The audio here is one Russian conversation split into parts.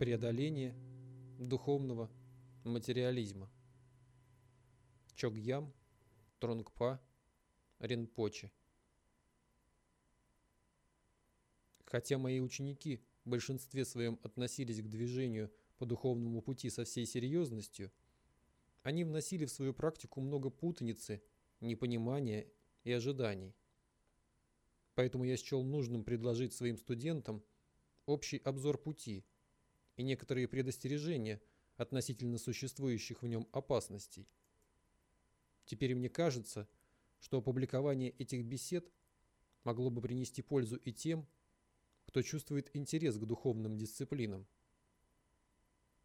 Преодоление духовного материализма. Чогьям, Тронгпа, Ринпоче. Хотя мои ученики в большинстве своем относились к движению по духовному пути со всей серьезностью, они вносили в свою практику много путаницы, непонимания и ожиданий. Поэтому я счел нужным предложить своим студентам общий обзор пути и некоторые предостережения относительно существующих в нем опасностей. Теперь мне кажется, что опубликование этих бесед могло бы принести пользу и тем, кто чувствует интерес к духовным дисциплинам.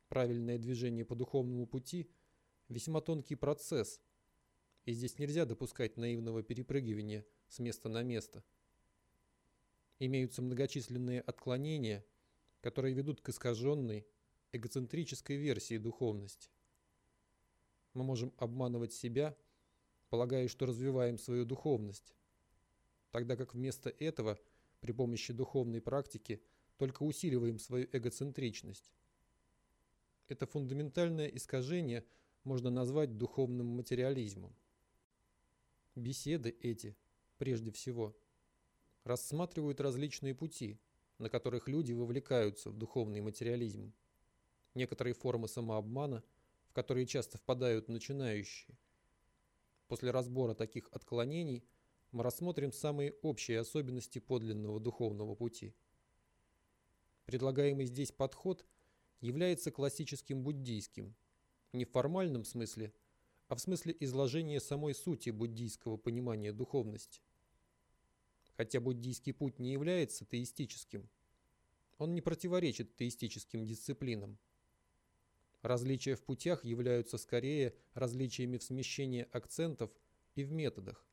Правильное движение по духовному пути – весьма тонкий процесс, и здесь нельзя допускать наивного перепрыгивания с места на место – имеются многочисленные отклонения, которые ведут к искаженной, эгоцентрической версии духовности. Мы можем обманывать себя, полагая, что развиваем свою духовность, тогда как вместо этого при помощи духовной практики только усиливаем свою эгоцентричность. Это фундаментальное искажение можно назвать духовным материализмом. Беседы эти, прежде всего, рассматривают различные пути, на которых люди вовлекаются в духовный материализм. Некоторые формы самообмана, в которые часто впадают начинающие. После разбора таких отклонений мы рассмотрим самые общие особенности подлинного духовного пути. Предлагаемый здесь подход является классическим буддийским, не в формальном смысле, а в смысле изложения самой сути буддийского понимания духовности – хотя буддийский путь не является теистическим. Он не противоречит теистическим дисциплинам. Различия в путях являются скорее различиями в смещении акцентов и в методах.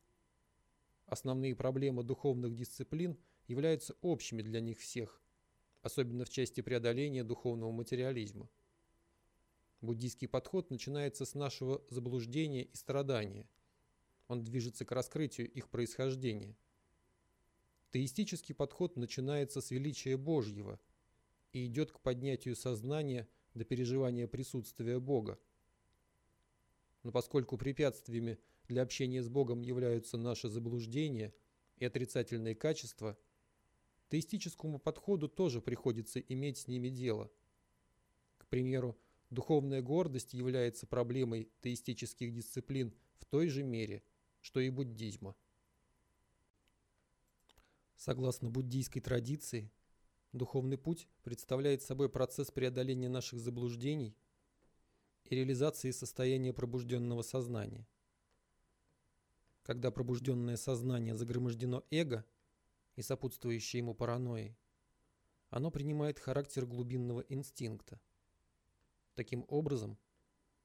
Основные проблемы духовных дисциплин являются общими для них всех, особенно в части преодоления духовного материализма. Буддийский подход начинается с нашего заблуждения и страдания. Он движется к раскрытию их происхождения. Теистический подход начинается с величия Божьего и идет к поднятию сознания до переживания присутствия Бога. Но поскольку препятствиями для общения с Богом являются наши заблуждения и отрицательные качества, теистическому подходу тоже приходится иметь с ними дело. К примеру, духовная гордость является проблемой теистических дисциплин в той же мере, что и буддизма. Согласно буддийской традиции, духовный путь представляет собой процесс преодоления наших заблуждений и реализации состояния пробужденного сознания. Когда пробужденное сознание загромождено эго и сопутствующей ему паранойей, оно принимает характер глубинного инстинкта. Таким образом,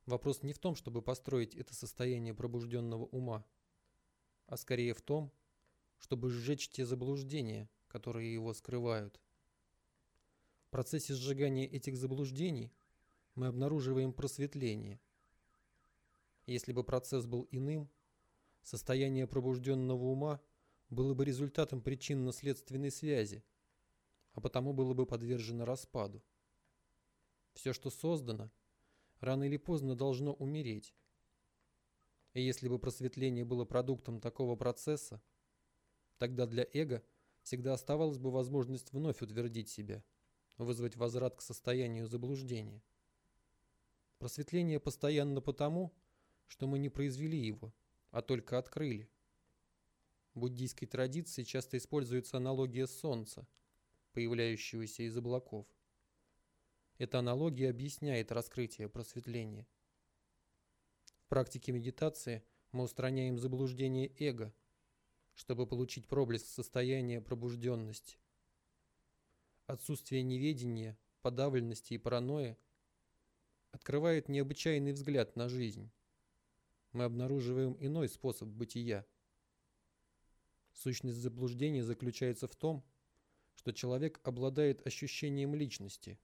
вопрос не в том, чтобы построить это состояние пробужденного ума, а скорее в том, чтобы сжечь те заблуждения, которые его скрывают. В процессе сжигания этих заблуждений мы обнаруживаем просветление. Если бы процесс был иным, состояние пробужденного ума было бы результатом причинно-следственной связи, а потому было бы подвержено распаду. Все, что создано, рано или поздно должно умереть. И если бы просветление было продуктом такого процесса, Тогда для эго всегда оставалась бы возможность вновь утвердить себя, вызвать возврат к состоянию заблуждения. Просветление постоянно потому, что мы не произвели его, а только открыли. В буддийской традиции часто используется аналогия солнца, появляющегося из облаков. Эта аналогия объясняет раскрытие просветления. В практике медитации мы устраняем заблуждение эго – чтобы получить проблеск состояния пробужденности. Отсутствие неведения, подавленности и паранойи открывает необычайный взгляд на жизнь. Мы обнаруживаем иной способ бытия. Сущность заблуждения заключается в том, что человек обладает ощущением личности,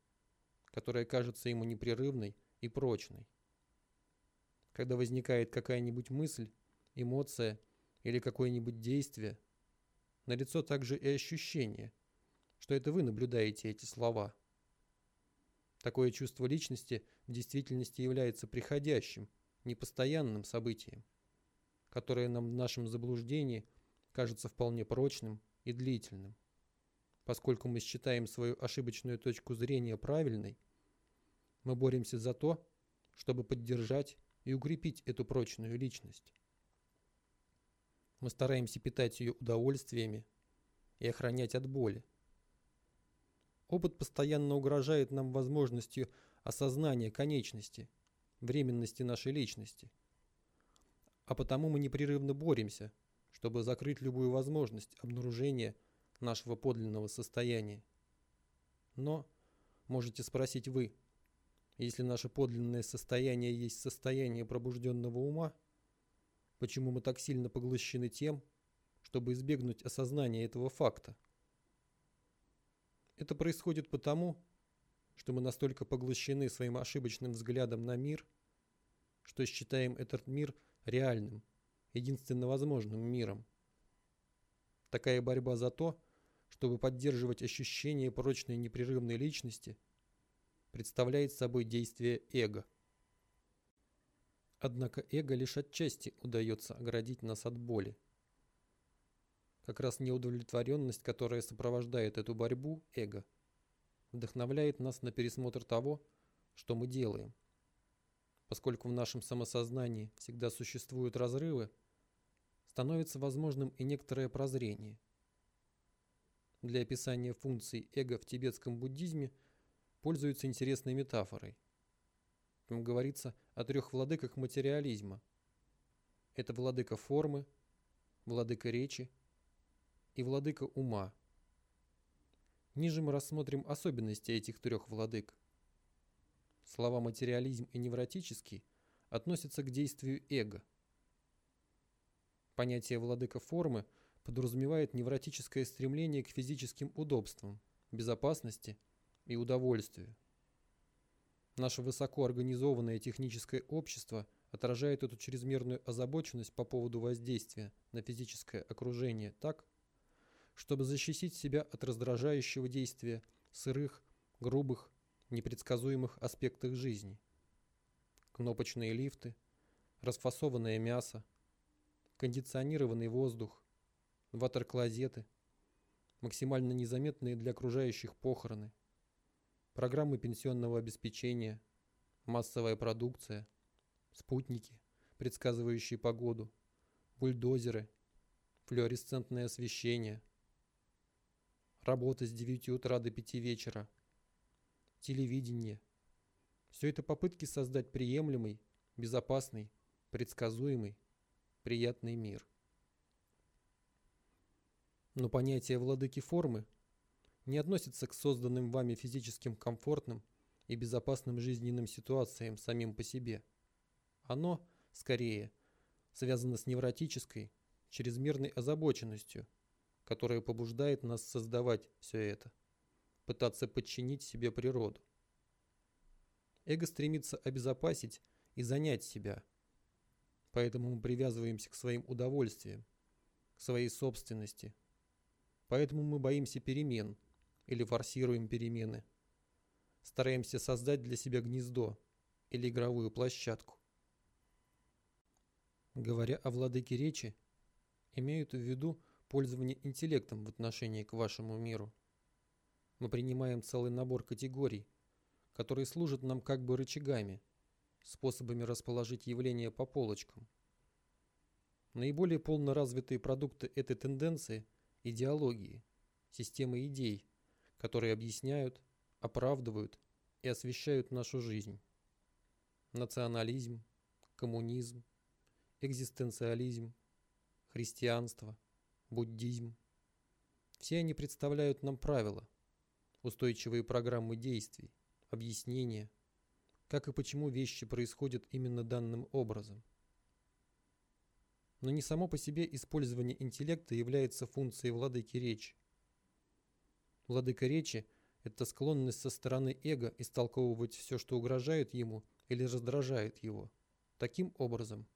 которое кажется ему непрерывной и прочной. Когда возникает какая-нибудь мысль, эмоция – или какое-нибудь действие, налицо также и ощущение, что это вы наблюдаете эти слова. Такое чувство личности в действительности является приходящим, непостоянным событием, которое нам в нашем заблуждении кажется вполне прочным и длительным. Поскольку мы считаем свою ошибочную точку зрения правильной, мы боремся за то, чтобы поддержать и укрепить эту прочную личность. Мы стараемся питать ее удовольствиями и охранять от боли. Опыт постоянно угрожает нам возможностью осознания конечности, временности нашей личности. А потому мы непрерывно боремся, чтобы закрыть любую возможность обнаружения нашего подлинного состояния. Но, можете спросить вы, если наше подлинное состояние есть состояние пробужденного ума, почему мы так сильно поглощены тем, чтобы избегнуть осознания этого факта? Это происходит потому, что мы настолько поглощены своим ошибочным взглядом на мир, что считаем этот мир реальным, единственно возможным миром. Такая борьба за то, чтобы поддерживать ощущение прочной непрерывной личности, представляет собой действие эго. Однако эго лишь отчасти удается оградить нас от боли. Как раз неудовлетворенность, которая сопровождает эту борьбу, эго, вдохновляет нас на пересмотр того, что мы делаем. Поскольку в нашем самосознании всегда существуют разрывы, становится возможным и некоторое прозрение. Для описания функций эго в тибетском буддизме пользуются интересной метафорой. Там говорится о трех владыках материализма. Это владыка формы, владыка речи и владыка ума. Ниже мы рассмотрим особенности этих трех владык. Слова материализм и невротический относятся к действию эго. Понятие владыка формы подразумевает невротическое стремление к физическим удобствам, безопасности и удовольствию. Наше высокоорганизованное техническое общество отражает эту чрезмерную озабоченность по поводу воздействия на физическое окружение так, чтобы защитить себя от раздражающего действия сырых, грубых, непредсказуемых аспектах жизни. Кнопочные лифты, расфасованное мясо, кондиционированный воздух, ватер-клозеты, максимально незаметные для окружающих похороны, программы пенсионного обеспечения, массовая продукция, спутники, предсказывающие погоду, бульдозеры, флуоресцентное освещение – работа с 9 утра до 5 вечера, телевидение. Все это попытки создать приемлемый, безопасный, предсказуемый, приятный мир. Но понятие владыки формы не относится к созданным вами физическим комфортным и безопасным жизненным ситуациям самим по себе. Оно, скорее, связано с невротической, чрезмерной озабоченностью – которое побуждает нас создавать все это, пытаться подчинить себе природу. Эго стремится обезопасить и занять себя, поэтому мы привязываемся к своим удовольствиям, к своей собственности, поэтому мы боимся перемен или форсируем перемены, стараемся создать для себя гнездо или игровую площадку. Говоря о владыке речи, имеют в виду пользование интеллектом в отношении к вашему миру. Мы принимаем целый набор категорий, которые служат нам как бы рычагами, способами расположить явления по полочкам. Наиболее полно развитые продукты этой тенденции – идеологии, системы идей, которые объясняют, оправдывают и освещают нашу жизнь. Национализм, коммунизм, экзистенциализм, христианство – буддизм. Все они представляют нам правила, устойчивые программы действий, объяснения, как и почему вещи происходят именно данным образом. Но не само по себе использование интеллекта является функцией владыки речи. Владыка речи – это склонность со стороны эго истолковывать все, что угрожает ему или раздражает его, таким образом,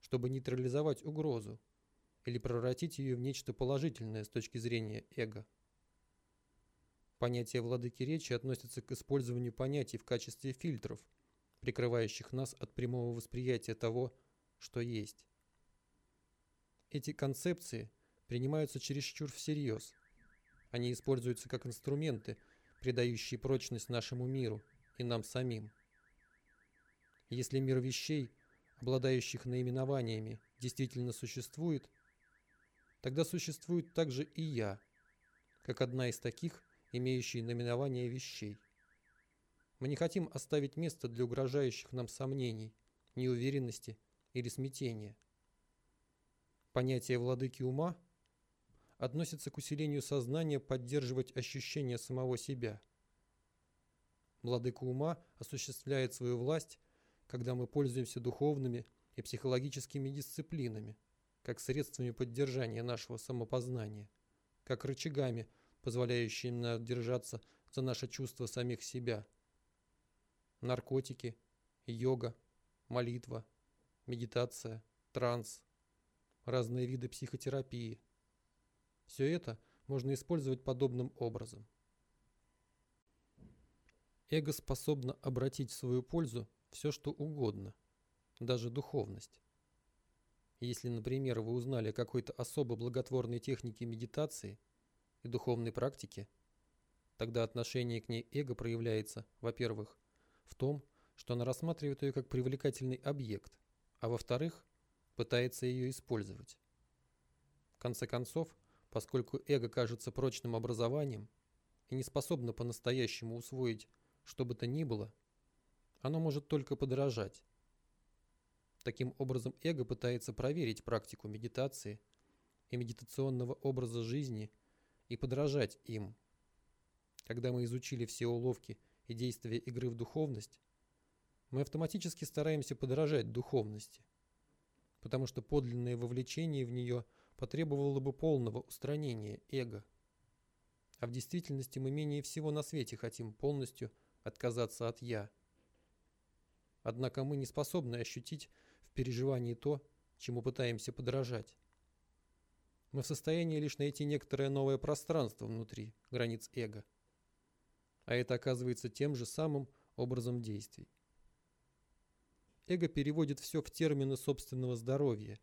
чтобы нейтрализовать угрозу, или превратить ее в нечто положительное с точки зрения эго. Понятие владыки речи относится к использованию понятий в качестве фильтров, прикрывающих нас от прямого восприятия того, что есть. Эти концепции принимаются чересчур всерьез. Они используются как инструменты, придающие прочность нашему миру и нам самим. Если мир вещей, обладающих наименованиями, действительно существует, тогда существует также и я, как одна из таких, имеющие наименование вещей. Мы не хотим оставить место для угрожающих нам сомнений, неуверенности или смятения. Понятие владыки ума относится к усилению сознания поддерживать ощущение самого себя. Владыка ума осуществляет свою власть, когда мы пользуемся духовными и психологическими дисциплинами, как средствами поддержания нашего самопознания, как рычагами, позволяющими нам держаться за наше чувство самих себя. Наркотики, йога, молитва, медитация, транс, разные виды психотерапии. Все это можно использовать подобным образом. Эго способно обратить в свою пользу все, что угодно, даже духовность. Если, например, вы узнали о какой-то особо благотворной технике медитации и духовной практике, тогда отношение к ней эго проявляется, во-первых, в том, что она рассматривает ее как привлекательный объект, а во-вторых, пытается ее использовать. В конце концов, поскольку эго кажется прочным образованием и не способно по-настоящему усвоить что бы то ни было, оно может только подорожать. Таким образом, эго пытается проверить практику медитации и медитационного образа жизни и подражать им. Когда мы изучили все уловки и действия игры в духовность, мы автоматически стараемся подражать духовности, потому что подлинное вовлечение в нее потребовало бы полного устранения эго. А в действительности мы менее всего на свете хотим полностью отказаться от «я». Однако мы не способны ощутить в переживании то, чему пытаемся подражать. Мы в состоянии лишь найти некоторое новое пространство внутри границ эго. А это оказывается тем же самым образом действий. Эго переводит все в термины собственного здоровья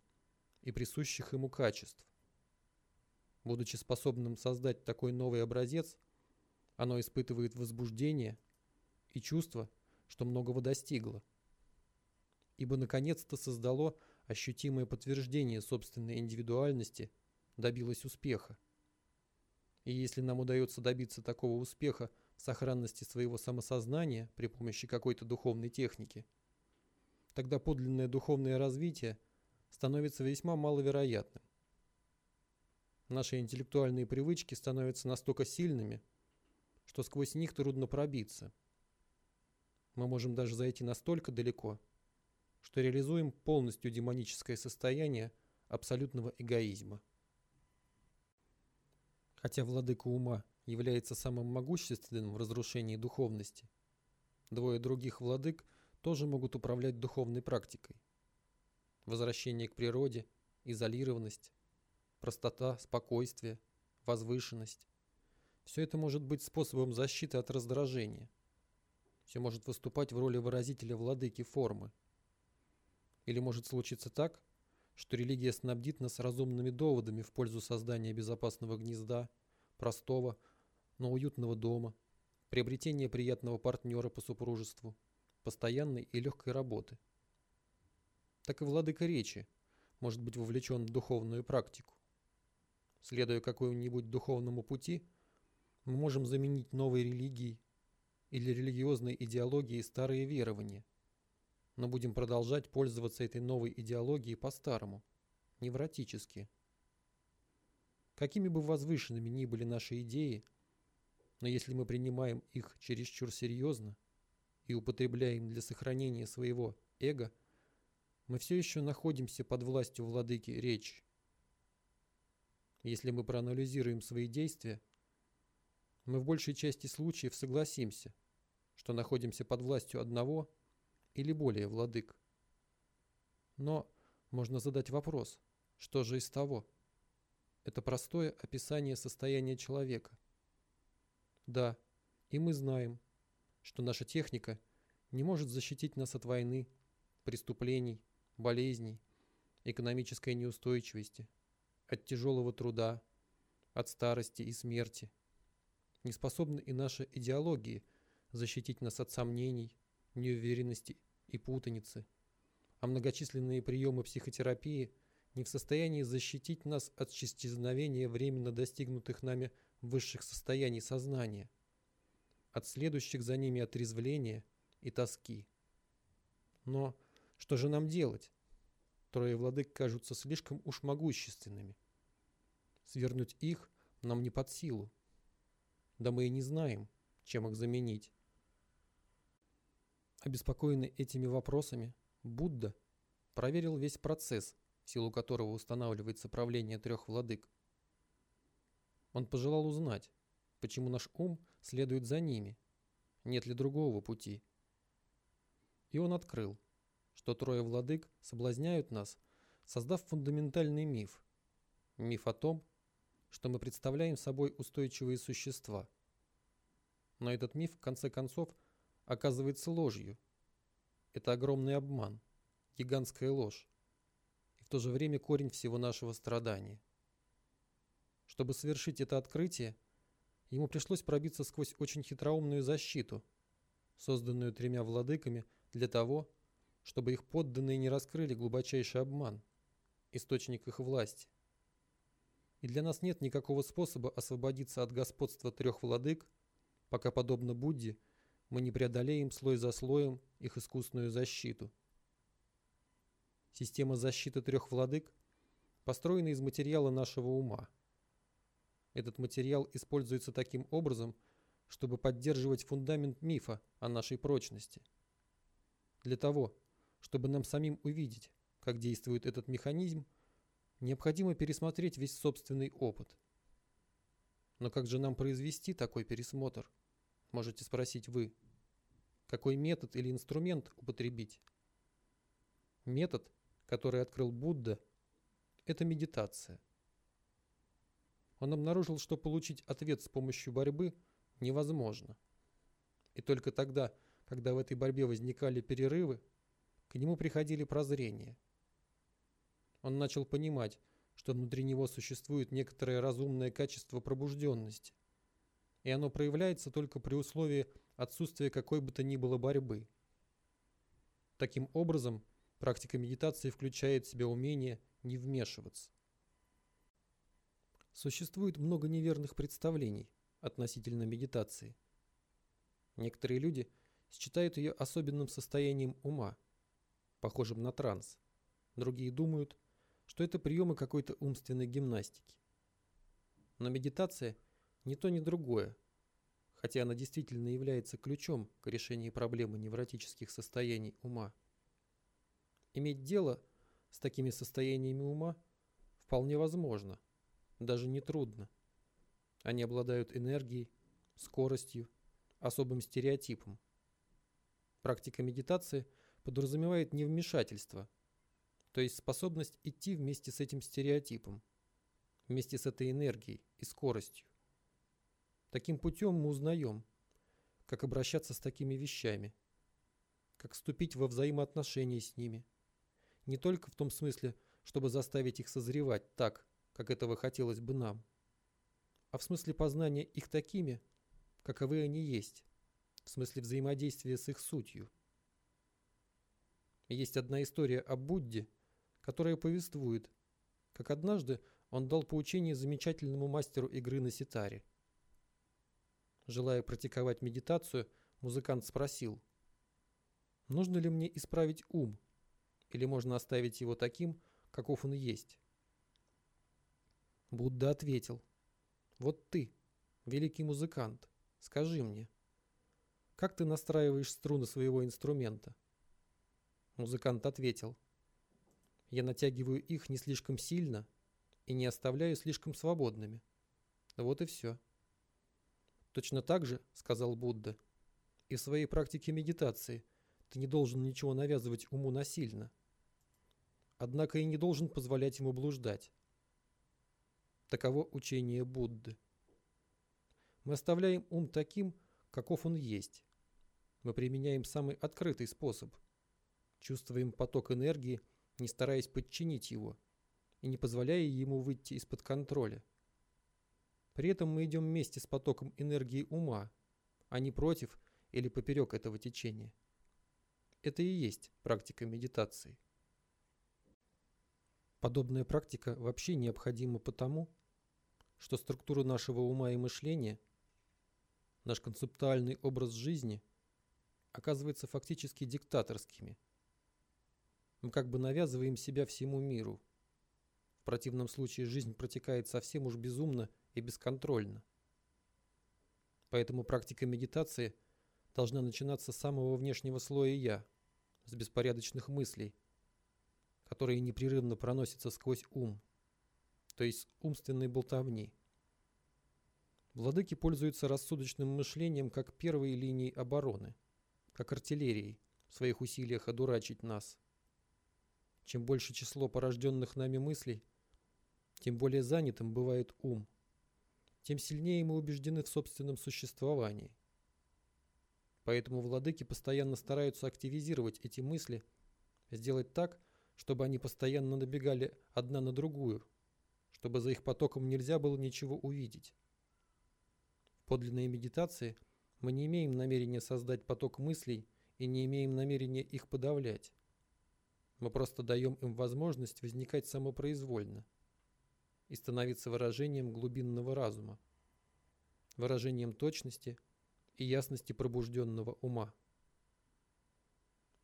и присущих ему качеств. Будучи способным создать такой новый образец, оно испытывает возбуждение и чувство, что многого достигло. Ибо наконец-то создало ощутимое подтверждение собственной индивидуальности, добилось успеха. И если нам удается добиться такого успеха в сохранности своего самосознания при помощи какой-то духовной техники – тогда подлинное духовное развитие становится весьма маловероятным. Наши интеллектуальные привычки становятся настолько сильными, что сквозь них трудно пробиться. Мы можем даже зайти настолько далеко, что реализуем полностью демоническое состояние абсолютного эгоизма. Хотя владыка ума является самым могущественным в разрушении духовности, двое других владык тоже могут управлять духовной практикой. Возвращение к природе, изолированность, простота, спокойствие, возвышенность. Все это может быть способом защиты от раздражения. Все может выступать в роли выразителя владыки формы. Или может случиться так, что религия снабдит нас разумными доводами в пользу создания безопасного гнезда, простого, но уютного дома, приобретения приятного партнера по супружеству – постоянной и легкой работы. Так и владыка речи может быть вовлечен в духовную практику. Следуя какому-нибудь духовному пути, мы можем заменить новой религией или религиозной идеологией старые верования, но будем продолжать пользоваться этой новой идеологией по-старому, невротически. Какими бы возвышенными ни были наши идеи, но если мы принимаем их чересчур серьезно, и употребляем для сохранения своего эго, мы все еще находимся под властью владыки речи. Если мы проанализируем свои действия, мы в большей части случаев согласимся, что находимся под властью одного или более владык. Но можно задать вопрос, что же из того? Это простое описание состояния человека. Да, и мы знаем, что наша техника не может защитить нас от войны, преступлений, болезней, экономической неустойчивости, от тяжелого труда, от старости и смерти. Не способны и наши идеологии защитить нас от сомнений, неуверенности и путаницы, а многочисленные приемы психотерапии не в состоянии защитить нас от исчезновения временно достигнутых нами высших состояний сознания, от следующих за ними отрезвления и тоски. Но что же нам делать? Трое владык кажутся слишком уж могущественными. Свернуть их нам не под силу. Да мы и не знаем, чем их заменить. Обеспокоенный этими вопросами, Будда проверил весь процесс, в силу которого устанавливается правление трех владык. Он пожелал узнать, почему наш ум следует за ними, нет ли другого пути. И он открыл, что трое владык соблазняют нас, создав фундаментальный миф. Миф о том, что мы представляем собой устойчивые существа. Но этот миф, в конце концов, оказывается ложью. Это огромный обман, гигантская ложь, и в то же время корень всего нашего страдания. Чтобы совершить это открытие, ему пришлось пробиться сквозь очень хитроумную защиту, созданную тремя владыками для того, чтобы их подданные не раскрыли глубочайший обман, источник их власти. И для нас нет никакого способа освободиться от господства трех владык, пока, подобно Будде, мы не преодолеем слой за слоем их искусную защиту. Система защиты трех владык построена из материала нашего ума. Этот материал используется таким образом, чтобы поддерживать фундамент мифа о нашей прочности. Для того, чтобы нам самим увидеть, как действует этот механизм, необходимо пересмотреть весь собственный опыт. Но как же нам произвести такой пересмотр? Можете спросить вы. Какой метод или инструмент употребить? Метод, который открыл Будда, это медитация. Он обнаружил, что получить ответ с помощью борьбы невозможно. И только тогда, когда в этой борьбе возникали перерывы, к нему приходили прозрения. Он начал понимать, что внутри него существует некоторое разумное качество пробужденности, и оно проявляется только при условии отсутствия какой бы то ни было борьбы. Таким образом, практика медитации включает в себя умение не вмешиваться. Существует много неверных представлений относительно медитации. Некоторые люди считают ее особенным состоянием ума – похожим на транс. Другие думают, что это приемы какой-то умственной гимнастики. Но медитация не то ни другое, хотя она действительно является ключом к решению проблемы невротических состояний ума. Иметь дело с такими состояниями ума вполне возможно, даже не трудно. Они обладают энергией, скоростью, особым стереотипом. Практика медитации – подразумевает невмешательство, то есть способность идти вместе с этим стереотипом, вместе с этой энергией и скоростью. Таким путем мы узнаем, как обращаться с такими вещами, как вступить во взаимоотношения с ними, не только в том смысле, чтобы заставить их созревать так, как этого хотелось бы нам, а в смысле познания их такими, каковы они есть, в смысле взаимодействия с их сутью. Есть одна история о Будде, которая повествует, как однажды он дал поучение замечательному мастеру игры на ситаре. Желая практиковать медитацию, музыкант спросил, нужно ли мне исправить ум, или можно оставить его таким, каков он есть. Будда ответил, вот ты, великий музыкант, скажи мне, как ты настраиваешь струны своего инструмента? Музыкант ответил. Я натягиваю их не слишком сильно и не оставляю слишком свободными. Вот и все. Точно так же, сказал Будда, и в своей практике медитации ты не должен ничего навязывать уму насильно. Однако и не должен позволять ему блуждать. Таково учение Будды. Мы оставляем ум таким, каков он есть. Мы применяем самый открытый способ. Чувствуем поток энергии, не стараясь подчинить его и не позволяя ему выйти из-под контроля. При этом мы идем вместе с потоком энергии ума, а не против или поперек этого течения. Это и есть практика медитации. Подобная практика вообще необходима потому, что структура нашего ума и мышления, наш концептуальный образ жизни оказывается фактически диктаторскими. Мы как бы навязываем себя всему миру. В противном случае жизнь протекает совсем уж безумно и бесконтрольно. Поэтому практика медитации должна начинаться с самого внешнего слоя «я», с беспорядочных мыслей, которые непрерывно проносятся сквозь ум – то есть умственной болтовни. Владыки пользуются рассудочным мышлением как первой линией обороны, как артиллерией в своих усилиях одурачить нас. Чем больше число порожденных нами мыслей, тем более занятым бывает ум, тем сильнее мы убеждены в собственном существовании. Поэтому владыки постоянно стараются активизировать эти мысли, сделать так, чтобы они постоянно набегали одна на другую, чтобы за их потоком нельзя было ничего увидеть. В подлинной медитации мы не имеем намерения создать поток мыслей и не имеем намерения их подавлять. Мы просто даем им возможность возникать самопроизвольно и становиться выражением глубинного разума, выражением точности и ясности пробужденного ума.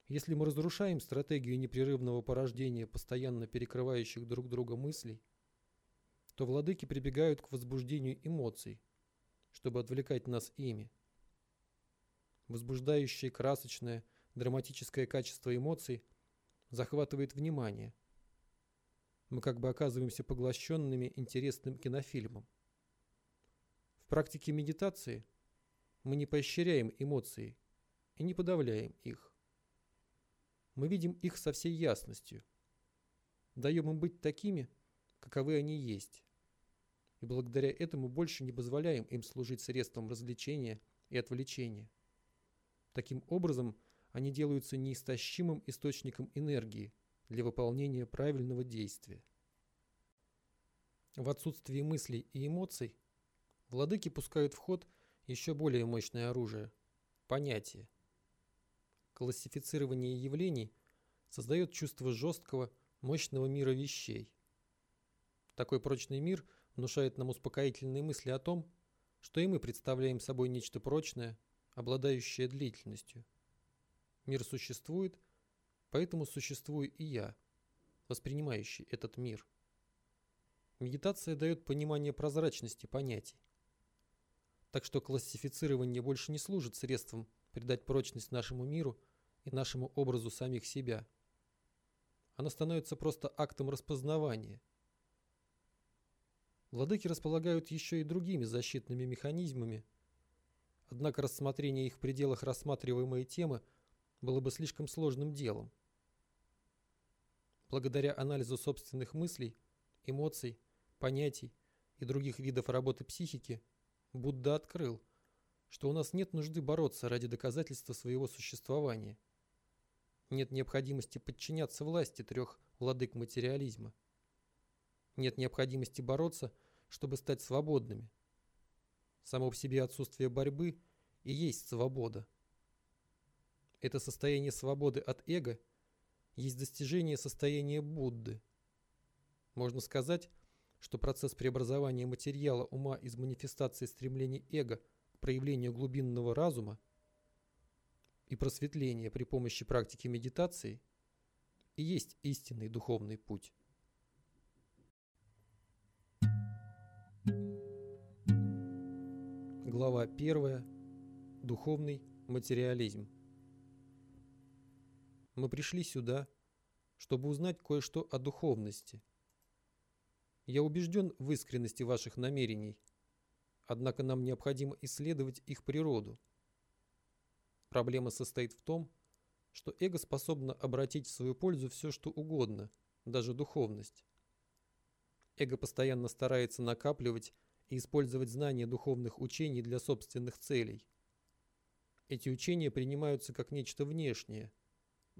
Если мы разрушаем стратегию непрерывного порождения постоянно перекрывающих друг друга мыслей, то владыки прибегают к возбуждению эмоций, чтобы отвлекать нас ими. Возбуждающее красочное, драматическое качество эмоций захватывает внимание. Мы как бы оказываемся поглощенными интересным кинофильмом. В практике медитации мы не поощряем эмоции и не подавляем их. Мы видим их со всей ясностью, даем им быть такими, каковы они есть и благодаря этому больше не позволяем им служить средством развлечения и отвлечения. Таким образом, они делаются неистощимым источником энергии для выполнения правильного действия. В отсутствии мыслей и эмоций владыки пускают в ход еще более мощное оружие – понятие. Классифицирование явлений создает чувство жесткого, мощного мира вещей. Такой прочный мир – внушает нам успокоительные мысли о том, что и мы представляем собой нечто прочное, обладающее длительностью. Мир существует, поэтому существую и я, воспринимающий этот мир. Медитация дает понимание прозрачности понятий. Так что классифицирование больше не служит средством придать прочность нашему миру и нашему образу самих себя. Оно становится просто актом распознавания – Владыки располагают еще и другими защитными механизмами, однако рассмотрение их в пределах рассматриваемой темы было бы слишком сложным делом. Благодаря анализу собственных мыслей, эмоций, понятий и других видов работы психики, Будда открыл, что у нас нет нужды бороться ради доказательства своего существования. Нет необходимости подчиняться власти трех владык материализма. Нет необходимости бороться, чтобы стать свободными. Само в себе отсутствие борьбы и есть свобода. Это состояние свободы от эго есть достижение состояния Будды. Можно сказать, что процесс преобразования материала ума из манифестации стремлений эго к проявлению глубинного разума и просветления при помощи практики медитации и есть истинный духовный путь. Глава 1. Духовный материализм. Мы пришли сюда, чтобы узнать кое-что о духовности. Я убежден в искренности ваших намерений, однако нам необходимо исследовать их природу. Проблема состоит в том, что эго способно обратить в свою пользу все, что угодно, даже духовность. Эго постоянно старается накапливать и использовать знания духовных учений для собственных целей. Эти учения принимаются как нечто внешнее,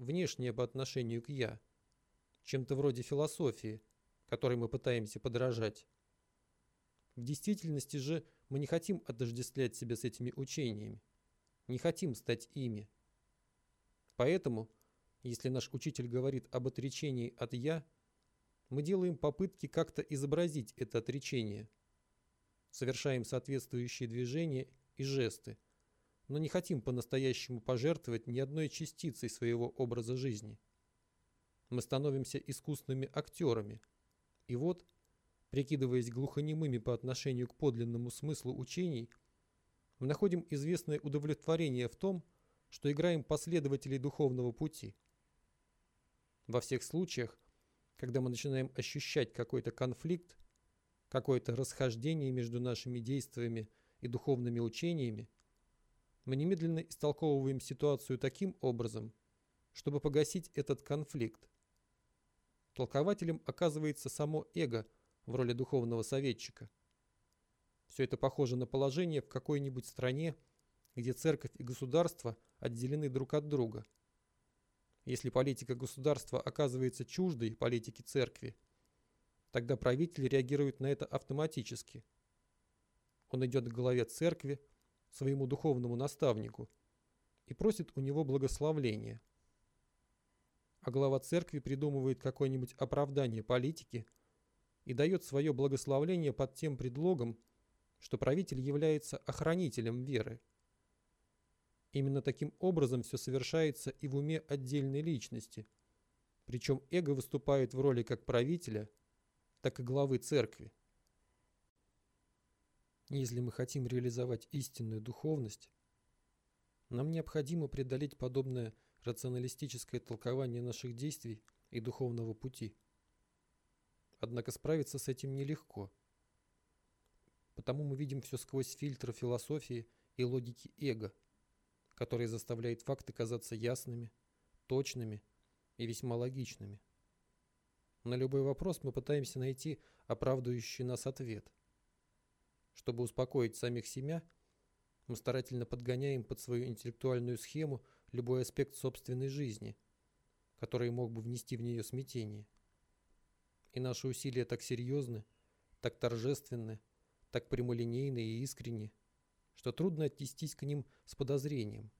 внешнее по отношению к «я», чем-то вроде философии, которой мы пытаемся подражать. В действительности же мы не хотим отождествлять себя с этими учениями, не хотим стать ими. Поэтому, если наш учитель говорит об отречении от «я», мы делаем попытки как-то изобразить это отречение, совершаем соответствующие движения и жесты, но не хотим по-настоящему пожертвовать ни одной частицей своего образа жизни. Мы становимся искусными актерами. И вот, прикидываясь глухонемыми по отношению к подлинному смыслу учений, мы находим известное удовлетворение в том, что играем последователей духовного пути. Во всех случаях, когда мы начинаем ощущать какой-то конфликт, какое-то расхождение между нашими действиями и духовными учениями, мы немедленно истолковываем ситуацию таким образом, чтобы погасить этот конфликт. Толкователем оказывается само эго в роли духовного советчика. Все это похоже на положение в какой-нибудь стране, где церковь и государство отделены друг от друга – если политика государства оказывается чуждой политике церкви, тогда правитель реагирует на это автоматически. Он идет к главе церкви, своему духовному наставнику, и просит у него благословления. А глава церкви придумывает какое-нибудь оправдание политики и дает свое благословление под тем предлогом, что правитель является охранителем веры. Именно таким образом все совершается и в уме отдельной личности. Причем эго выступает в роли как правителя, так и главы церкви. Если мы хотим реализовать истинную духовность, нам необходимо преодолеть подобное рационалистическое толкование наших действий и духовного пути. Однако справиться с этим нелегко. Потому мы видим все сквозь фильтр философии и логики эго – который заставляет факты казаться ясными, точными и весьма логичными. На любой вопрос мы пытаемся найти оправдывающий нас ответ. Чтобы успокоить самих себя, мы старательно подгоняем под свою интеллектуальную схему любой аспект собственной жизни, который мог бы внести в нее смятение. И наши усилия так серьезны, так торжественны, так прямолинейны и искренни, что трудно отнестись к ним с подозрением.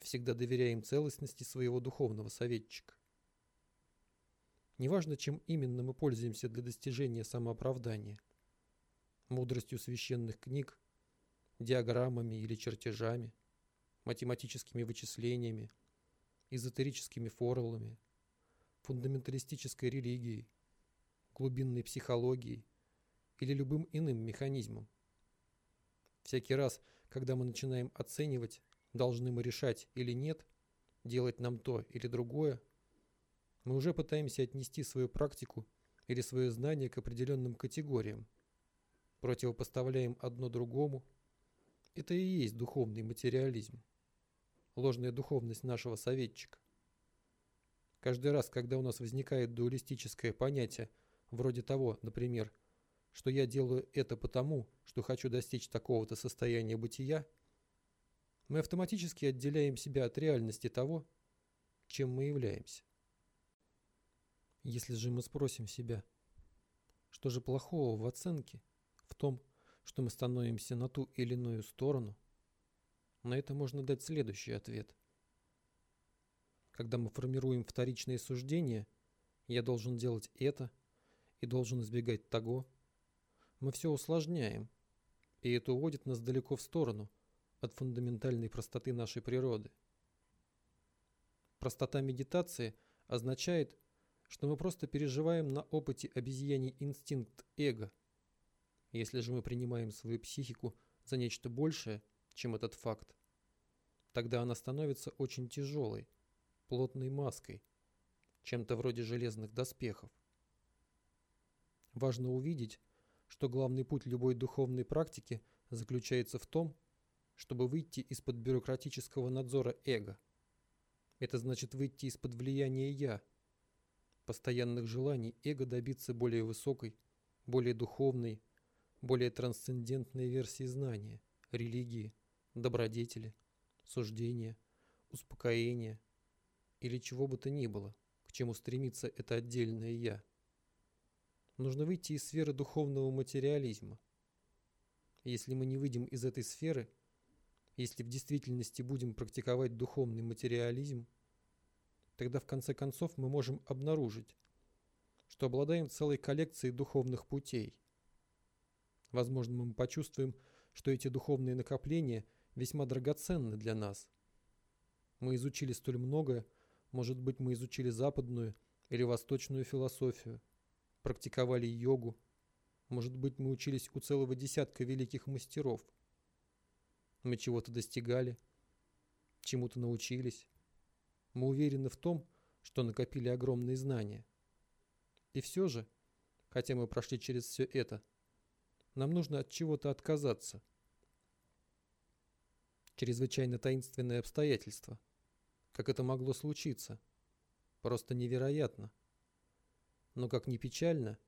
Всегда доверяем целостности своего духовного советчика. Неважно, чем именно мы пользуемся для достижения самооправдания. Мудростью священных книг, диаграммами или чертежами, математическими вычислениями, эзотерическими формулами, фундаменталистической религией, глубинной психологией или любым иным механизмом. Всякий раз, когда мы начинаем оценивать, должны мы решать или нет, делать нам то или другое, мы уже пытаемся отнести свою практику или свое знание к определенным категориям, противопоставляем одно другому. Это и есть духовный материализм, ложная духовность нашего советчика. Каждый раз, когда у нас возникает дуалистическое понятие, вроде того, например, что я делаю это потому, что хочу достичь такого-то состояния бытия, мы автоматически отделяем себя от реальности того, чем мы являемся. Если же мы спросим себя, что же плохого в оценке, том, что мы становимся на ту или иную сторону, на это можно дать следующий ответ. Когда мы формируем вторичные суждения, я должен делать это и должен избегать того, мы все усложняем, и это уводит нас далеко в сторону от фундаментальной простоты нашей природы. Простота медитации означает, что мы просто переживаем на опыте обезьяний инстинкт эго. Если же мы принимаем свою психику за нечто большее, чем этот факт, тогда она становится очень тяжелой, плотной маской, чем-то вроде железных доспехов. Важно увидеть, что главный путь любой духовной практики заключается в том, чтобы выйти из-под бюрократического надзора эго. Это значит выйти из-под влияния «я», постоянных желаний эго добиться более высокой, более духовной, более трансцендентные версии знания, религии, добродетели, суждения, успокоения или чего бы то ни было, к чему стремится это отдельное «я». Нужно выйти из сферы духовного материализма. Если мы не выйдем из этой сферы, если в действительности будем практиковать духовный материализм, тогда в конце концов мы можем обнаружить, что обладаем целой коллекцией духовных путей. Возможно, мы почувствуем, что эти духовные накопления весьма драгоценны для нас. Мы изучили столь многое, может быть, мы изучили западную или восточную философию, практиковали йогу, может быть, мы учились у целого десятка великих мастеров. Мы чего-то достигали, чему-то научились. Мы уверены в том, что накопили огромные знания. И все же, хотя мы прошли через все это, нам нужно от чего-то отказаться. Чрезвычайно таинственное обстоятельство. Как это могло случиться? Просто невероятно. Но как ни печально,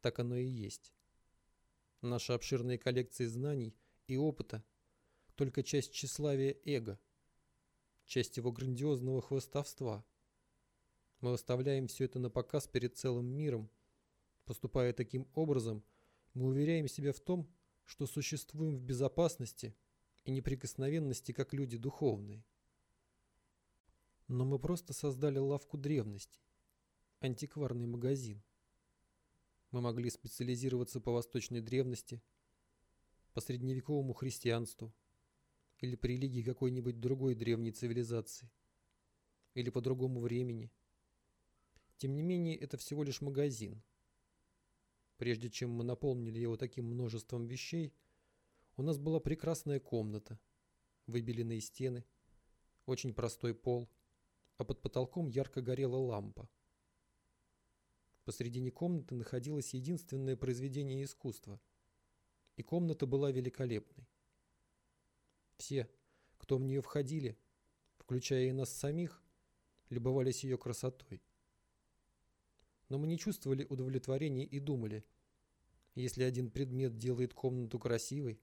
так оно и есть. Наши обширные коллекции знаний и опыта – только часть тщеславия эго, часть его грандиозного хвостовства – мы выставляем все это на показ перед целым миром. Поступая таким образом, мы уверяем себя в том, что существуем в безопасности и неприкосновенности как люди духовные. Но мы просто создали лавку древностей, антикварный магазин. Мы могли специализироваться по восточной древности, по средневековому христианству или по религии какой-нибудь другой древней цивилизации, или по другому времени – тем не менее, это всего лишь магазин. Прежде чем мы наполнили его таким множеством вещей, у нас была прекрасная комната, выбеленные стены, очень простой пол, а под потолком ярко горела лампа. Посредине комнаты находилось единственное произведение искусства, и комната была великолепной. Все, кто в нее входили, включая и нас самих, любовались ее красотой но мы не чувствовали удовлетворения и думали, если один предмет делает комнату красивой,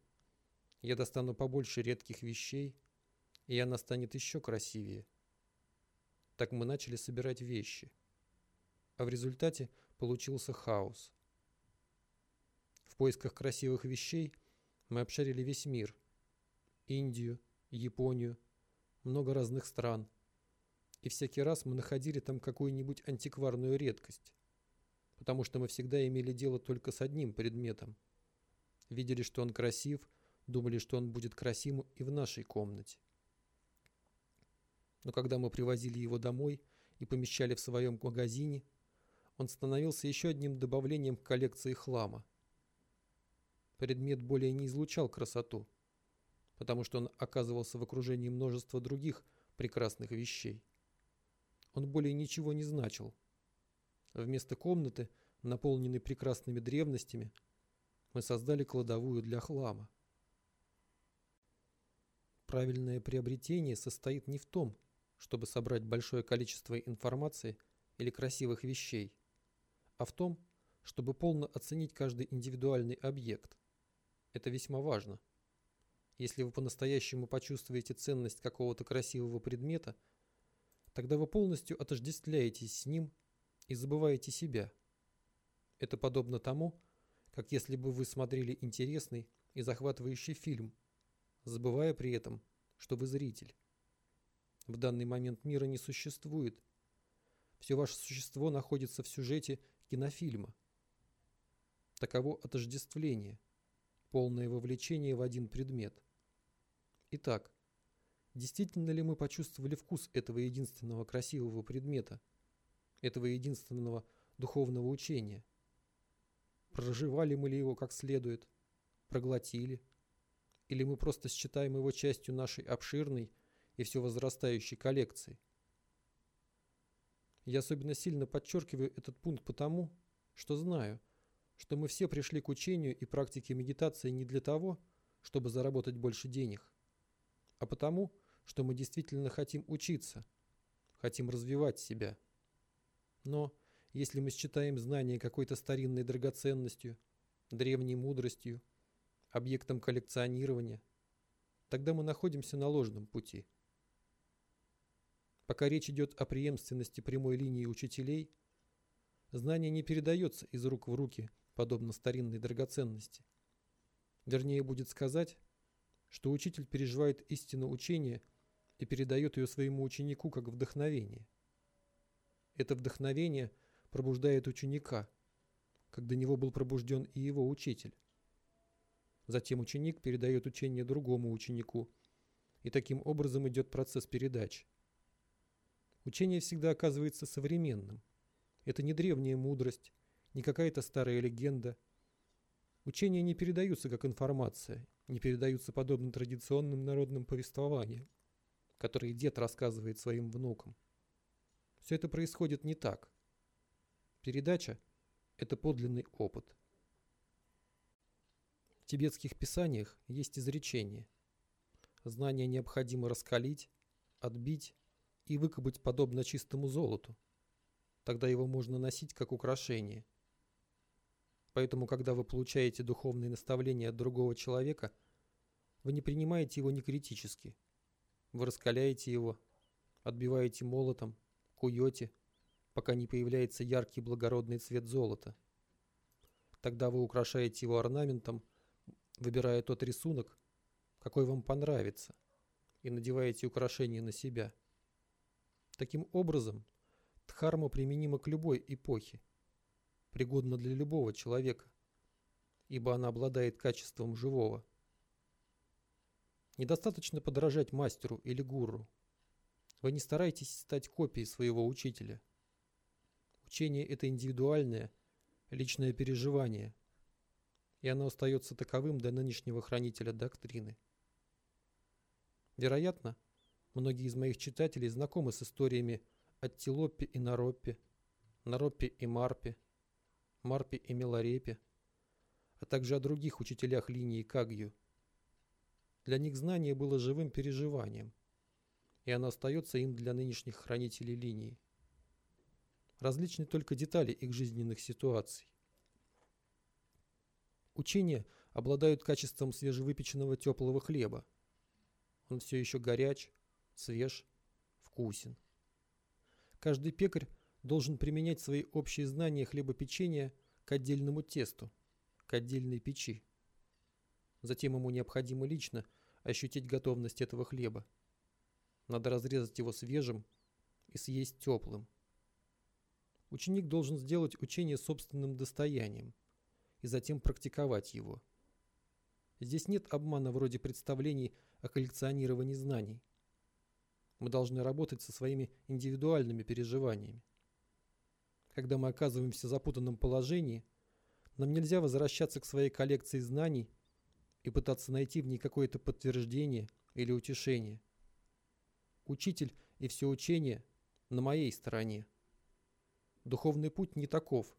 я достану побольше редких вещей, и она станет еще красивее. Так мы начали собирать вещи. А в результате получился хаос. В поисках красивых вещей мы обшарили весь мир. Индию, Японию, много разных стран – и всякий раз мы находили там какую-нибудь антикварную редкость, потому что мы всегда имели дело только с одним предметом. Видели, что он красив, думали, что он будет красивым и в нашей комнате. Но когда мы привозили его домой и помещали в своем магазине, он становился еще одним добавлением к коллекции хлама. Предмет более не излучал красоту, потому что он оказывался в окружении множества других прекрасных вещей он более ничего не значил. Вместо комнаты, наполненной прекрасными древностями, мы создали кладовую для хлама. Правильное приобретение состоит не в том, чтобы собрать большое количество информации или красивых вещей, а в том, чтобы полно оценить каждый индивидуальный объект. Это весьма важно. Если вы по-настоящему почувствуете ценность какого-то красивого предмета – Тогда вы полностью отождествляетесь с ним и забываете себя. Это подобно тому, как если бы вы смотрели интересный и захватывающий фильм, забывая при этом, что вы зритель. В данный момент мира не существует. Все ваше существо находится в сюжете кинофильма. Таково отождествление, полное вовлечение в один предмет. Итак, Действительно ли мы почувствовали вкус этого единственного красивого предмета, этого единственного духовного учения? Проживали мы ли его как следует? Проглотили? Или мы просто считаем его частью нашей обширной и все возрастающей коллекции? Я особенно сильно подчеркиваю этот пункт потому, что знаю, что мы все пришли к учению и практике медитации не для того, чтобы заработать больше денег, а потому, что мы действительно хотим учиться, хотим развивать себя. Но если мы считаем знание какой-то старинной драгоценностью, древней мудростью объектом коллекционирования, тогда мы находимся на ложном пути. Пока речь идет о преемственности прямой линии учителей, знание не передается из рук в руки, подобно старинной драгоценности. Вернее, будет сказать, что учитель переживает истину учения и передает ее своему ученику как вдохновение. Это вдохновение пробуждает ученика, до него был пробужден и его учитель. Затем ученик передает учение другому ученику, и таким образом идет процесс передачи. Учение всегда оказывается современным. Это не древняя мудрость, не какая-то старая легенда. Учения не передаются как информация, не передаются подобно традиционным народным повествованиям, которые дед рассказывает своим внукам. Все это происходит не так. Передача – это подлинный опыт. В тибетских писаниях есть изречение. Знание необходимо раскалить, отбить и выкопать подобно чистому золоту. Тогда его можно носить как украшение. Поэтому, когда вы получаете духовные наставления от другого человека, вы не принимаете его некритически. Вы раскаляете его, отбиваете молотом, куете, пока не появляется яркий благородный цвет золота. Тогда вы украшаете его орнаментом, выбирая тот рисунок, какой вам понравится, и надеваете украшение на себя – Таким образом, дхарма применима к любой эпохе, пригодна для любого человека, ибо она обладает качеством живого. Недостаточно подражать мастеру или гуру. Вы не старайтесь стать копией своего учителя. Учение – это индивидуальное, личное переживание, и оно остается таковым до нынешнего хранителя доктрины. Вероятно, Многие из моих читателей знакомы с историями Аттилоппи и Нароппи, Нароппи и Марпи, Марпи и Миларепи, а также о других учителях линии Кагью. Для них знание было живым переживанием, и оно остается им для нынешних хранителей линии. Различны только детали их жизненных ситуаций. Учения обладают качеством свежевыпеченного теплого хлеба. Он все еще горяч, свеж, вкусен. Каждый пекарь должен применять свои общие знания хлебопечения к отдельному тесту, к отдельной печи. Затем ему необходимо лично ощутить готовность этого хлеба. Надо разрезать его свежим и съесть теплым. Ученик должен сделать учение собственным достоянием и затем практиковать его. Здесь нет обмана вроде представлений о коллекционировании знаний. Мы должны работать со своими индивидуальными переживаниями. Когда мы оказываемся в запутанном положении, нам нельзя возвращаться к своей коллекции знаний и пытаться найти в ней какое-то подтверждение или утешение. Учитель и все учение на моей стороне. Духовный путь не таков.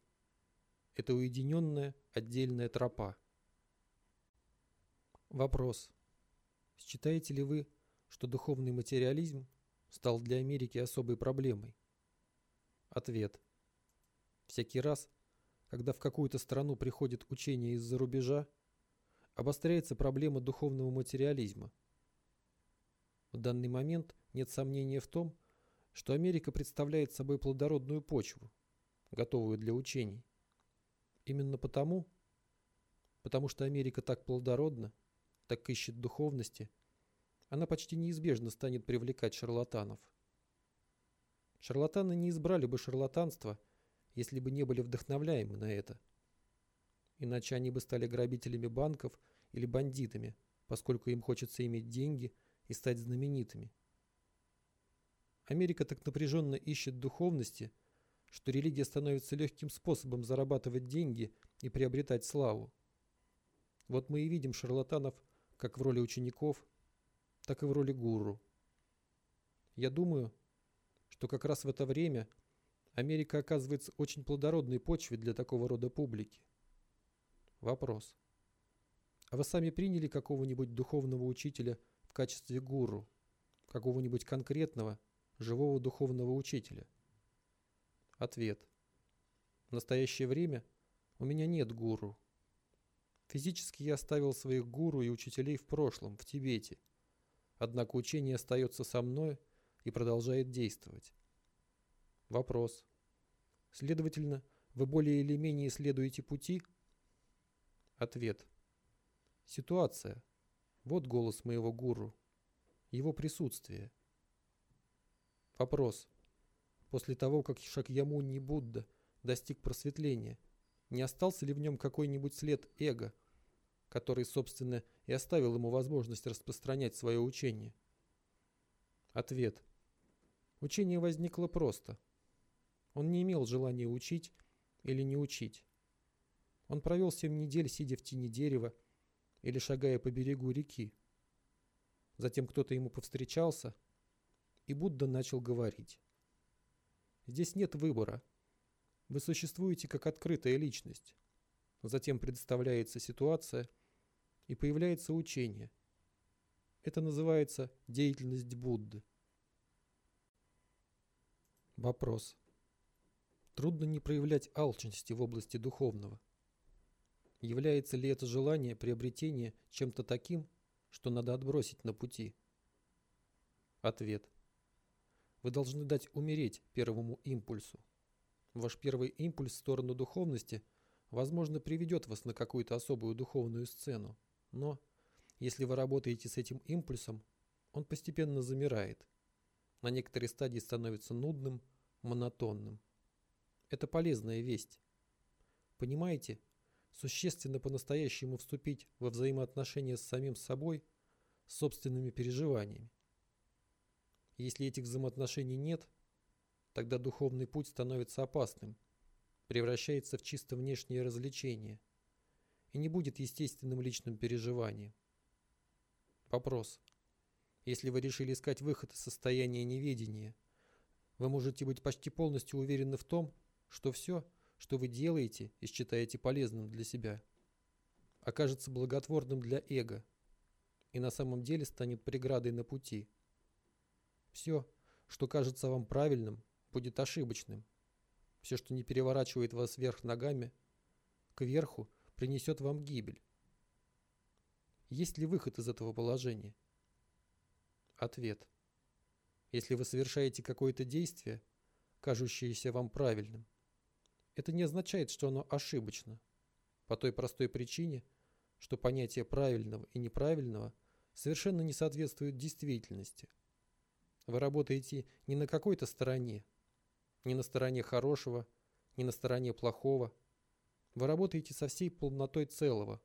Это уединенная отдельная тропа. Вопрос. Считаете ли вы, что духовный материализм стал для Америки особой проблемой? Ответ. Всякий раз, когда в какую-то страну приходит учение из-за рубежа, обостряется проблема духовного материализма. В данный момент нет сомнения в том, что Америка представляет собой плодородную почву, готовую для учений. Именно потому, потому что Америка так плодородна, так ищет духовности – она почти неизбежно станет привлекать шарлатанов. Шарлатаны не избрали бы шарлатанство, если бы не были вдохновляемы на это. Иначе они бы стали грабителями банков или бандитами, поскольку им хочется иметь деньги и стать знаменитыми. Америка так напряженно ищет духовности, что религия становится легким способом зарабатывать деньги и приобретать славу. Вот мы и видим шарлатанов как в роли учеников, так и в роли гуру. Я думаю, что как раз в это время Америка оказывается очень плодородной почвой для такого рода публики. Вопрос. А вы сами приняли какого-нибудь духовного учителя в качестве гуру? Какого-нибудь конкретного, живого духовного учителя? Ответ. В настоящее время у меня нет гуру. Физически я оставил своих гуру и учителей в прошлом, в Тибете. Однако учение остается со мной и продолжает действовать. Вопрос. Следовательно, вы более или менее исследуете пути? Ответ. Ситуация. Вот голос моего гуру. Его присутствие. Вопрос. После того, как Шакьямуни Будда достиг просветления, не остался ли в нем какой-нибудь след эго, который, собственно, и оставил ему возможность распространять свое учение? Ответ. Учение возникло просто. Он не имел желания учить или не учить. Он провел семь недель, сидя в тени дерева или шагая по берегу реки. Затем кто-то ему повстречался, и Будда начал говорить. Здесь нет выбора. Вы существуете как открытая личность. Затем предоставляется ситуация, и появляется учение. Это называется деятельность Будды. Вопрос. Трудно не проявлять алчности в области духовного. Является ли это желание приобретения чем-то таким, что надо отбросить на пути? Ответ. Вы должны дать умереть первому импульсу. Ваш первый импульс в сторону духовности, возможно, приведет вас на какую-то особую духовную сцену. Но, если вы работаете с этим импульсом, он постепенно замирает. На некоторой стадии становится нудным, монотонным. Это полезная весть. Понимаете, существенно по-настоящему вступить во взаимоотношения с самим собой, с собственными переживаниями. Если этих взаимоотношений нет, тогда духовный путь становится опасным, превращается в чисто внешнее развлечение и не будет естественным личным переживанием. Вопрос. Если вы решили искать выход из состояния неведения, вы можете быть почти полностью уверены в том, что все, что вы делаете и считаете полезным для себя, окажется благотворным для эго и на самом деле станет преградой на пути. Все, что кажется вам правильным, будет ошибочным. Все, что не переворачивает вас вверх ногами, кверху, принесет вам гибель. Есть ли выход из этого положения? Ответ. Если вы совершаете какое-то действие, кажущееся вам правильным, это не означает, что оно ошибочно. По той простой причине, что понятие правильного и неправильного совершенно не соответствуют действительности. Вы работаете не на какой-то стороне, не на стороне хорошего, не на стороне плохого. Вы работаете со всей полнотой целого,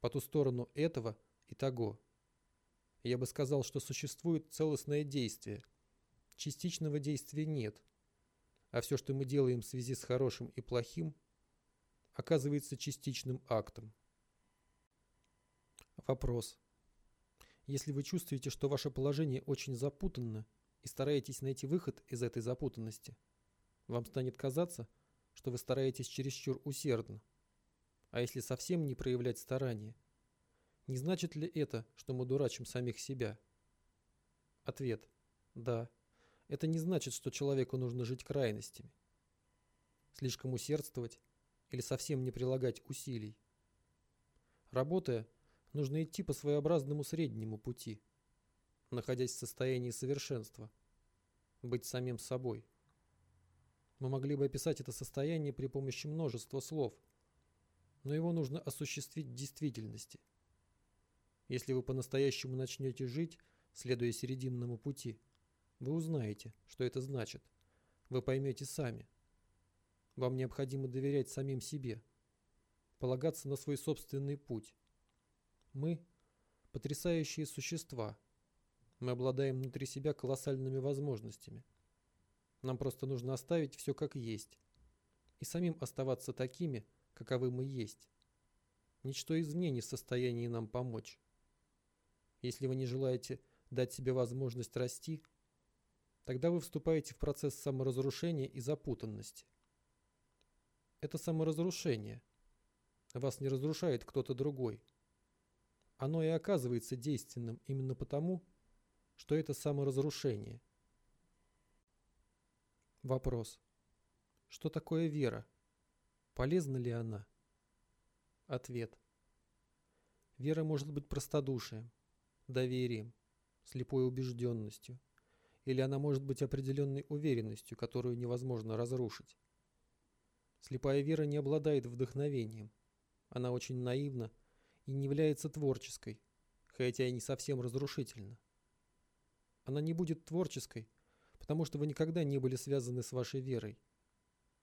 по ту сторону этого и того. Я бы сказал, что существует целостное действие. Частичного действия нет – а все, что мы делаем в связи с хорошим и плохим, оказывается частичным актом. Вопрос. Если вы чувствуете, что ваше положение очень запутанно и стараетесь найти выход из этой запутанности, вам станет казаться, что вы стараетесь чересчур усердно. А если совсем не проявлять старания, не значит ли это, что мы дурачим самих себя? Ответ. Да это не значит, что человеку нужно жить крайностями. Слишком усердствовать или совсем не прилагать усилий. Работая, нужно идти по своеобразному среднему пути, находясь в состоянии совершенства, быть самим собой. Мы могли бы описать это состояние при помощи множества слов, но его нужно осуществить в действительности. Если вы по-настоящему начнете жить, следуя серединному пути – вы узнаете, что это значит. Вы поймете сами. Вам необходимо доверять самим себе, полагаться на свой собственный путь. Мы – потрясающие существа. Мы обладаем внутри себя колоссальными возможностями. Нам просто нужно оставить все как есть и самим оставаться такими, каковы мы есть. Ничто извне не в состоянии нам помочь. Если вы не желаете дать себе возможность расти – Тогда вы вступаете в процесс саморазрушения и запутанности. Это саморазрушение. Вас не разрушает кто-то другой. Оно и оказывается действенным именно потому, что это саморазрушение. Вопрос. Что такое вера? Полезна ли она? Ответ. Вера может быть простодушием, доверием, слепой убежденностью, или она может быть определенной уверенностью, которую невозможно разрушить. Слепая вера не обладает вдохновением. Она очень наивна и не является творческой, хотя и не совсем разрушительна. Она не будет творческой, потому что вы никогда не были связаны с вашей верой,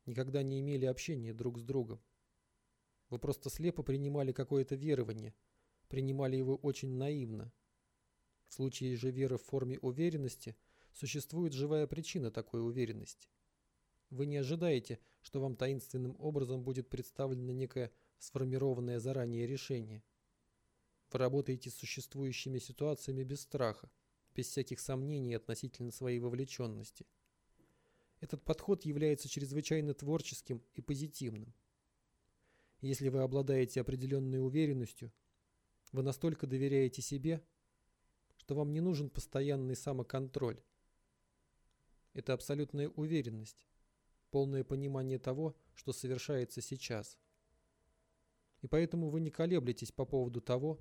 никогда не имели общения друг с другом. Вы просто слепо принимали какое-то верование, принимали его очень наивно. В случае же веры в форме уверенности существует живая причина такой уверенности. Вы не ожидаете, что вам таинственным образом будет представлено некое сформированное заранее решение. Вы работаете с существующими ситуациями без страха, без всяких сомнений относительно своей вовлеченности. Этот подход является чрезвычайно творческим и позитивным. Если вы обладаете определенной уверенностью, вы настолько доверяете себе, что вам не нужен постоянный самоконтроль. Это абсолютная уверенность, полное понимание того, что совершается сейчас. И поэтому вы не колеблетесь по поводу того,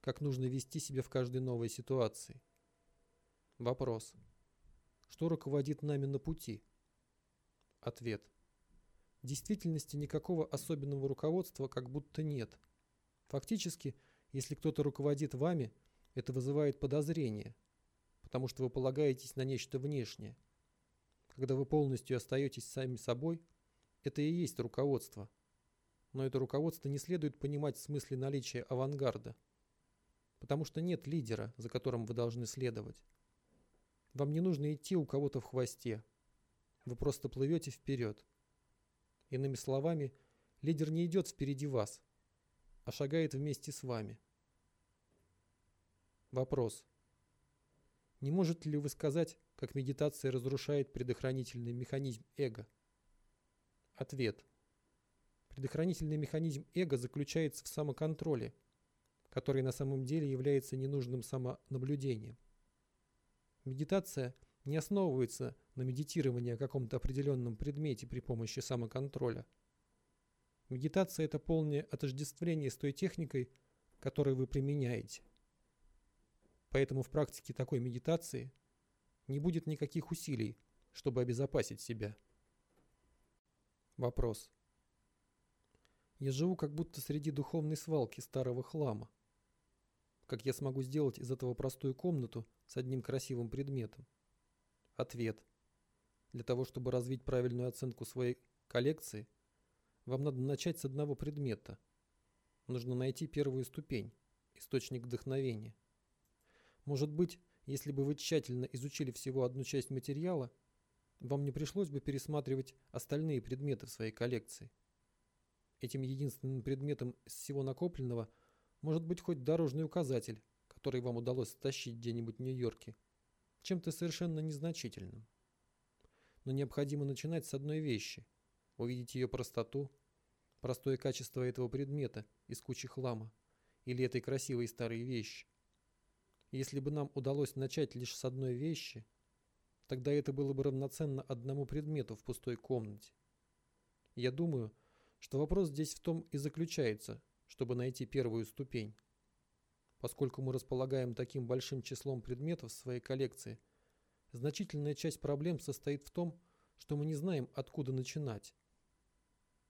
как нужно вести себя в каждой новой ситуации. Вопрос. Что руководит нами на пути? Ответ. В действительности никакого особенного руководства как будто нет. Фактически, если кто-то руководит вами, это вызывает подозрение, потому что вы полагаетесь на нечто внешнее. Когда вы полностью остаетесь сами собой, это и есть руководство. Но это руководство не следует понимать в смысле наличия авангарда, потому что нет лидера, за которым вы должны следовать. Вам не нужно идти у кого-то в хвосте. Вы просто плывете вперед. Иными словами, лидер не идет впереди вас, а шагает вместе с вами. Вопрос. Не можете ли вы сказать, как медитация разрушает предохранительный механизм эго? Ответ. Предохранительный механизм эго заключается в самоконтроле, который на самом деле является ненужным самонаблюдением. Медитация не основывается на медитировании о каком-то определенном предмете при помощи самоконтроля. Медитация – это полное отождествление с той техникой, которую вы применяете. Поэтому в практике такой медитации не будет никаких усилий, чтобы обезопасить себя. Вопрос. Я живу как будто среди духовной свалки старого хлама. Как я смогу сделать из этого простую комнату с одним красивым предметом? Ответ. Для того, чтобы развить правильную оценку своей коллекции, вам надо начать с одного предмета. Нужно найти первую ступень, источник вдохновения. Может быть, если бы вы тщательно изучили всего одну часть материала, вам не пришлось бы пересматривать остальные предметы в своей коллекции. Этим единственным предметом из всего накопленного – может быть хоть дорожный указатель, который вам удалось стащить где-нибудь в Нью-Йорке. Чем-то совершенно незначительным. Но необходимо начинать с одной вещи. Увидеть ее простоту, простое качество этого предмета из кучи хлама или этой красивой старой вещи. Если бы нам удалось начать лишь с одной вещи, тогда это было бы равноценно одному предмету в пустой комнате. Я думаю, что вопрос здесь в том и заключается, чтобы найти первую ступень. Поскольку мы располагаем таким большим числом предметов в своей коллекции, значительная часть проблем состоит в том, что мы не знаем, откуда начинать.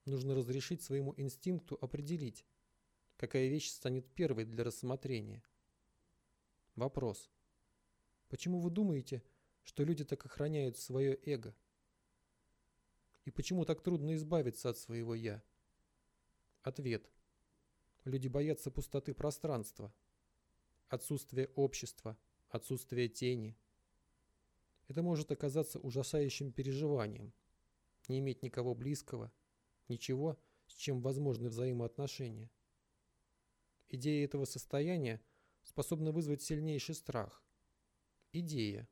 Нужно разрешить своему инстинкту определить, какая вещь станет первой для рассмотрения. Вопрос. Почему вы думаете, что люди так охраняют свое эго? И почему так трудно избавиться от своего «я»? Ответ. Люди боятся пустоты пространства, отсутствия общества, отсутствия тени. Это может оказаться ужасающим переживанием. Не иметь никого близкого, ничего, с чем возможны взаимоотношения. Идея этого состояния способна вызвать сильнейший страх. Идея,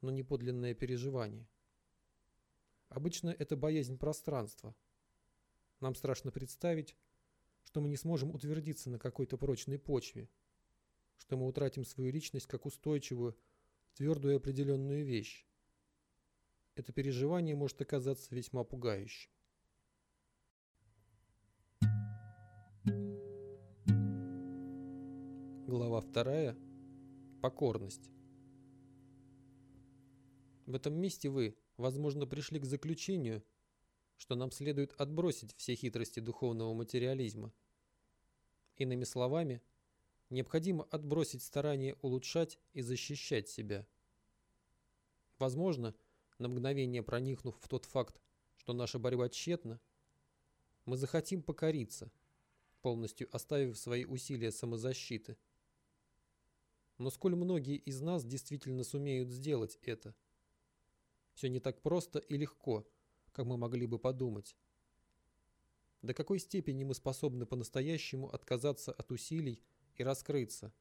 но не подлинное переживание. Обычно это боязнь пространства. Нам страшно представить, что мы не сможем утвердиться на какой-то прочной почве, что мы утратим свою личность как устойчивую, твердую и определенную вещь. Это переживание может оказаться весьма пугающим. Глава 2. Покорность. В этом месте вы, возможно, пришли к заключению, что нам следует отбросить все хитрости духовного материализма. Иными словами, необходимо отбросить старание улучшать и защищать себя. Возможно, на мгновение проникнув в тот факт, что наша борьба тщетна, мы захотим покориться, полностью оставив свои усилия самозащиты. Но сколь многие из нас действительно сумеют сделать это? Все не так просто и легко, как мы могли бы подумать. До какой степени мы способны по-настоящему отказаться от усилий и раскрыться?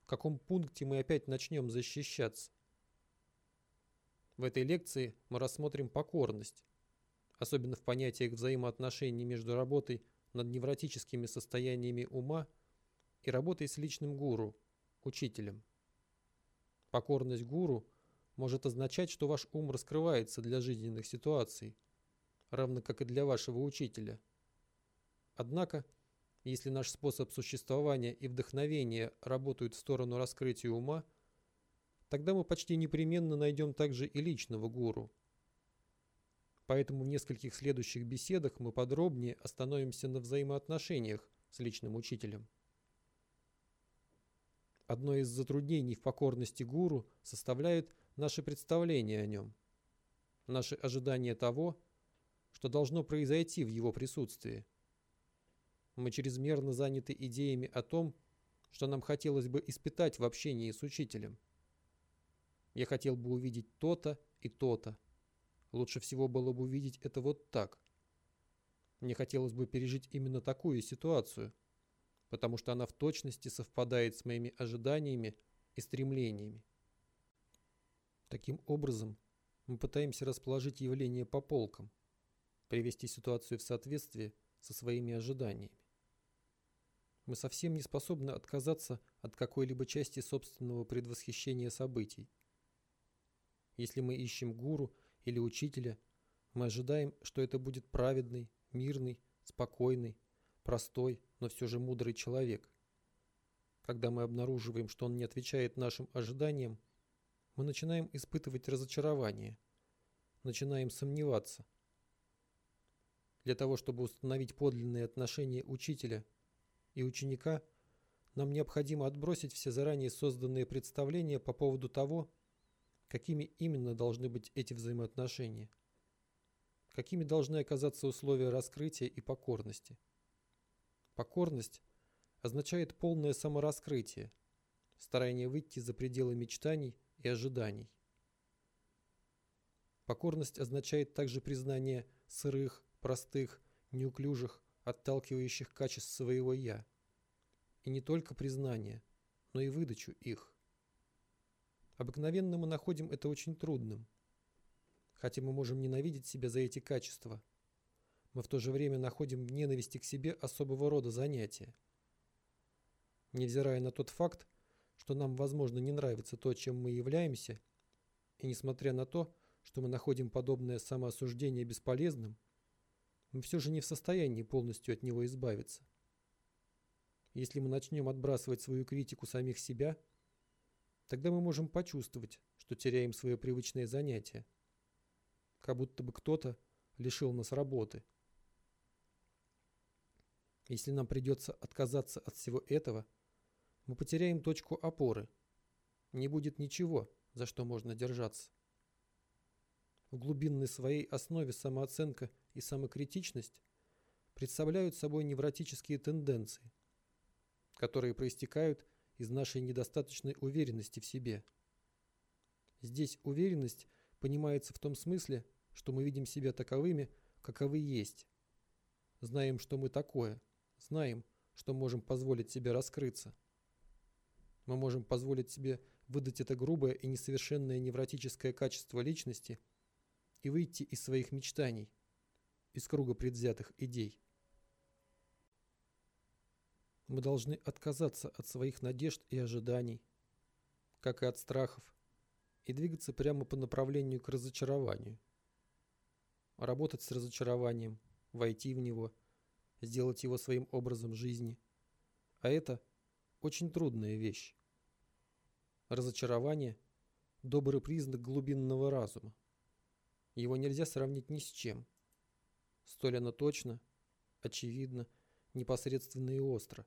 В каком пункте мы опять начнем защищаться? В этой лекции мы рассмотрим покорность, особенно в понятиях взаимоотношений между работой над невротическими состояниями ума и работой с личным гуру, учителем. Покорность гуру может означать, что ваш ум раскрывается для жизненных ситуаций, равно как и для вашего учителя. Однако, если наш способ существования и вдохновения работают в сторону раскрытия ума – тогда мы почти непременно найдем также и личного гуру. Поэтому в нескольких следующих беседах мы подробнее остановимся на взаимоотношениях с личным учителем. Одно из затруднений в покорности гуру составляет наше представление о нем, наши ожидания того, что должно произойти в его присутствии. Мы чрезмерно заняты идеями о том, что нам хотелось бы испытать в общении с учителем – я хотел бы увидеть то-то и то-то. Лучше всего было бы увидеть это вот так. Мне хотелось бы пережить именно такую ситуацию, потому что она в точности совпадает с моими ожиданиями и стремлениями. Таким образом, мы пытаемся расположить явление по полкам, привести ситуацию в соответствие со своими ожиданиями. Мы совсем не способны отказаться от какой-либо части собственного предвосхищения событий. Если мы ищем гуру или учителя, мы ожидаем, что это будет праведный, мирный, спокойный, простой, но все же мудрый человек. Когда мы обнаруживаем, что он не отвечает нашим ожиданиям, мы начинаем испытывать разочарование, начинаем сомневаться. Для того, чтобы установить подлинные отношения учителя и ученика, нам необходимо отбросить все заранее созданные представления по поводу того, Какими именно должны быть эти взаимоотношения? Какими должны оказаться условия раскрытия и покорности? Покорность означает полное самораскрытие, старание выйти за пределы мечтаний и ожиданий. Покорность означает также признание сырых, простых, неуклюжих, отталкивающих качеств своего «я». И не только признание, но и выдачу их. Обыкновенно мы находим это очень трудным. Хотя мы можем ненавидеть себя за эти качества. Мы в то же время находим в ненависти к себе особого рода занятия. Невзирая на тот факт, что нам, возможно, не нравится то, чем мы являемся, и несмотря на то, что мы находим подобное самоосуждение бесполезным, мы все же не в состоянии полностью от него избавиться. Если мы начнем отбрасывать свою критику самих себя – Тогда мы можем почувствовать, что теряем свое привычное занятие. Как будто бы кто-то лишил нас работы. Если нам придется отказаться от всего этого, мы потеряем точку опоры. Не будет ничего, за что можно держаться. В глубинной своей основе самооценка и самокритичность представляют собой невротические тенденции, которые проистекают из нашей недостаточной уверенности в себе. Здесь уверенность понимается в том смысле, что мы видим себя таковыми, каковы есть. Знаем, что мы такое, знаем, что можем позволить себе раскрыться. Мы можем позволить себе выдать это грубое и несовершенное невротическое качество личности и выйти из своих мечтаний, из круга предвзятых идей. Мы должны отказаться от своих надежд и ожиданий, как и от страхов, и двигаться прямо по направлению к разочарованию. Работать с разочарованием, войти в него, сделать его своим образом жизни. А это очень трудная вещь. Разочарование – добрый признак глубинного разума. Его нельзя сравнить ни с чем. Столь оно точно, очевидно, непосредственно и остро.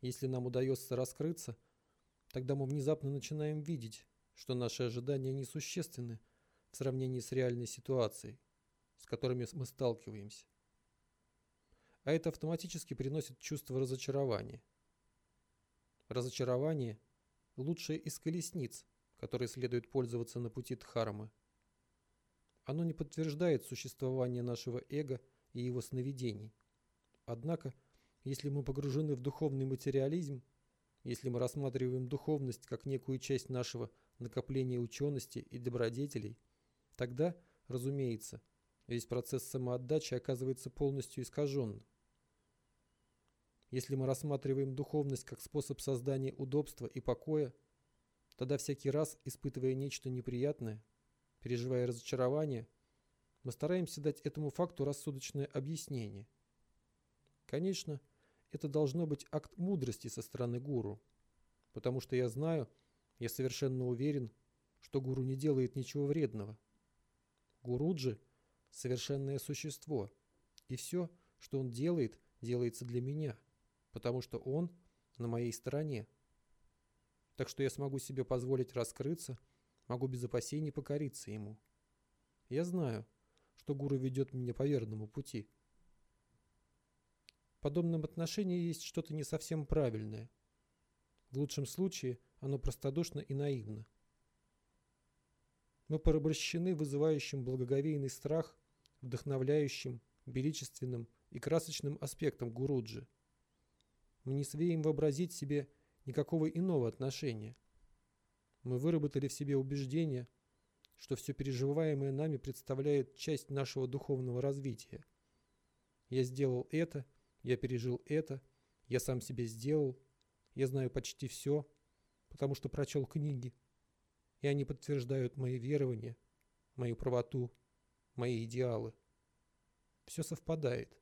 Если нам удается раскрыться, тогда мы внезапно начинаем видеть, что наши ожидания несущественны в сравнении с реальной ситуацией, с которыми мы сталкиваемся. А это автоматически приносит чувство разочарования. Разочарование – лучшее из колесниц, которой следует пользоваться на пути Дхармы. Оно не подтверждает существование нашего эго и его сновидений. Однако, если мы погружены в духовный материализм, если мы рассматриваем духовность как некую часть нашего накопления учености и добродетелей, тогда, разумеется, весь процесс самоотдачи оказывается полностью искаженным. Если мы рассматриваем духовность как способ создания удобства и покоя, тогда всякий раз, испытывая нечто неприятное, переживая разочарование, мы стараемся дать этому факту рассудочное объяснение. Конечно, это должно быть акт мудрости со стороны гуру, потому что я знаю, я совершенно уверен, что гуру не делает ничего вредного. Гуруджи – совершенное существо, и все, что он делает, делается для меня – потому что он на моей стороне. Так что я смогу себе позволить раскрыться, могу без опасений покориться ему. Я знаю, что гуру ведет меня по верному пути. В подобном отношении есть что-то не совсем правильное. В лучшем случае оно простодушно и наивно. Мы порабощены вызывающим благоговейный страх, вдохновляющим, величественным и красочным аспектом Гуруджи – мы не смеем вообразить себе никакого иного отношения. Мы выработали в себе убеждение, что все переживаемое нами представляет часть нашего духовного развития. Я сделал это, я пережил это, я сам себе сделал, я знаю почти все, потому что прочел книги, и они подтверждают мои верования, мою правоту, мои идеалы. Все совпадает.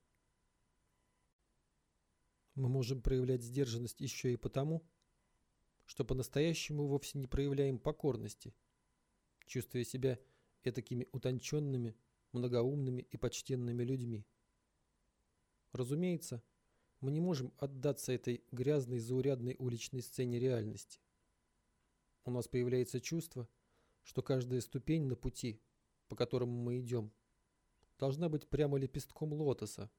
Мы можем проявлять сдержанность еще и потому, что по-настоящему вовсе не проявляем покорности, чувствуя себя этакими утонченными, многоумными и почтенными людьми. Разумеется, мы не можем отдаться этой грязной, заурядной уличной сцене реальности. У нас появляется чувство, что каждая ступень на пути, по которому мы идем, должна быть прямо лепестком лотоса,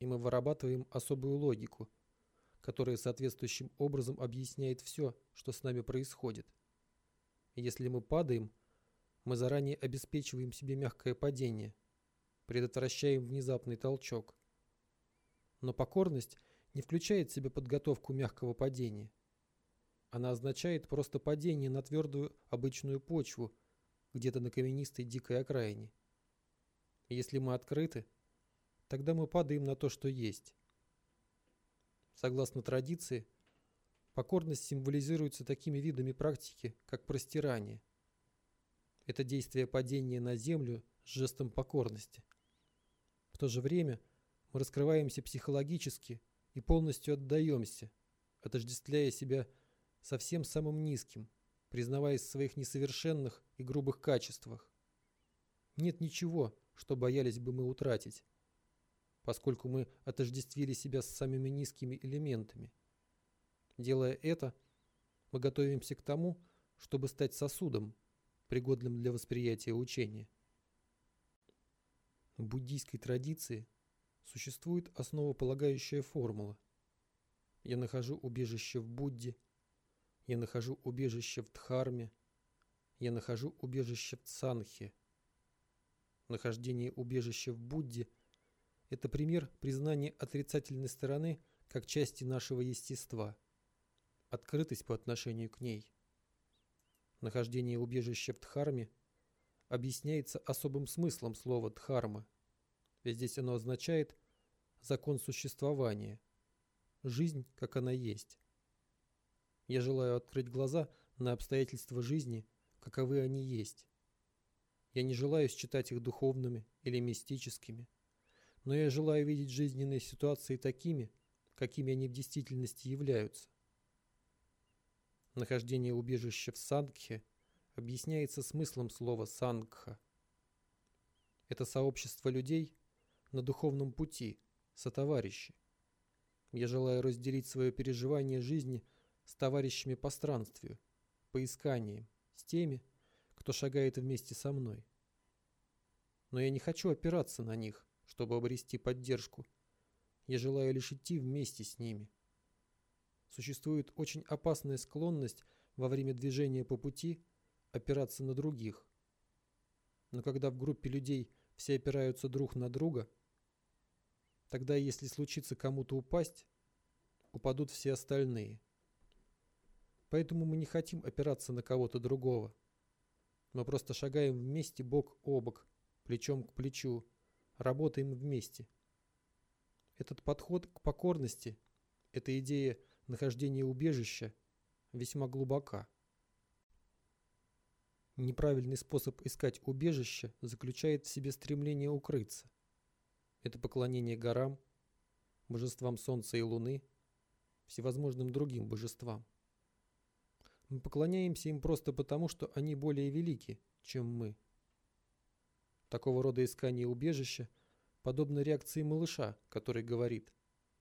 и мы вырабатываем особую логику, которая соответствующим образом объясняет все, что с нами происходит. Если мы падаем, мы заранее обеспечиваем себе мягкое падение, предотвращаем внезапный толчок. Но покорность не включает в себя подготовку мягкого падения. Она означает просто падение на твердую обычную почву, где-то на каменистой дикой окраине. Если мы открыты, тогда мы падаем на то, что есть. Согласно традиции, покорность символизируется такими видами практики, как простирание. Это действие падения на землю с жестом покорности. В то же время мы раскрываемся психологически и полностью отдаемся, отождествляя себя со всем самым низким, признаваясь в своих несовершенных и грубых качествах. Нет ничего, что боялись бы мы утратить поскольку мы отождествили себя с самыми низкими элементами. Делая это, мы готовимся к тому, чтобы стать сосудом, пригодным для восприятия учения. В буддийской традиции существует основополагающая формула. Я нахожу убежище в Будде, я нахожу убежище в Дхарме, я нахожу убежище в Цанхе. Нахождение убежища в Будде – это пример признания отрицательной стороны как части нашего естества. Открытость по отношению к ней. Нахождение убежища в Дхарме объясняется особым смыслом слова «дхарма», ведь здесь оно означает «закон существования», «жизнь, как она есть». Я желаю открыть глаза на обстоятельства жизни, каковы они есть. Я не желаю считать их духовными или мистическими – но я желаю видеть жизненные ситуации такими, какими они в действительности являются. Нахождение убежища в Сангхе объясняется смыслом слова «сангха». Это сообщество людей на духовном пути, сотоварищи. Я желаю разделить свое переживание жизни с товарищами по странствию, по исканиям, с теми, кто шагает вместе со мной. Но я не хочу опираться на них, чтобы обрести поддержку. Я желаю лишь идти вместе с ними. Существует очень опасная склонность во время движения по пути опираться на других. Но когда в группе людей все опираются друг на друга, тогда если случится кому-то упасть, упадут все остальные. Поэтому мы не хотим опираться на кого-то другого. Мы просто шагаем вместе бок о бок, плечом к плечу, работаем вместе. Этот подход к покорности, эта идея нахождения убежища весьма глубока. Неправильный способ искать убежище заключает в себе стремление укрыться. Это поклонение горам, божествам солнца и луны, всевозможным другим божествам. Мы поклоняемся им просто потому, что они более велики, чем мы. Такого рода искание убежища подобно реакции малыша, который говорит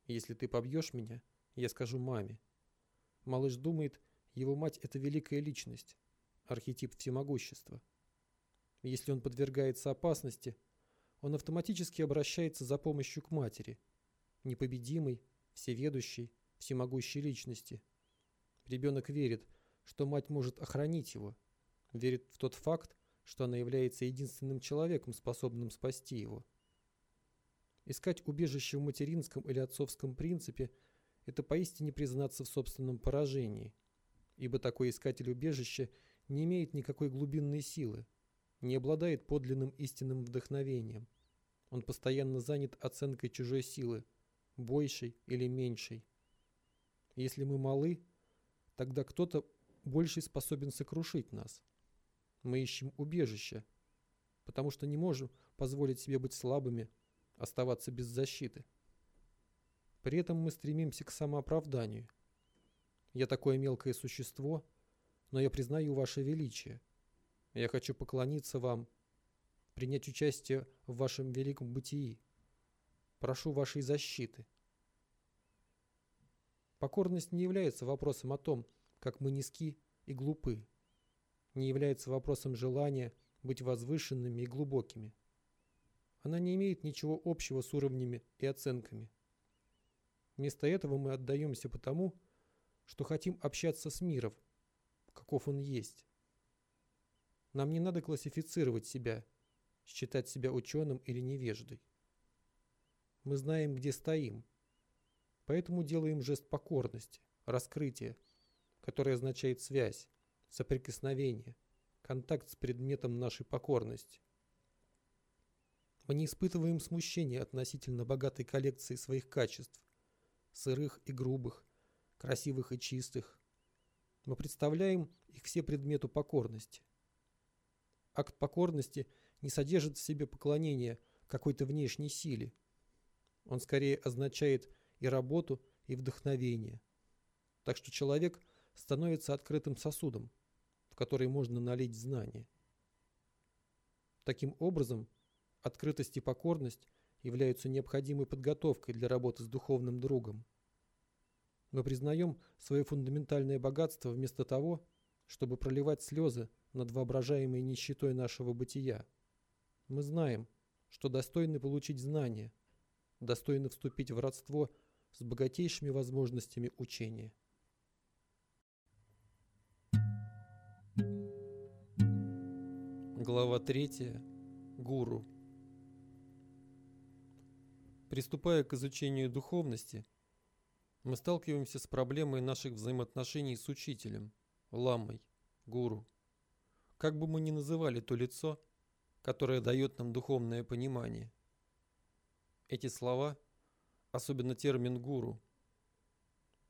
«Если ты побьешь меня, я скажу маме». Малыш думает, его мать – это великая личность, архетип всемогущества. Если он подвергается опасности, он автоматически обращается за помощью к матери, непобедимой, всеведущей, всемогущей личности. Ребенок верит, что мать может охранить его, верит в тот факт, что она является единственным человеком, способным спасти его. Искать убежище в материнском или отцовском принципе – это поистине признаться в собственном поражении, ибо такой искатель убежища не имеет никакой глубинной силы, не обладает подлинным истинным вдохновением. Он постоянно занят оценкой чужой силы, большей или меньшей. Если мы малы, тогда кто-то больший способен сокрушить нас. Мы ищем убежище, потому что не можем позволить себе быть слабыми, оставаться без защиты. При этом мы стремимся к самооправданию. Я такое мелкое существо, но я признаю ваше величие. Я хочу поклониться вам, принять участие в вашем великом бытии. Прошу вашей защиты. Покорность не является вопросом о том, как мы низки и глупы, не является вопросом желания быть возвышенными и глубокими. Она не имеет ничего общего с уровнями и оценками. Вместо этого мы отдаемся потому, что хотим общаться с миром, каков он есть. Нам не надо классифицировать себя, считать себя ученым или невеждой. Мы знаем, где стоим, поэтому делаем жест покорности, раскрытия, которое означает связь, соприкосновение, контакт с предметом нашей покорности. Мы не испытываем смущения относительно богатой коллекции своих качеств, сырых и грубых, красивых и чистых. Мы представляем их все предмету покорности. Акт покорности не содержит в себе поклонение какой-то внешней силе. Он скорее означает и работу, и вдохновение. Так что человек становится открытым сосудом, который можно налить знания. Таким образом, открытость и покорность являются необходимой подготовкой для работы с духовным другом. Мы признаем свое фундаментальное богатство вместо того, чтобы проливать слезы над воображаемой нищетой нашего бытия. Мы знаем, что достойны получить знания, достойны вступить в родство с богатейшими возможностями учения. Глава 3. Гуру. Приступая к изучению духовности, мы сталкиваемся с проблемой наших взаимоотношений с учителем, ламой, гуру. Как бы мы ни называли то лицо, которое дает нам духовное понимание. Эти слова, особенно термин «гуру»,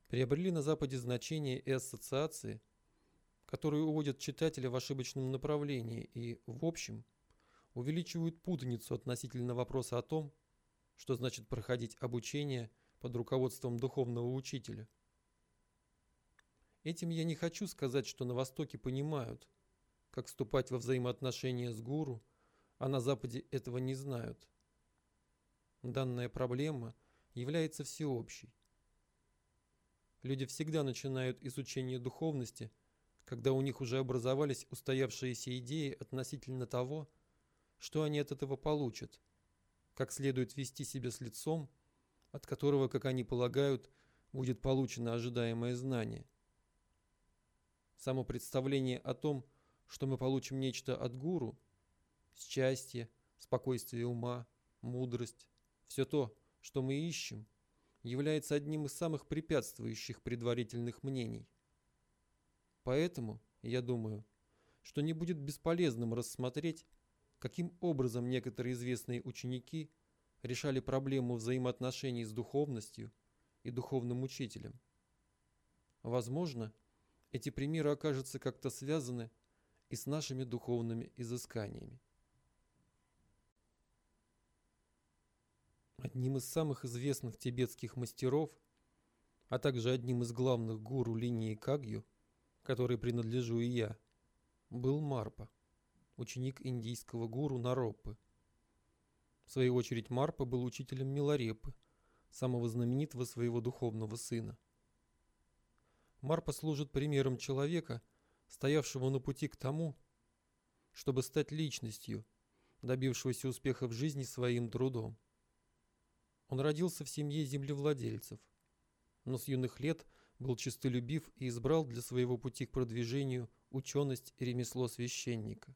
приобрели на Западе значение и ассоциации – которые уводят читателя в ошибочном направлении и, в общем, увеличивают путаницу относительно вопроса о том, что значит проходить обучение под руководством духовного учителя. Этим я не хочу сказать, что на Востоке понимают, как вступать во взаимоотношения с гуру, а на Западе этого не знают. Данная проблема является всеобщей. Люди всегда начинают изучение духовности, когда у них уже образовались устоявшиеся идеи относительно того, что они от этого получат, как следует вести себя с лицом, от которого, как они полагают, будет получено ожидаемое знание. Само представление о том, что мы получим нечто от гуру, счастье, спокойствие ума, мудрость, все то, что мы ищем, является одним из самых препятствующих предварительных мнений. Поэтому, я думаю, что не будет бесполезным рассмотреть, каким образом некоторые известные ученики решали проблему взаимоотношений с духовностью и духовным учителем. Возможно, эти примеры окажутся как-то связаны и с нашими духовными изысканиями. Одним из самых известных тибетских мастеров, а также одним из главных гуру линии Кагью, которой принадлежу и я, был Марпа, ученик индийского гуру Наропы. В свою очередь Марпа был учителем Миларепы, самого знаменитого своего духовного сына. Марпа служит примером человека, стоявшего на пути к тому, чтобы стать личностью, добившегося успеха в жизни своим трудом. Он родился в семье землевладельцев, но с юных лет был честолюбив и избрал для своего пути к продвижению ученость и ремесло священника.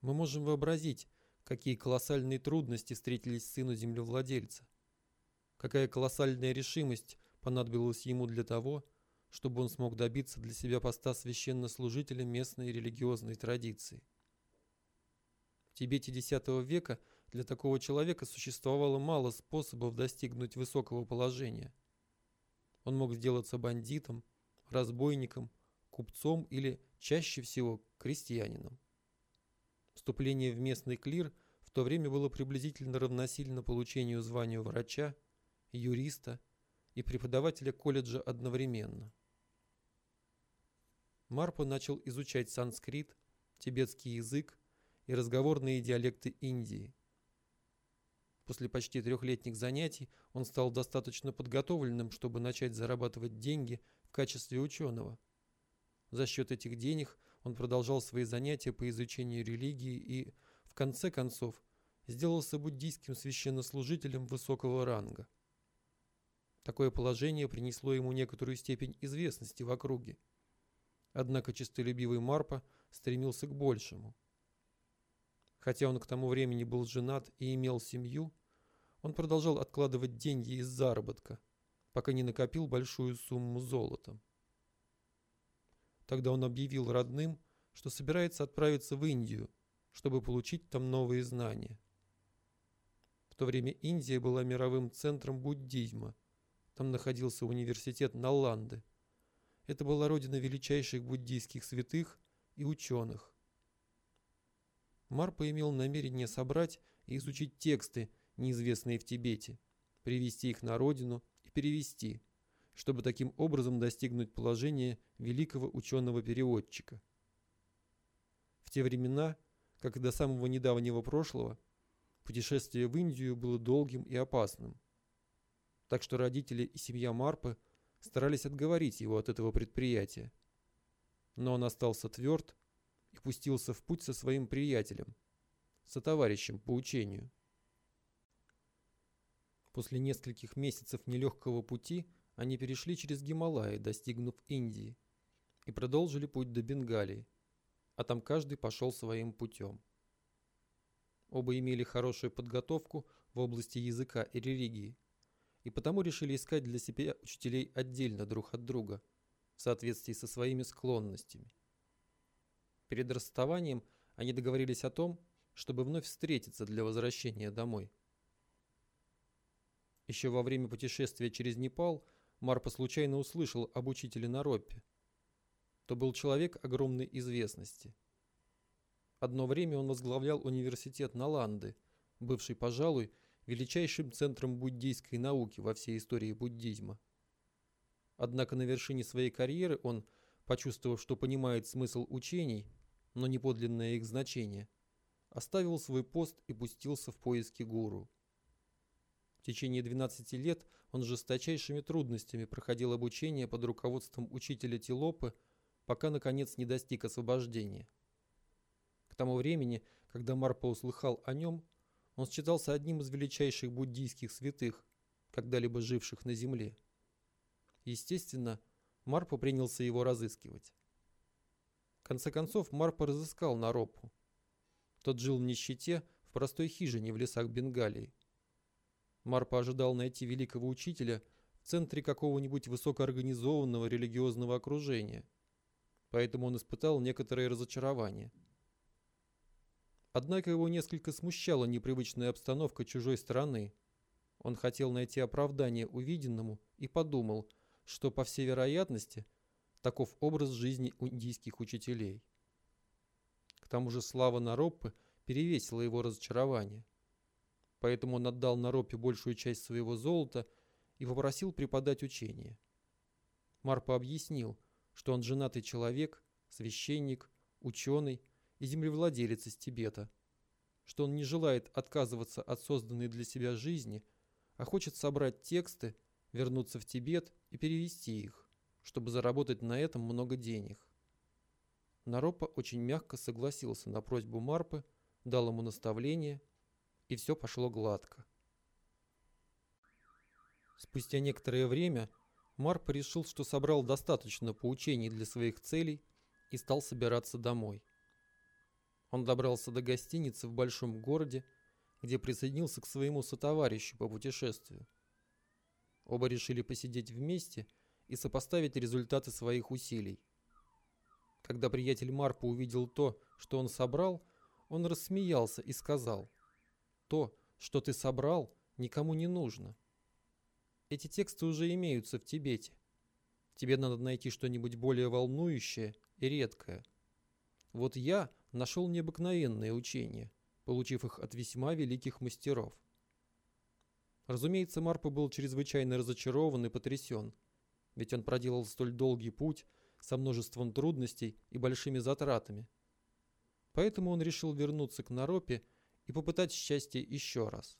Мы можем вообразить, какие колоссальные трудности встретились сыну землевладельца, какая колоссальная решимость понадобилась ему для того, чтобы он смог добиться для себя поста священнослужителя местной религиозной традиции. В Тибете X века для такого человека существовало мало способов достигнуть высокого положения. Он мог сделаться бандитом, разбойником, купцом или, чаще всего, крестьянином. Вступление в местный клир в то время было приблизительно равносильно получению звания врача, юриста и преподавателя колледжа одновременно. Марпо начал изучать санскрит, тибетский язык и разговорные диалекты Индии. После почти трехлетних занятий он стал достаточно подготовленным, чтобы начать зарабатывать деньги в качестве ученого. За счет этих денег он продолжал свои занятия по изучению религии и, в конце концов, сделался буддийским священнослужителем высокого ранга. Такое положение принесло ему некоторую степень известности в округе. Однако честолюбивый Марпа стремился к большему. Хотя он к тому времени был женат и имел семью, он продолжал откладывать деньги из заработка, пока не накопил большую сумму золота. Тогда он объявил родным, что собирается отправиться в Индию, чтобы получить там новые знания. В то время Индия была мировым центром буддизма. Там находился университет Наланды – это была родина величайших буддийских святых и ученых. Марпа имел намерение собрать и изучить тексты, неизвестные в Тибете, привести их на родину и перевести, чтобы таким образом достигнуть положения великого ученого-переводчика. В те времена, как и до самого недавнего прошлого, путешествие в Индию было долгим и опасным. Так что родители и семья Марпы – старались отговорить его от этого предприятия. Но он остался тверд и пустился в путь со своим приятелем, сотоварищем по учению. После нескольких месяцев нелегкого пути они перешли через Гималаи, достигнув Индии, и продолжили путь до Бенгалии, а там каждый пошел своим путем. Оба имели хорошую подготовку в области языка и религии, и потому решили искать для себя учителей отдельно друг от друга, в соответствии со своими склонностями. Перед расставанием они договорились о том, чтобы вновь встретиться для возвращения домой. Еще во время путешествия через Непал Марпа случайно услышал об учителе Нароппе. То был человек огромной известности. Одно время он возглавлял университет Наланды, бывший, пожалуй, величайшим центром буддийской науки во всей истории буддизма. Однако на вершине своей карьеры он, почувствовав, что понимает смысл учений, но не подлинное их значение, оставил свой пост и пустился в поиски гуру. В течение 12 лет он с жесточайшими трудностями проходил обучение под руководством учителя Тилопы, пока наконец не достиг освобождения. К тому времени, когда Марпа услыхал о нем, он считался одним из величайших буддийских святых, когда-либо живших на земле. Естественно, Марпа принялся его разыскивать. В конце концов, Марпа разыскал Наропу. Тот жил в нищете в простой хижине в лесах Бенгалии. Марпа ожидал найти великого учителя в центре какого-нибудь высокоорганизованного религиозного окружения, поэтому он испытал некоторое разочарование – Однако его несколько смущала непривычная обстановка чужой страны. Он хотел найти оправдание увиденному и подумал, что, по всей вероятности, таков образ жизни индийских учителей. К тому же слава Нароппы перевесила его разочарование. Поэтому он отдал Наропе большую часть своего золота и попросил преподать учение. Марпа объяснил, что он женатый человек, священник, ученый и землевладелец из Тибета, что он не желает отказываться от созданной для себя жизни, а хочет собрать тексты, вернуться в Тибет и перевести их, чтобы заработать на этом много денег. Наропа очень мягко согласился на просьбу Марпы, дал ему наставление, и все пошло гладко. Спустя некоторое время Марпа решил, что собрал достаточно поучений для своих целей и стал собираться домой. Он добрался до гостиницы в большом городе, где присоединился к своему сотоварищу по путешествию. Оба решили посидеть вместе и сопоставить результаты своих усилий. Когда приятель Марпа увидел то, что он собрал, он рассмеялся и сказал, «То, что ты собрал, никому не нужно. Эти тексты уже имеются в Тибете. Тебе надо найти что-нибудь более волнующее и редкое. Вот я нашел необыкновенные учения, получив их от весьма великих мастеров. Разумеется, Марпа был чрезвычайно разочарован и потрясен, ведь он проделал столь долгий путь со множеством трудностей и большими затратами. Поэтому он решил вернуться к Наропе и попытать счастье еще раз.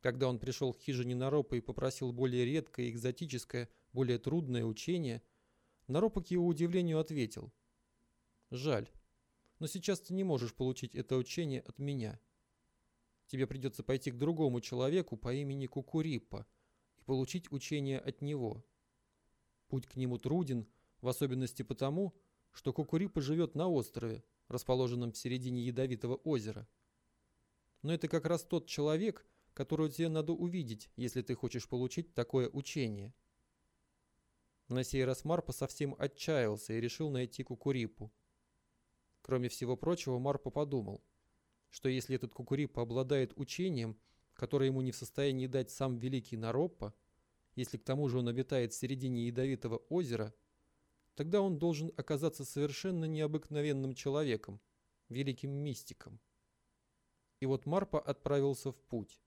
Когда он пришел к хижине Наропа и попросил более редкое экзотическое, более трудное учение, Наропа к его удивлению ответил. «Жаль, но сейчас ты не можешь получить это учение от меня. Тебе придется пойти к другому человеку по имени Кукуриппа и получить учение от него. Путь к нему труден, в особенности потому, что Кукуриппа живет на острове, расположенном в середине ядовитого озера. Но это как раз тот человек, которого тебе надо увидеть, если ты хочешь получить такое учение. На сей раз Марпа совсем отчаялся и решил найти Кукурипу. Кроме всего прочего, Марпо подумал, что если этот Кукурипа обладает учением, которое ему не в состоянии дать сам великий Нароппа, если к тому же он обитает в середине ядовитого озера, тогда он должен оказаться совершенно необыкновенным человеком, великим мистиком. И вот Марпа отправился в путь.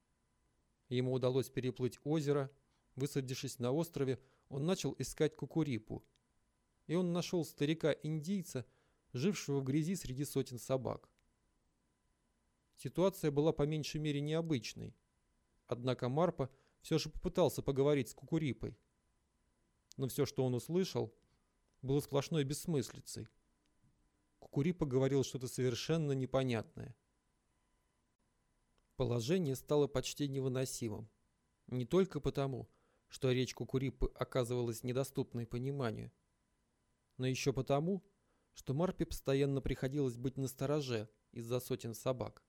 Ему удалось переплыть озеро, высадившись на острове, он начал искать Кукурипу. И он нашел старика-индийца, жившего в грязи среди сотен собак. Ситуация была по меньшей мере необычной. Однако Марпа все же попытался поговорить с Кукурипой. Но все, что он услышал, было сплошной бессмыслицей. Кукурипа говорил что-то совершенно непонятное. Положение стало почти невыносимым. Не только потому, что речь Кукурипы оказывалась недоступной пониманию, но еще потому, что Марпе постоянно приходилось быть настороже из-за сотен собак.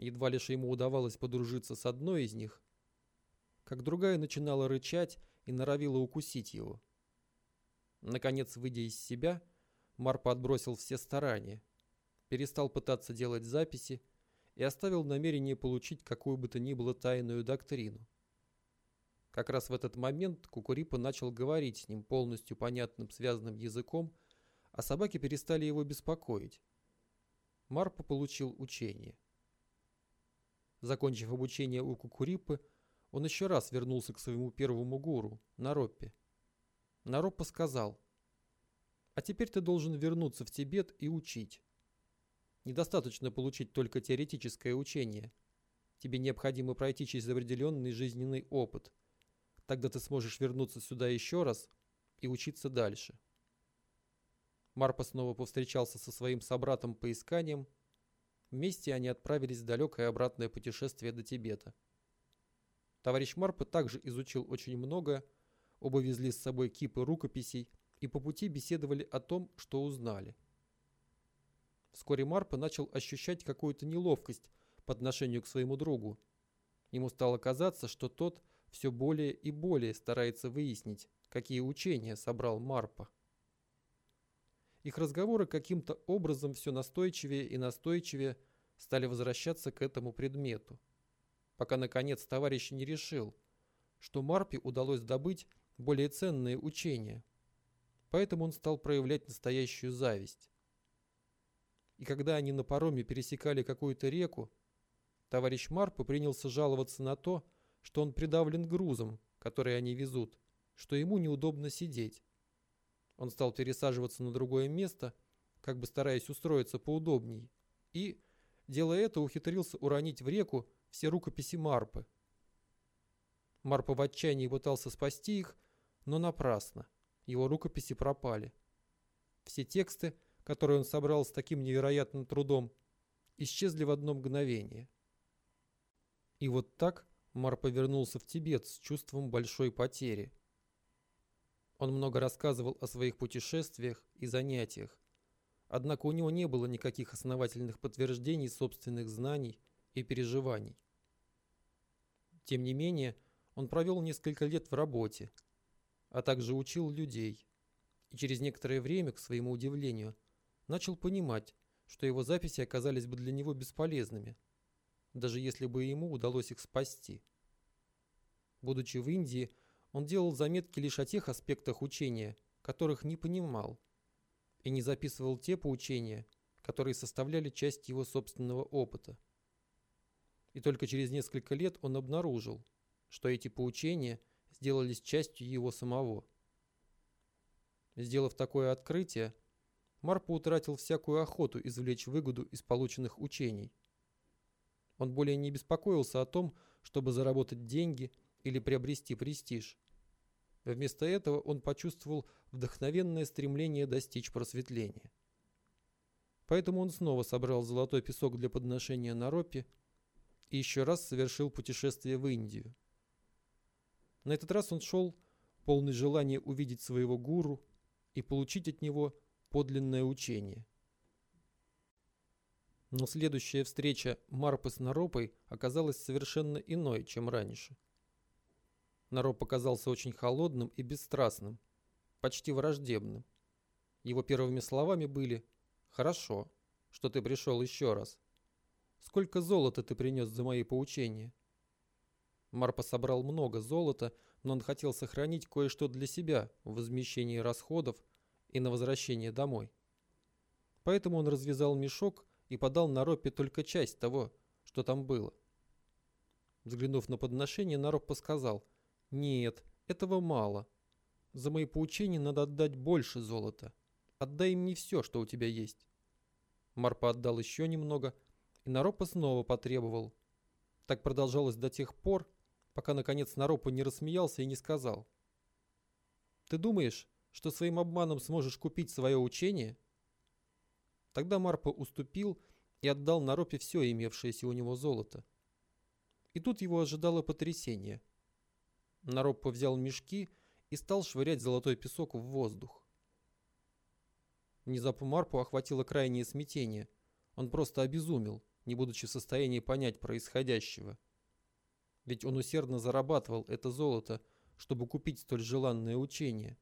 Едва лишь ему удавалось подружиться с одной из них, как другая начинала рычать и норовила укусить его. Наконец, выйдя из себя, Марпа отбросил все старания, перестал пытаться делать записи и оставил намерение получить какую бы то ни было тайную доктрину. Как раз в этот момент Кукурипа начал говорить с ним полностью понятным связанным языком, а собаки перестали его беспокоить. Марпа получил учение. Закончив обучение у Кукурипы, он еще раз вернулся к своему первому гуру, Нароппе. Нароппа сказал, «А теперь ты должен вернуться в Тибет и учить. Недостаточно получить только теоретическое учение. Тебе необходимо пройти через определенный жизненный опыт. Тогда ты сможешь вернуться сюда еще раз и учиться дальше». Марпа снова повстречался со своим собратом по исканиям. Вместе они отправились в далекое обратное путешествие до Тибета. Товарищ Марпа также изучил очень много, оба везли с собой кипы рукописей и по пути беседовали о том, что узнали. Вскоре Марпа начал ощущать какую-то неловкость по отношению к своему другу. Ему стало казаться, что тот все более и более старается выяснить, какие учения собрал Марпа. Их разговоры каким-то образом все настойчивее и настойчивее стали возвращаться к этому предмету – пока наконец товарищ не решил, что Марпе удалось добыть более ценные учения. Поэтому он стал проявлять настоящую зависть. И когда они на пароме пересекали какую-то реку, товарищ Марпа принялся жаловаться на то, что он придавлен грузом, который они везут, что ему неудобно сидеть. Он стал пересаживаться на другое место, как бы стараясь устроиться поудобней, и, делая это, ухитрился уронить в реку все рукописи Марпы. Марпа в отчаянии пытался спасти их, но напрасно. Его рукописи пропали. Все тексты, которые он собрал с таким невероятным трудом, исчезли в одно мгновение. И вот так Марпа вернулся в Тибет с чувством большой потери. Он много рассказывал о своих путешествиях и занятиях, однако у него не было никаких основательных подтверждений собственных знаний и переживаний. Тем не менее, он провел несколько лет в работе, а также учил людей, и через некоторое время, к своему удивлению, начал понимать, что его записи оказались бы для него бесполезными, даже если бы ему удалось их спасти. Будучи в Индии, он делал заметки лишь о тех аспектах учения, которых не понимал, и не записывал те поучения, которые составляли часть его собственного опыта. И только через несколько лет он обнаружил, что эти поучения сделались частью его самого. Сделав такое открытие, Марпа утратил всякую охоту извлечь выгоду из полученных учений. Он более не беспокоился о том, чтобы заработать деньги или приобрести престиж. Вместо этого он почувствовал вдохновенное стремление достичь просветления. Поэтому он снова собрал золотой песок для подношения на ропе и еще раз совершил путешествие в Индию. На этот раз он шел полный желания увидеть своего гуру и получить от него подлинное учение. Но следующая встреча Марпы с Наропой оказалась совершенно иной, чем раньше. Нароп оказался очень холодным и бесстрастным, почти враждебным. Его первыми словами были «Хорошо, что ты пришел еще раз. Сколько золота ты принес за мои поучения?» Марпа собрал много золота, но он хотел сохранить кое-что для себя в возмещении расходов и на возвращение домой. Поэтому он развязал мешок и подал Наропе только часть того, что там было. Взглянув на подношение, Наропа сказал, «Нет, этого мало. За мои поучения надо отдать больше золота. Отдай мне все, что у тебя есть». Марпа отдал еще немного, и Наропа снова потребовал. Так продолжалось до тех пор, пока наконец Наропа не рассмеялся и не сказал. «Ты думаешь, что своим обманом сможешь купить свое учение?» Тогда Марпа уступил и отдал Наропе все имевшееся у него золото. И тут его ожидало потрясение. Наропа взял мешки и стал швырять золотой песок в воздух. Внезапно Марпу охватило крайнее смятение. Он просто обезумел не будучи в состоянии понять происходящего. Ведь он усердно зарабатывал это золото, чтобы купить столь желанное учение.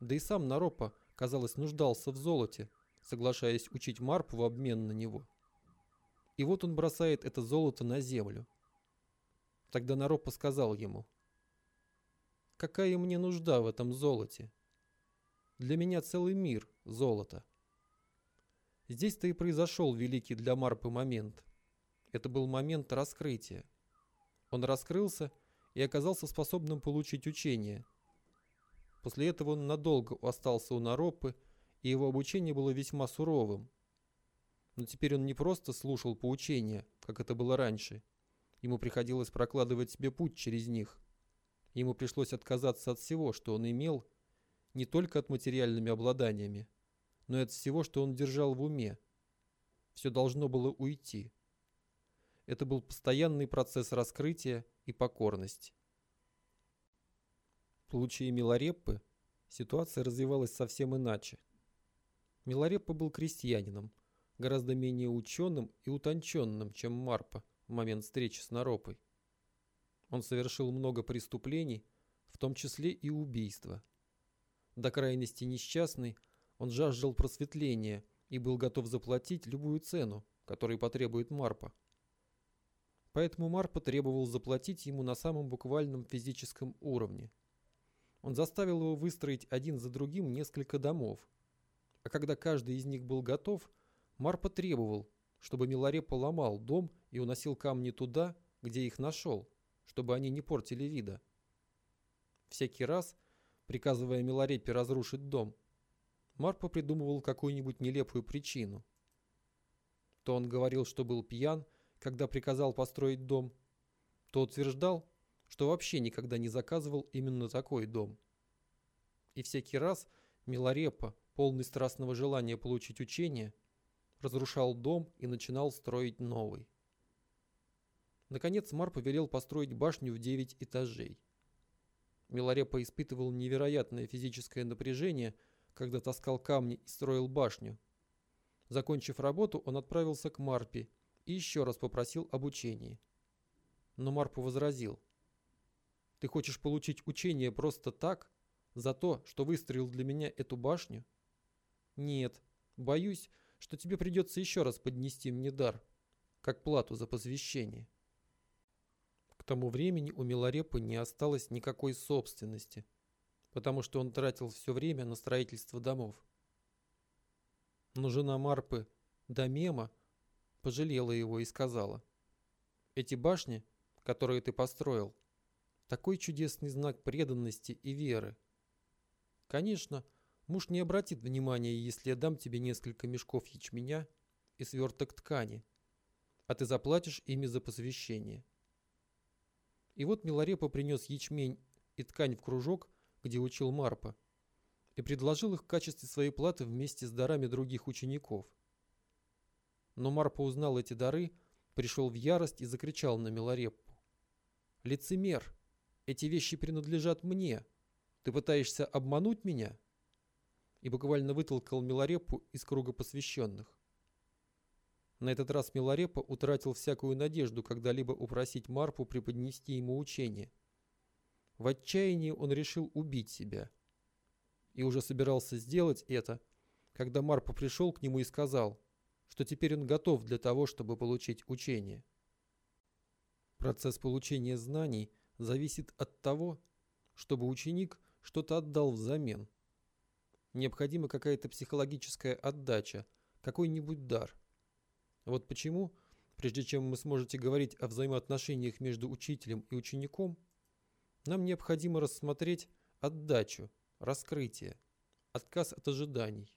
Да и сам Наропа, казалось, нуждался в золоте, соглашаясь учить Марпу в обмен на него. И вот он бросает это золото на землю. Тогда Наропа сказал ему, «Какая мне нужда в этом золоте? Для меня целый мир золота». Здесь-то и произошел великий для Марпы момент. Это был момент раскрытия. Он раскрылся и оказался способным получить учение. После этого он надолго остался у Наропы, и его обучение было весьма суровым. Но теперь он не просто слушал поучения, как это было раньше. Ему приходилось прокладывать себе путь через них. Ему пришлось отказаться от всего, что он имел, не только от материальными обладаниями, но и от всего, что он держал в уме. Все должно было уйти. Это был постоянный процесс раскрытия и покорности. В случае Милареппы ситуация развивалась совсем иначе. Милареппа был крестьянином, гораздо менее ученым и утонченным, чем Марпа в момент встречи с Наропой. Он совершил много преступлений, в том числе и убийства. До крайности несчастный, он жаждал просветления и был готов заплатить любую цену, которую потребует Марпа. Поэтому Марпа требовал заплатить ему на самом буквальном физическом уровне. Он заставил его выстроить один за другим несколько домов. А когда каждый из них был готов, Марпа требовал, чтобы Миларе поломал дом и уносил камни туда, где их нашел, чтобы они не портили вида. Всякий раз, приказывая Миларепе разрушить дом, Марпа придумывал какую-нибудь нелепую причину. То он говорил, что был пьян, когда приказал построить дом, то утверждал, что вообще никогда не заказывал именно такой дом. И всякий раз Миларепа, полный страстного желания получить учение, разрушал дом и начинал строить новый. Наконец Мар повелел построить башню в 9 этажей. Миларепа испытывал невероятное физическое напряжение, когда таскал камни и строил башню. Закончив работу, он отправился к Марпе и еще раз попросил обучения. Но Марпу возразил. «Ты хочешь получить учение просто так, за то, что выстроил для меня эту башню?» «Нет, боюсь, что тебе придется еще раз поднести мне дар, как плату за посвящение». К тому времени у Миларепы не осталось никакой собственности, потому что он тратил все время на строительство домов. Но жена Марпы, Дамема, пожалела его и сказала, «Эти башни, которые ты построил, такой чудесный знак преданности и веры. Конечно, муж не обратит внимания, если я дам тебе несколько мешков ячменя и сверток ткани, а ты заплатишь ими за посвящение». И вот Миларепа принес ячмень и ткань в кружок, где учил Марпа, и предложил их в качестве своей платы вместе с дарами других учеников – но Марпа узнал эти дары, пришел в ярость и закричал на Милореппу. «Лицемер! Эти вещи принадлежат мне! Ты пытаешься обмануть меня?» И буквально вытолкал Милорепу из круга посвященных. На этот раз Милорепа утратил всякую надежду когда-либо упросить Марпу преподнести ему учение. В отчаянии он решил убить себя. И уже собирался сделать это, когда Марпа пришел к нему и сказал – что теперь он готов для того, чтобы получить учение. Процесс получения знаний зависит от того, чтобы ученик что-то отдал взамен. Необходима какая-то психологическая отдача, какой-нибудь дар. Вот почему, прежде чем вы сможете говорить о взаимоотношениях между учителем и учеником, нам необходимо рассмотреть отдачу, раскрытие, отказ от ожиданий.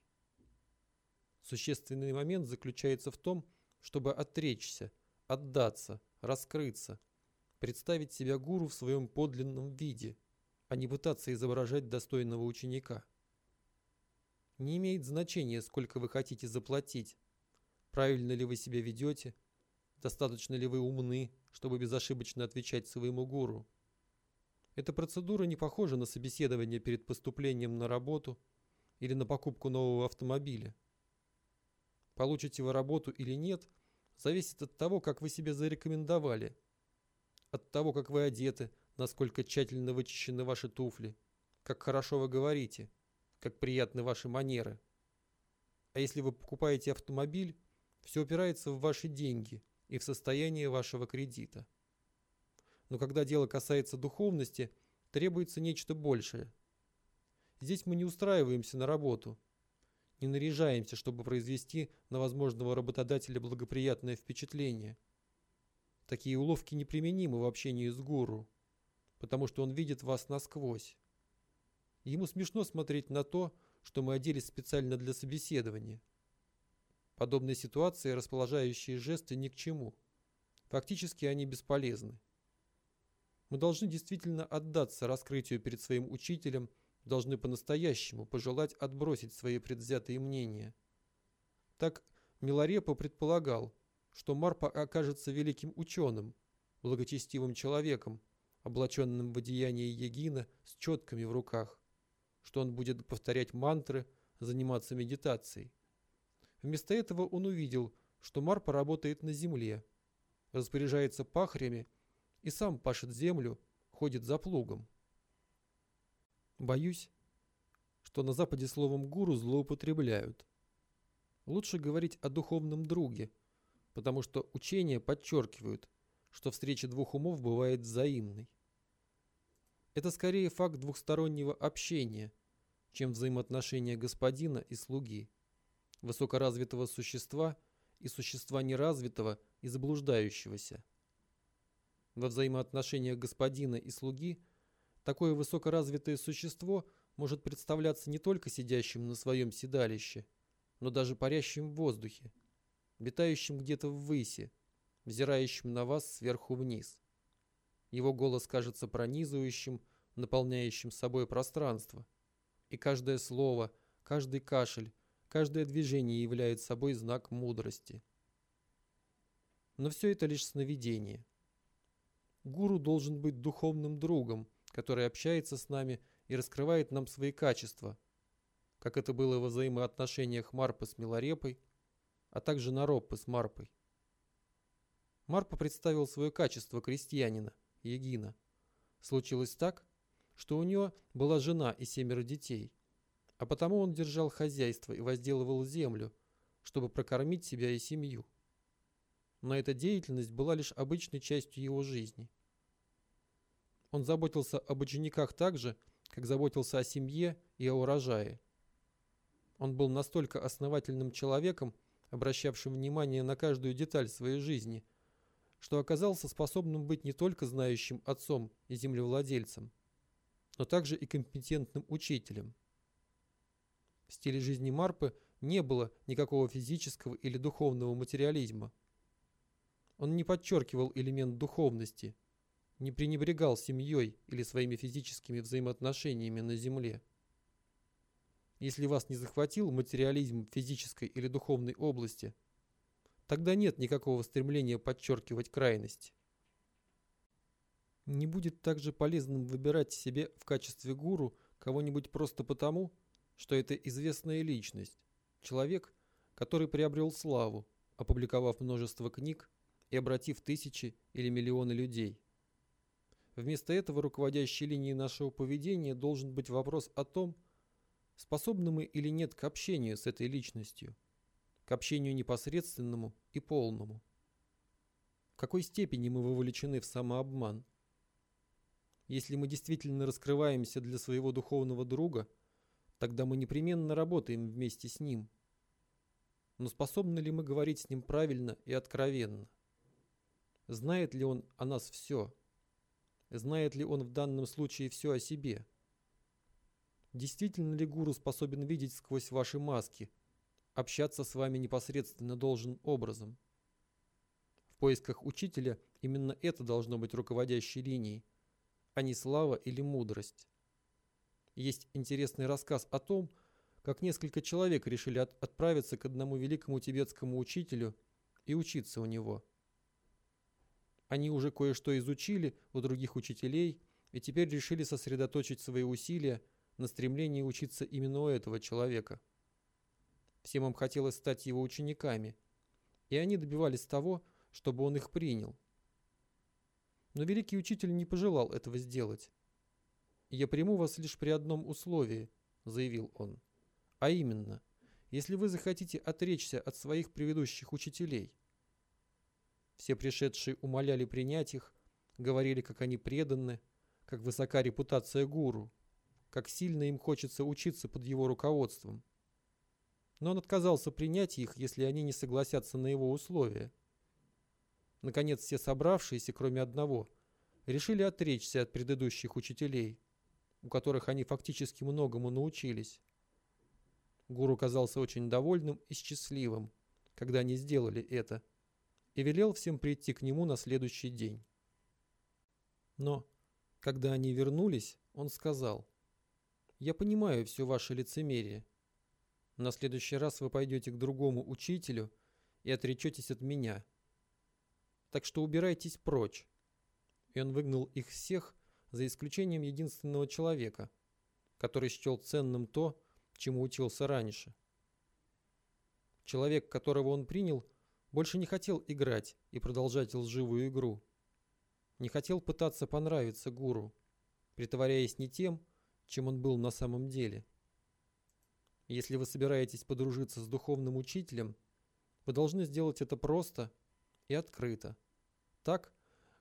Существенный момент заключается в том, чтобы отречься, отдаться, раскрыться, представить себя гуру в своем подлинном виде, а не пытаться изображать достойного ученика. Не имеет значения, сколько вы хотите заплатить, правильно ли вы себя ведете, достаточно ли вы умны, чтобы безошибочно отвечать своему гуру. Эта процедура не похожа на собеседование перед поступлением на работу или на покупку нового автомобиля. Получите вы работу или нет, зависит от того, как вы себя зарекомендовали. От того, как вы одеты, насколько тщательно вычищены ваши туфли, как хорошо вы говорите, как приятны ваши манеры. А если вы покупаете автомобиль, все упирается в ваши деньги и в состояние вашего кредита. Но когда дело касается духовности, требуется нечто большее. Здесь мы не устраиваемся на работу – не наряжаемся, чтобы произвести на возможного работодателя благоприятное впечатление. Такие уловки неприменимы в общении с гуру, потому что он видит вас насквозь. Ему смешно смотреть на то, что мы оделись специально для собеседования. Подобные ситуации, расположающие жесты, ни к чему. Фактически они бесполезны. Мы должны действительно отдаться раскрытию перед своим учителем, должны по-настоящему пожелать отбросить свои предвзятые мнения. Так Миларепа предполагал, что Марпа окажется великим ученым, благочестивым человеком, облаченным в одеяние егина с четками в руках, что он будет повторять мантры, заниматься медитацией. Вместо этого он увидел, что Марпа работает на земле, распоряжается пахрями и сам пашет землю, ходит за плугом. Боюсь, что на Западе словом «гуру» злоупотребляют. Лучше говорить о духовном друге, потому что учения подчеркивают, что встреча двух умов бывает взаимной. Это скорее факт двухстороннего общения, чем взаимоотношения господина и слуги, высокоразвитого существа и существа неразвитого и заблуждающегося. Во взаимоотношениях господина и слуги такое высокоразвитое существо может представляться не только сидящим на своем седалище, но даже парящим в воздухе, витающим где-то ввыси, взирающим на вас сверху вниз. Его голос кажется пронизывающим, наполняющим собой пространство. И каждое слово, каждый кашель, каждое движение является собой знак мудрости. Но все это лишь сновидение – Гуру должен быть духовным другом, который общается с нами и раскрывает нам свои качества, как это было во взаимоотношениях Марпы с Милорепой, а также Нароппы с Марпой. Марпа представил свое качество крестьянина, Егина. Случилось так, что у него была жена и семеро детей, а потому он держал хозяйство и возделывал землю, чтобы прокормить себя и семью. Но эта деятельность была лишь обычной частью его жизни. Он заботился об учениках так же, как заботился о семье и о урожае. Он был настолько основательным человеком, обращавшим внимание на каждую деталь своей жизни, что оказался способным быть не только знающим отцом и землевладельцем, но также и компетентным учителем. В стиле жизни Марпы не было никакого физического или духовного материализма. Он не подчеркивал элемент духовности – не пренебрегал семьей или своими физическими взаимоотношениями на земле. Если вас не захватил материализм физической или духовной области, тогда нет никакого стремления подчеркивать крайность. Не будет также полезным выбирать себе в качестве гуру кого-нибудь просто потому, что это известная личность, человек, который приобрел славу, опубликовав множество книг и обратив тысячи или миллионы людей. Вместо этого руководящей линией нашего поведения должен быть вопрос о том, способны мы или нет к общению с этой личностью, к общению непосредственному и полному. В какой степени мы вовлечены в самообман? Если мы действительно раскрываемся для своего духовного друга, тогда мы непременно работаем вместе с ним. Но способны ли мы говорить с ним правильно и откровенно? Знает ли он о нас все? Знает ли он в данном случае все о себе? Действительно ли гуру способен видеть сквозь ваши маски, общаться с вами непосредственно должным образом? В поисках учителя именно это должно быть руководящей линией, а не слава или мудрость. Есть интересный рассказ о том, как несколько человек решили от отправиться к одному великому тибетскому учителю и учиться у него – они уже кое-что изучили у других учителей и теперь решили сосредоточить свои усилия на стремлении учиться именно у этого человека. Всем им хотелось стать его учениками, и они добивались того, чтобы он их принял. Но великий учитель не пожелал этого сделать. «Я приму вас лишь при одном условии», — заявил он. «А именно, если вы захотите отречься от своих предыдущих учителей». Все пришедшие умоляли принять их, говорили, как они преданы, как высока репутация гуру, как сильно им хочется учиться под его руководством. Но он отказался принять их, если они не согласятся на его условия. наконец все собравшиеся, кроме одного, решили отречься от предыдущих учителей, у которых они фактически многому научились. Гуру казался очень довольным и счастливым, когда они сделали это, и велел всем прийти к нему на следующий день. Но, когда они вернулись, он сказал, «Я понимаю все ваше лицемерие. На следующий раз вы пойдете к другому учителю и отречетесь от меня. Так что убирайтесь прочь». И он выгнал их всех, за исключением единственного человека, который счел ценным то, чему учился раньше. Человек, которого он принял, больше не хотел играть и продолжать лживую игру. Не хотел пытаться понравиться гуру, притворяясь не тем, чем он был на самом деле. Если вы собираетесь подружиться с духовным учителем, вы должны сделать это просто и открыто. Так,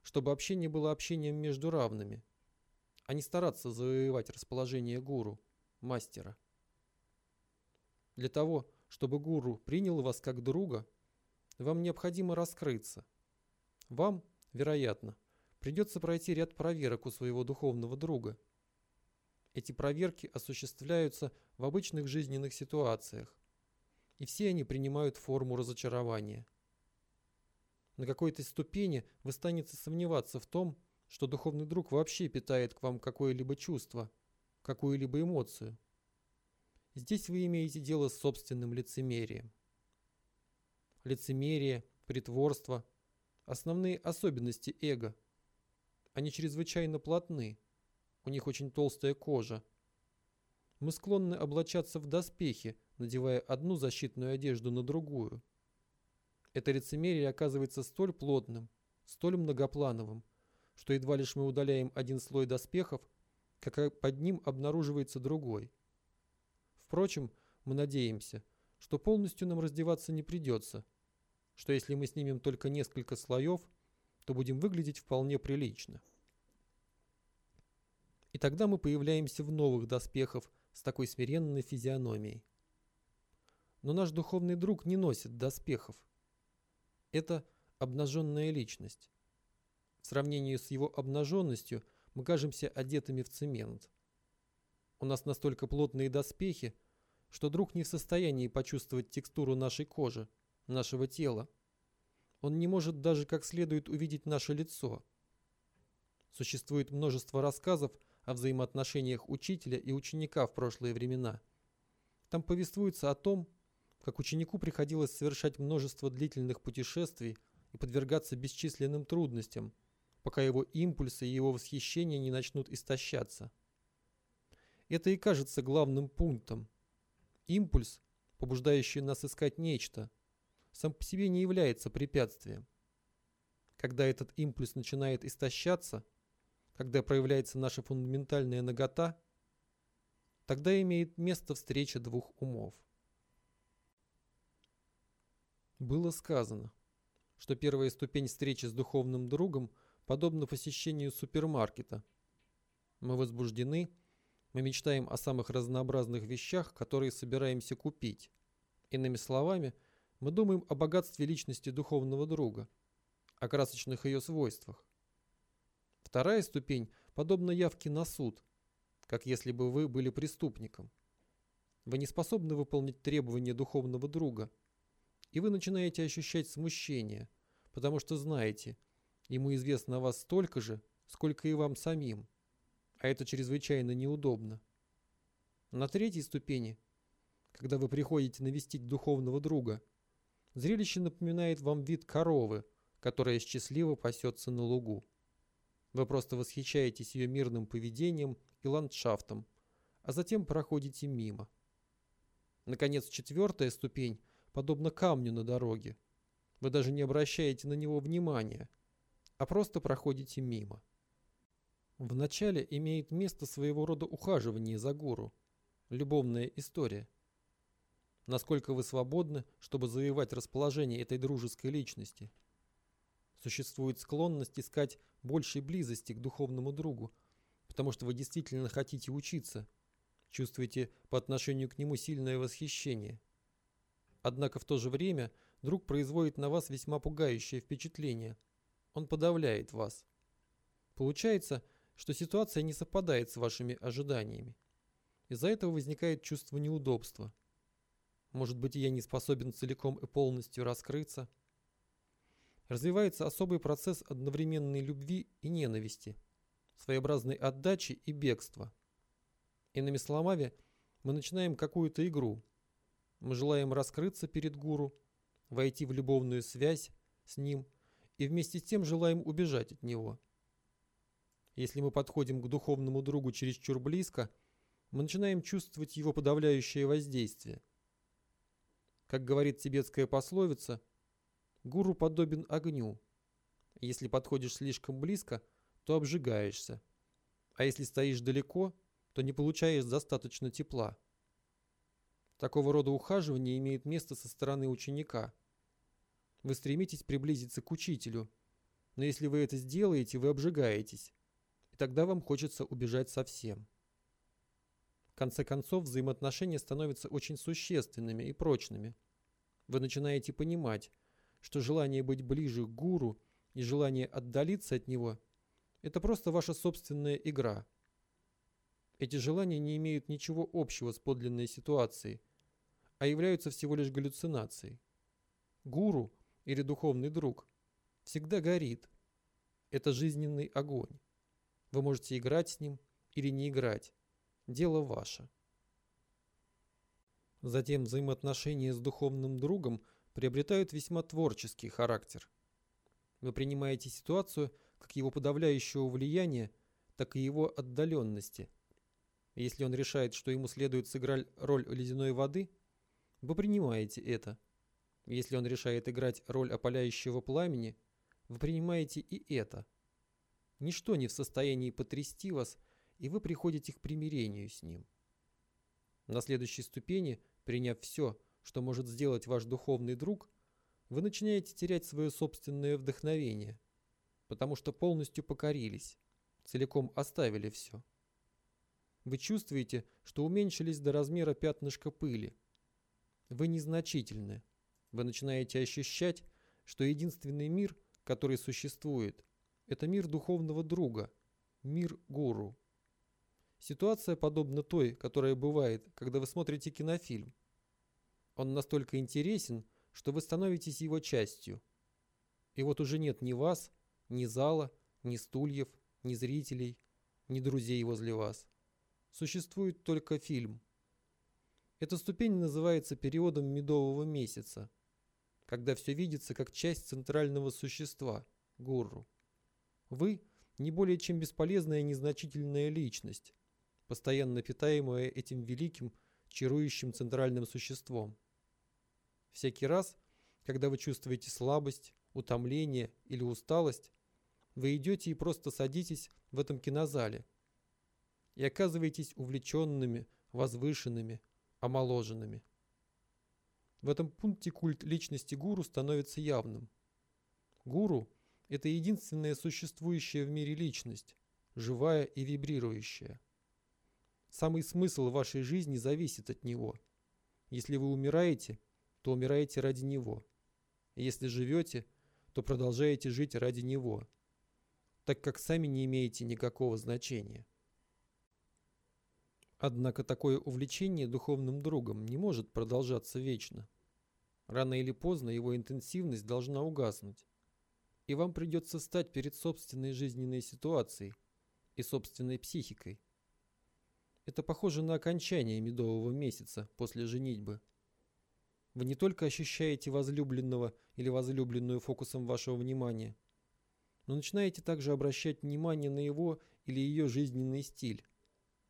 чтобы общение было общением между равными, а не стараться завоевать расположение гуру, мастера. Для того, чтобы гуру принял вас как друга, вам необходимо раскрыться. Вам, вероятно, придется пройти ряд проверок у своего духовного друга. Эти проверки осуществляются в обычных жизненных ситуациях, и все они принимают форму разочарования. На какой-то ступени вы станете сомневаться в том, что духовный друг вообще питает к вам какое-либо чувство, какую-либо эмоцию. Здесь вы имеете дело с собственным лицемерием. Лицемерие, притворство – основные особенности эго. Они чрезвычайно плотны, у них очень толстая кожа. Мы склонны облачаться в доспехи, надевая одну защитную одежду на другую. Это лицемерие оказывается столь плотным, столь многоплановым, что едва лишь мы удаляем один слой доспехов, как под ним обнаруживается другой – Впрочем, мы надеемся, что полностью нам раздеваться не придется, что если мы снимем только несколько слоев, то будем выглядеть вполне прилично. И тогда мы появляемся в новых доспехах с такой смиренной физиономией. Но наш духовный друг не носит доспехов. Это обнаженная личность. В сравнении с его обнаженностью мы кажемся одетыми в цемент. У нас настолько плотные доспехи, что друг не в состоянии почувствовать текстуру нашей кожи, нашего тела. Он не может даже как следует увидеть наше лицо. Существует множество рассказов о взаимоотношениях учителя и ученика в прошлые времена. Там повествуется о том, как ученику приходилось совершать множество длительных путешествий и подвергаться бесчисленным трудностям, пока его импульсы и его восхищение не начнут истощаться. Это и кажется главным пунктом. Импульс, побуждающий нас искать нечто, сам по себе не является препятствием. Когда этот импульс начинает истощаться, когда проявляется наша фундаментальная нагота, тогда имеет место встреча двух умов. Было сказано, что первая ступень встречи с духовным другом подобна посещению супермаркета. Мы возбуждены мы мечтаем о самых разнообразных вещах, которые собираемся купить. Иными словами, мы думаем о богатстве личности духовного друга, о красочных ее свойствах. Вторая ступень подобна явке на суд, как если бы вы были преступником. Вы не способны выполнить требования духовного друга, и вы начинаете ощущать смущение, потому что знаете, ему известно о вас столько же, сколько и вам самим а это чрезвычайно неудобно. На третьей ступени, когда вы приходите навестить духовного друга, зрелище напоминает вам вид коровы, которая счастливо пасется на лугу. Вы просто восхищаетесь ее мирным поведением и ландшафтом, а затем проходите мимо. Наконец, четвертая ступень подобна камню на дороге. Вы даже не обращаете на него внимания, а просто проходите мимо. Вначале имеет место своего рода ухаживание за гуру, любовная история. Насколько вы свободны, чтобы завоевать расположение этой дружеской личности? Существует склонность искать большей близости к духовному другу, потому что вы действительно хотите учиться, чувствуете по отношению к нему сильное восхищение. Однако в то же время друг производит на вас весьма пугающее впечатление, он подавляет вас. Получается, что ситуация не совпадает с вашими ожиданиями. Из-за этого возникает чувство неудобства. Может быть, я не способен целиком и полностью раскрыться. Развивается особый процесс одновременной любви и ненависти, своеобразной отдачи и бегства. Иными словами, мы начинаем какую-то игру. Мы желаем раскрыться перед гуру, войти в любовную связь с ним и вместе с тем желаем убежать от него. Если мы подходим к духовному другу чересчур близко, мы начинаем чувствовать его подавляющее воздействие. Как говорит тибетская пословица, гуру подобен огню. Если подходишь слишком близко, то обжигаешься. А если стоишь далеко, то не получаешь достаточно тепла. Такого рода ухаживание имеет место со стороны ученика. Вы стремитесь приблизиться к учителю, но если вы это сделаете, вы обжигаетесь, и тогда вам хочется убежать совсем. В конце концов, взаимоотношения становятся очень существенными и прочными. Вы начинаете понимать, что желание быть ближе к гуру и желание отдалиться от него – это просто ваша собственная игра – эти желания не имеют ничего общего с подлинной ситуацией, а являются всего лишь галлюцинацией. Гуру или духовный друг всегда горит. Это жизненный огонь. Вы можете играть с ним или не играть. Дело ваше. Затем взаимоотношения с духовным другом приобретают весьма творческий характер. Вы принимаете ситуацию как его подавляющего влияния, так и его отдаленности – если он решает, что ему следует сыграть роль ледяной воды, вы принимаете это. Если он решает играть роль опаляющего пламени, вы принимаете и это. Ничто не в состоянии потрясти вас, и вы приходите к примирению с ним. На следующей ступени, приняв все, что может сделать ваш духовный друг, вы начинаете терять свое собственное вдохновение, потому что полностью покорились, целиком оставили все. Вы чувствуете, что уменьшились до размера пятнышка пыли. Вы незначительны. Вы начинаете ощущать, что единственный мир, который существует, это мир духовного друга, мир гуру. Ситуация подобна той, которая бывает, когда вы смотрите кинофильм. Он настолько интересен, что вы становитесь его частью. И вот уже нет ни вас, ни зала, ни стульев, ни зрителей, ни друзей возле вас существует только фильм. Эта ступень называется периодом медового месяца, когда все видится как часть центрального существа – гуру. Вы – не более чем бесполезная незначительная личность, постоянно питаемая этим великим, чарующим центральным существом. Всякий раз, когда вы чувствуете слабость, утомление или усталость, вы идете и просто садитесь в этом кинозале – и оказываетесь увлеченными, возвышенными, омоложенными. В этом пункте культ личности гуру становится явным. Гуру – это единственная существующая в мире личность, живая и вибрирующая. Самый смысл вашей жизни зависит от него. Если вы умираете, то умираете ради него. Если живете, то продолжаете жить ради него, так как сами не имеете никакого значения. Однако такое увлечение духовным другом не может продолжаться вечно. Рано или поздно его интенсивность должна угаснуть. И вам придется стать перед собственной жизненной ситуацией и собственной психикой. Это похоже на окончание медового месяца после женитьбы. Вы не только ощущаете возлюбленного или возлюбленную фокусом вашего внимания, но начинаете также обращать внимание на его или ее жизненный стиль,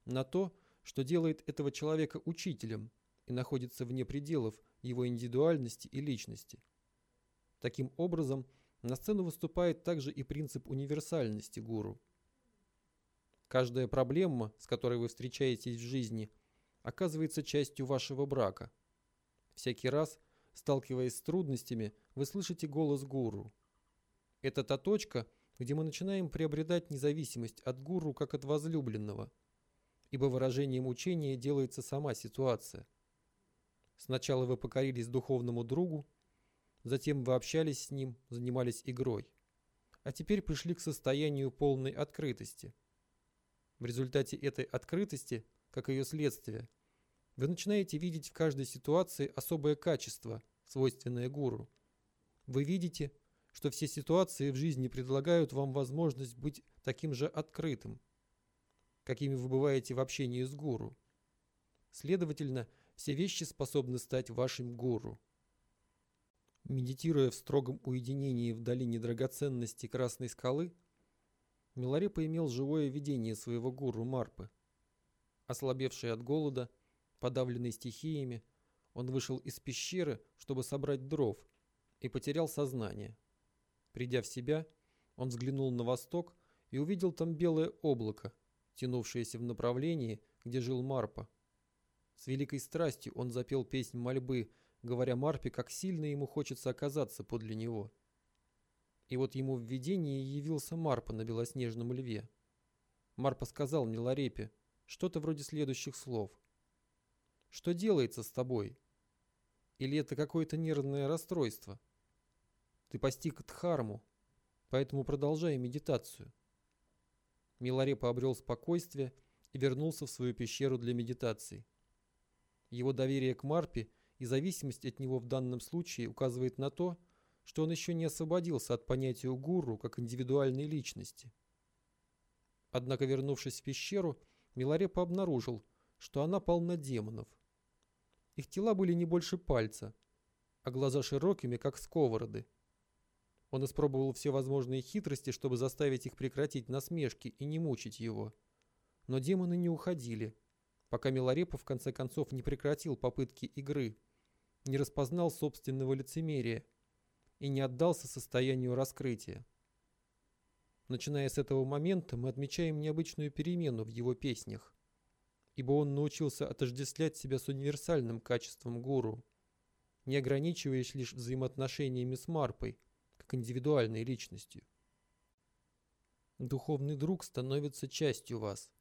на то, что делает этого человека учителем и находится вне пределов его индивидуальности и личности. Таким образом, на сцену выступает также и принцип универсальности гуру. Каждая проблема, с которой вы встречаетесь в жизни, оказывается частью вашего брака. Всякий раз, сталкиваясь с трудностями, вы слышите голос гуру. Это та точка, где мы начинаем приобретать независимость от гуру как от возлюбленного – ибо выражением учения делается сама ситуация. Сначала вы покорились духовному другу, затем вы общались с ним, занимались игрой. а теперь пришли к состоянию полной открытости. В результате этой открытости, как ее следствие, вы начинаете видеть в каждой ситуации особое качество, свойственное гуру. Вы видите, что все ситуации в жизни предлагают вам возможность быть таким же открытым, какими вы бываете в общении с гуру. Следовательно, все вещи способны стать вашим гуру. Медитируя в строгом уединении в долине драгоценности Красной скалы, Миларепа имел живое видение своего гуру Марпы. Ослабевший от голода, подавленный стихиями, он вышел из пещеры, чтобы собрать дров, и потерял сознание. Придя в себя, он взглянул на восток и увидел там белое облако, тянувшееся в направлении, где жил Марпа. С великой страстью он запел песнь мольбы, говоря Марпе, как сильно ему хочется оказаться подле него. И вот ему в видении явился Марпа на белоснежном льве. Марпа сказал Миларепе что-то вроде следующих слов. «Что делается с тобой? Или это какое-то нервное расстройство? Ты постиг Дхарму, поэтому продолжай медитацию». Миларепа обрел спокойствие и вернулся в свою пещеру для медитации. Его доверие к Марпе и зависимость от него в данном случае указывает на то, что он еще не освободился от понятия гуру как индивидуальной личности. Однако, вернувшись в пещеру, Миларепа обнаружил, что она полна демонов. Их тела были не больше пальца, а глаза широкими, как сковороды. Он испробовал все возможные хитрости, чтобы заставить их прекратить насмешки и не мучить его. Но демоны не уходили, пока Миларепа в конце концов не прекратил попытки игры, не распознал собственного лицемерия и не отдался состоянию раскрытия. Начиная с этого момента мы отмечаем необычную перемену в его песнях, ибо он научился отождествлять себя с универсальным качеством гуру, не ограничиваясь лишь взаимоотношениями с Марпой, как индивидуальной личностью. Духовный друг становится частью вас,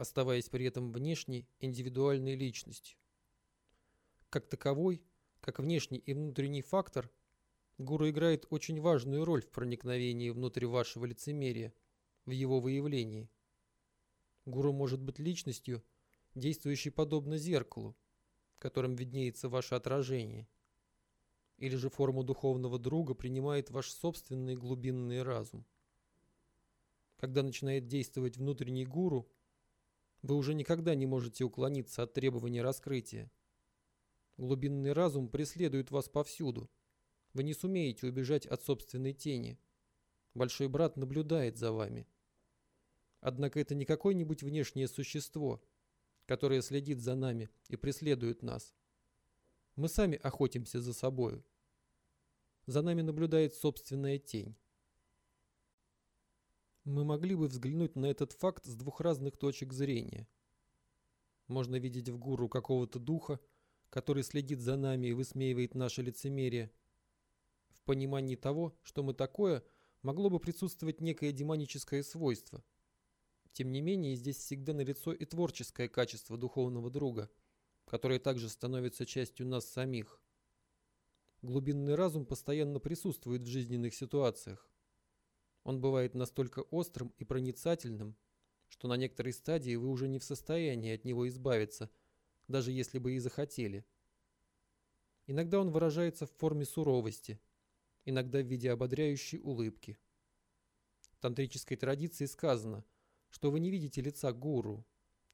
оставаясь при этом внешней индивидуальной личностью. Как таковой, как внешний и внутренний фактор, гуру играет очень важную роль в проникновении внутрь вашего лицемерия, в его выявлении. Гуру может быть личностью, действующей подобно зеркалу, в котором виднеется ваше отражение. Или же форму духовного друга принимает ваш собственный глубинный разум. Когда начинает действовать внутренний гуру, вы уже никогда не можете уклониться от требования раскрытия. Глубинный разум преследует вас повсюду. Вы не сумеете убежать от собственной тени. Большой брат наблюдает за вами. Однако это не какое-нибудь внешнее существо, которое следит за нами и преследует нас. Мы сами охотимся за собою. За нами наблюдает собственная тень. Мы могли бы взглянуть на этот факт с двух разных точек зрения. Можно видеть в гуру какого-то духа, который следит за нами и высмеивает наше лицемерие. В понимании того, что мы такое, могло бы присутствовать некое демоническое свойство. Тем не менее, здесь всегда налицо и творческое качество духовного друга, которое также становится частью нас самих. Глубинный разум постоянно присутствует в жизненных ситуациях. Он бывает настолько острым и проницательным, что на некоторой стадии вы уже не в состоянии от него избавиться – даже если бы и захотели. Иногда он выражается в форме суровости, иногда в виде ободряющей улыбки. В тантрической традиции сказано, что вы не видите лица гуру,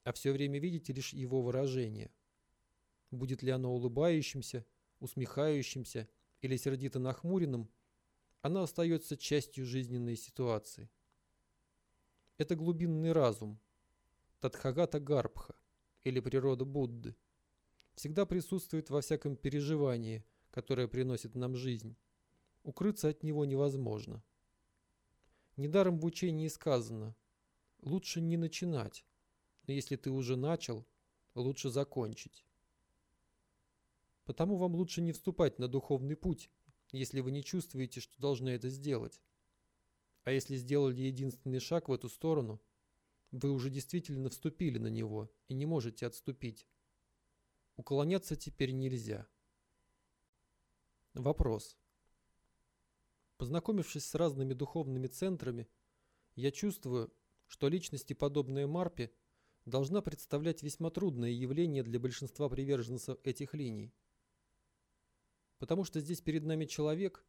а все время видите лишь его выражение. Будет ли оно улыбающимся, усмехающимся или сердито нахмуренным, оно остается частью жизненной ситуации. Это глубинный разум, Тадхагата Гарбха, или природа Будды, всегда присутствует во всяком переживании, которое приносит нам жизнь. Укрыться от него невозможно. Недаром в учении сказано «лучше не начинать, но если ты уже начал, лучше закончить». Потому вам лучше не вступать на духовный путь, если вы не чувствуете, что должны это сделать. А если сделали единственный шаг в эту сторону – вы уже действительно вступили на него и не можете отступить. Уклоняться теперь нельзя. Вопрос. Познакомившись с разными духовными центрами, я чувствую, что личности, подобные Марпе, должна представлять весьма трудное явление для большинства приверженцев этих линий. Потому что здесь перед нами человек,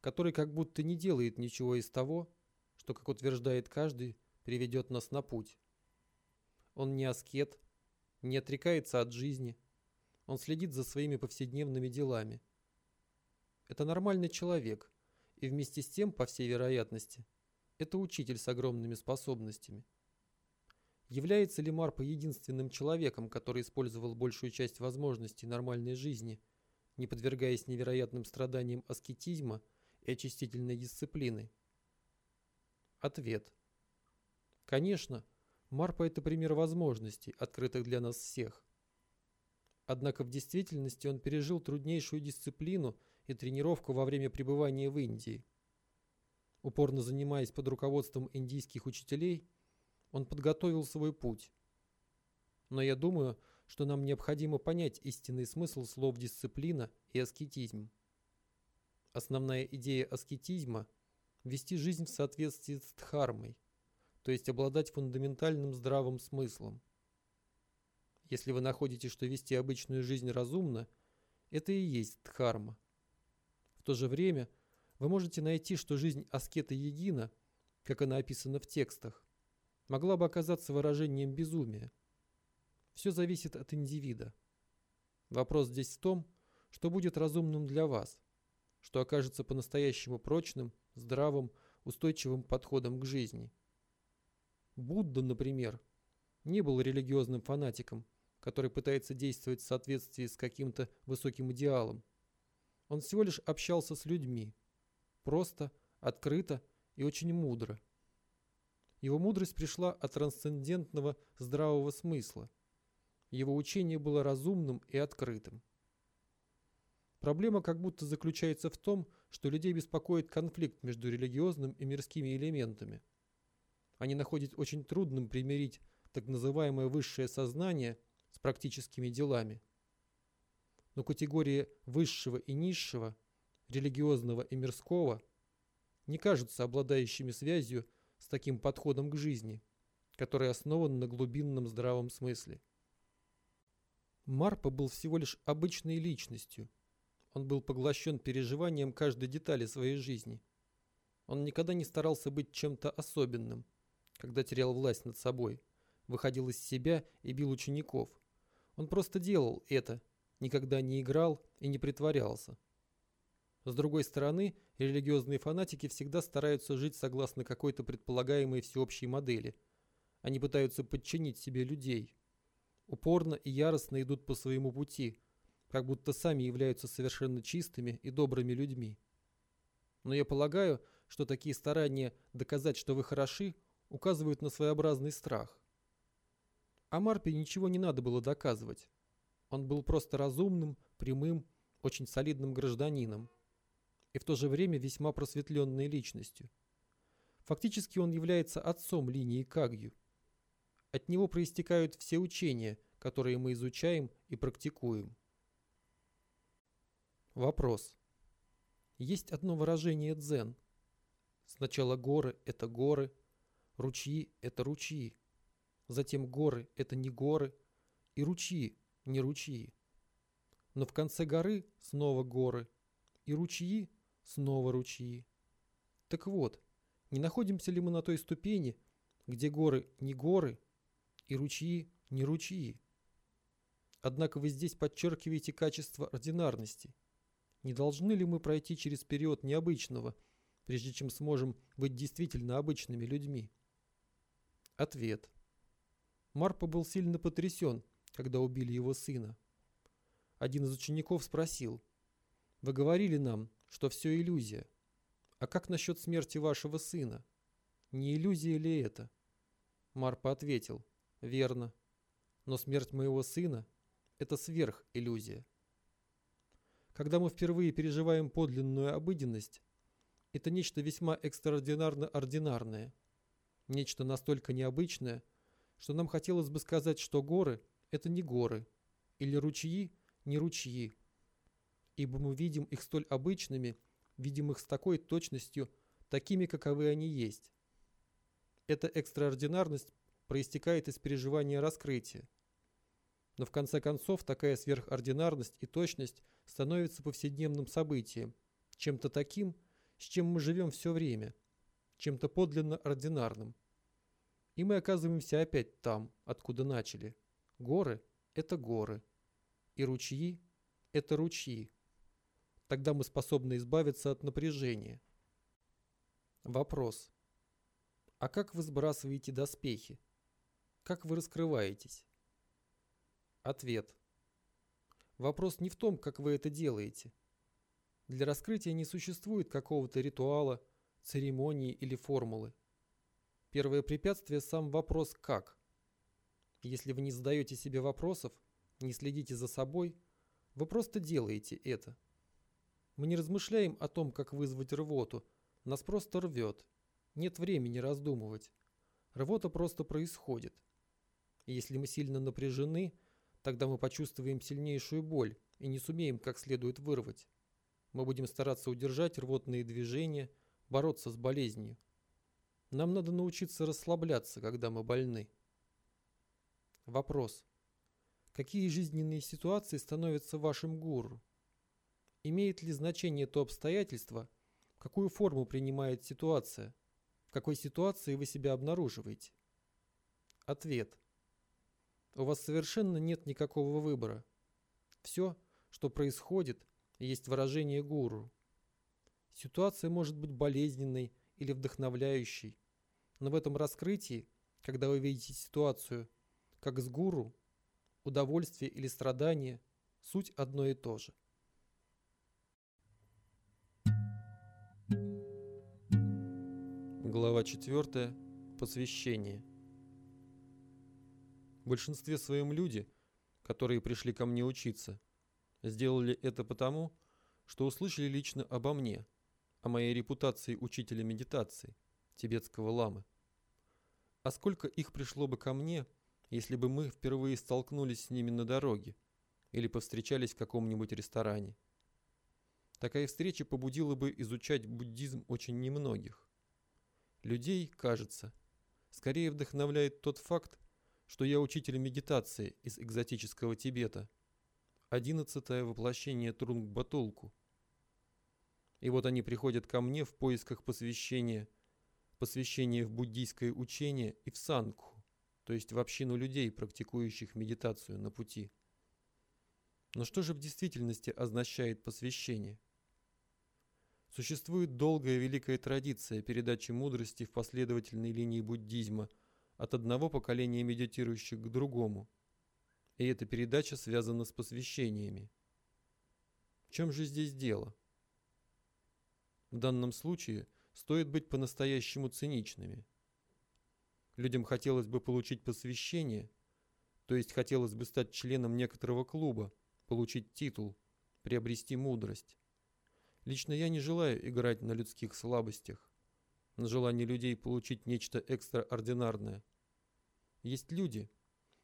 который как будто не делает ничего из того, что, как утверждает каждый, приведет нас на путь. Он не аскет, не отрекается от жизни, он следит за своими повседневными делами. Это нормальный человек, и вместе с тем, по всей вероятности, это учитель с огромными способностями. Является ли Марпа единственным человеком, который использовал большую часть возможностей нормальной жизни, не подвергаясь невероятным страданиям аскетизма и очистительной дисциплины? Ответ. Конечно, Марпа – это пример возможностей, открытых для нас всех. Однако в действительности он пережил труднейшую дисциплину и тренировку во время пребывания в Индии. Упорно занимаясь под руководством индийских учителей – он подготовил свой путь. Но я думаю, что нам необходимо понять истинный смысл слов дисциплина и аскетизм. Основная идея аскетизма – вести жизнь в соответствии с дхармой, то есть обладать фундаментальным здравым смыслом. Если вы находите, что вести обычную жизнь разумно, это и есть дхарма. В то же время вы можете найти, что жизнь аскета Егина, как она описана в текстах, могла бы оказаться выражением безумия. Все зависит от индивида. Вопрос здесь в том, что будет разумным для вас, что окажется по-настоящему прочным, здравым, устойчивым подходом к жизни. Будда, например, не был религиозным фанатиком, который пытается действовать в соответствии с каким-то высоким идеалом. Он всего лишь общался с людьми. Просто, открыто и очень мудро – его мудрость пришла от трансцендентного здравого смысла. Его учение было разумным и открытым. Проблема как будто заключается в том, что людей беспокоит конфликт между религиозным и мирскими элементами. Они находят очень трудным примирить так называемое высшее сознание с практическими делами. Но категории высшего и низшего, религиозного и мирского не кажутся обладающими связью с таким подходом к жизни, который основан на глубинном здравом смысле. Марпа был всего лишь обычной личностью. Он был поглощен переживанием каждой детали своей жизни. Он никогда не старался быть чем-то особенным, когда терял власть над собой, выходил из себя и бил учеников. Он просто делал это, никогда не играл и не притворялся. С другой стороны, религиозные фанатики всегда стараются жить согласно какой-то предполагаемой всеобщей модели. Они пытаются подчинить себе людей. Упорно и яростно идут по своему пути, как будто сами являются совершенно чистыми и добрыми людьми. Но я полагаю, что такие старания доказать, что вы хороши, указывают на своеобразный страх. А Марпе ничего не надо было доказывать. Он был просто разумным, прямым, очень солидным гражданином и в то же время весьма просветленной личностью. Фактически он является отцом линии Кагью. От него проистекают все учения, которые мы изучаем и практикуем. Вопрос. Есть одно выражение дзен. Сначала горы – это горы, ручьи – это ручьи, затем горы – это не горы, и ручьи – не ручьи. Но в конце горы снова горы, и ручьи снова ручьи. Так вот, не находимся ли мы на той ступени, где горы не горы и ручьи не ручьи? Однако вы здесь подчеркиваете качество ординарности. Не должны ли мы пройти через период необычного, прежде чем сможем быть действительно обычными людьми? Ответ. Марпа был сильно потрясен, когда убили его сына. Один из учеников спросил, «Вы говорили нам, что все иллюзия. А как насчет смерти вашего сына? Не иллюзия ли это? Марпа ответил, верно. Но смерть моего сына – это сверхиллюзия. Когда мы впервые переживаем подлинную обыденность, это нечто весьма экстраординарно-ординарное, нечто настолько необычное, что нам хотелось бы сказать, что горы – это не горы, или ручьи – не ручьи, ибо мы видим их столь обычными, видим их с такой точностью, такими, каковы они есть. Эта экстраординарность проистекает из переживания раскрытия. Но в конце концов такая сверхординарность и точность становится повседневным событием, чем-то таким, с чем мы живем все время, чем-то подлинно ординарным. И мы оказываемся опять там, откуда начали. Горы – это горы. И ручьи – это ручьи. Тогда мы способны избавиться от напряжения. Вопрос. А как вы сбрасываете доспехи? Как вы раскрываетесь? Ответ. Вопрос не в том, как вы это делаете. Для раскрытия не существует какого-то ритуала, церемонии или формулы. Первое препятствие – сам вопрос «как?». Если вы не задаете себе вопросов, не следите за собой, вы просто делаете это – мы не размышляем о том, как вызвать рвоту. Нас просто рвет. Нет времени раздумывать. Рвота просто происходит. Если мы сильно напряжены, тогда мы почувствуем сильнейшую боль и не сумеем как следует вырвать. Мы будем стараться удержать рвотные движения, бороться с болезнью. Нам надо научиться расслабляться, когда мы больны. Вопрос. Какие жизненные ситуации становятся вашим гуру? Имеет ли значение то обстоятельство, какую форму принимает ситуация, в какой ситуации вы себя обнаруживаете? Ответ. У вас совершенно нет никакого выбора. Все, что происходит, есть выражение гуру. Ситуация может быть болезненной или вдохновляющей, но в этом раскрытии, когда вы видите ситуацию, как с гуру, удовольствие или страдание, суть одно и то же. Глава 4. Посвящение. Большинстве своем люди, которые пришли ко мне учиться, сделали это потому, что услышали лично обо мне, о моей репутации учителя медитации, тибетского ламы. А сколько их пришло бы ко мне, если бы мы впервые столкнулись с ними на дороге или повстречались в каком-нибудь ресторане? Такая встреча побудила бы изучать буддизм очень немногих. Людей, кажется, скорее вдохновляет тот факт, что я учитель медитации из экзотического Тибета. Одиннадцатое воплощение Трунг-Батулку. И вот они приходят ко мне в поисках посвящения, посвящения в буддийское учение и в сангху, то есть в общину людей, практикующих медитацию на пути. Но что же в действительности означает посвящение? Существует долгая великая традиция передачи мудрости в последовательной линии буддизма от одного поколения медитирующих к другому. И эта передача связана с посвящениями. В чем же здесь дело? В данном случае стоит быть по-настоящему циничными. Людям хотелось бы получить посвящение, то есть хотелось бы стать членом некоторого клуба, получить титул, приобрести мудрость. Лично я не желаю играть на людских слабостях, на желании людей получить нечто экстраординарное. Есть люди,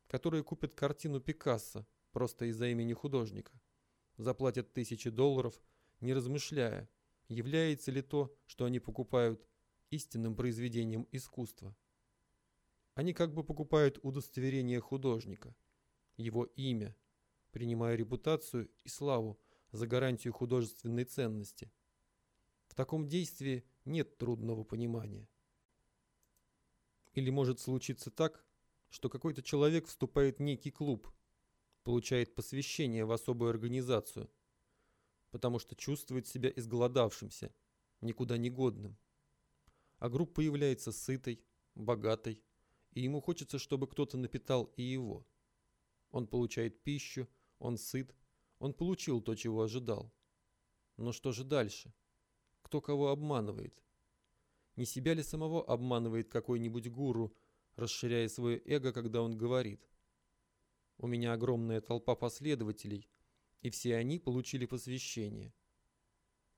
которые купят картину Пикассо просто из-за имени художника, заплатят тысячи долларов, не размышляя, является ли то, что они покупают, истинным произведением искусства. Они как бы покупают удостоверение художника, его имя, принимая репутацию и славу за гарантию художественной ценности. В таком действии нет трудного понимания. Или может случиться так, что какой-то человек вступает в некий клуб, получает посвящение в особую организацию, потому что чувствует себя изголодавшимся, никуда не годным. А группа является сытой, богатой, и ему хочется, чтобы кто-то напитал и его. Он получает пищу, он сыт, он получил то, чего ожидал. Но что же дальше? Кто кого обманывает? Не себя ли самого обманывает какой-нибудь гуру, расширяя свое эго, когда он говорит? У меня огромная толпа последователей, и все они получили посвящение.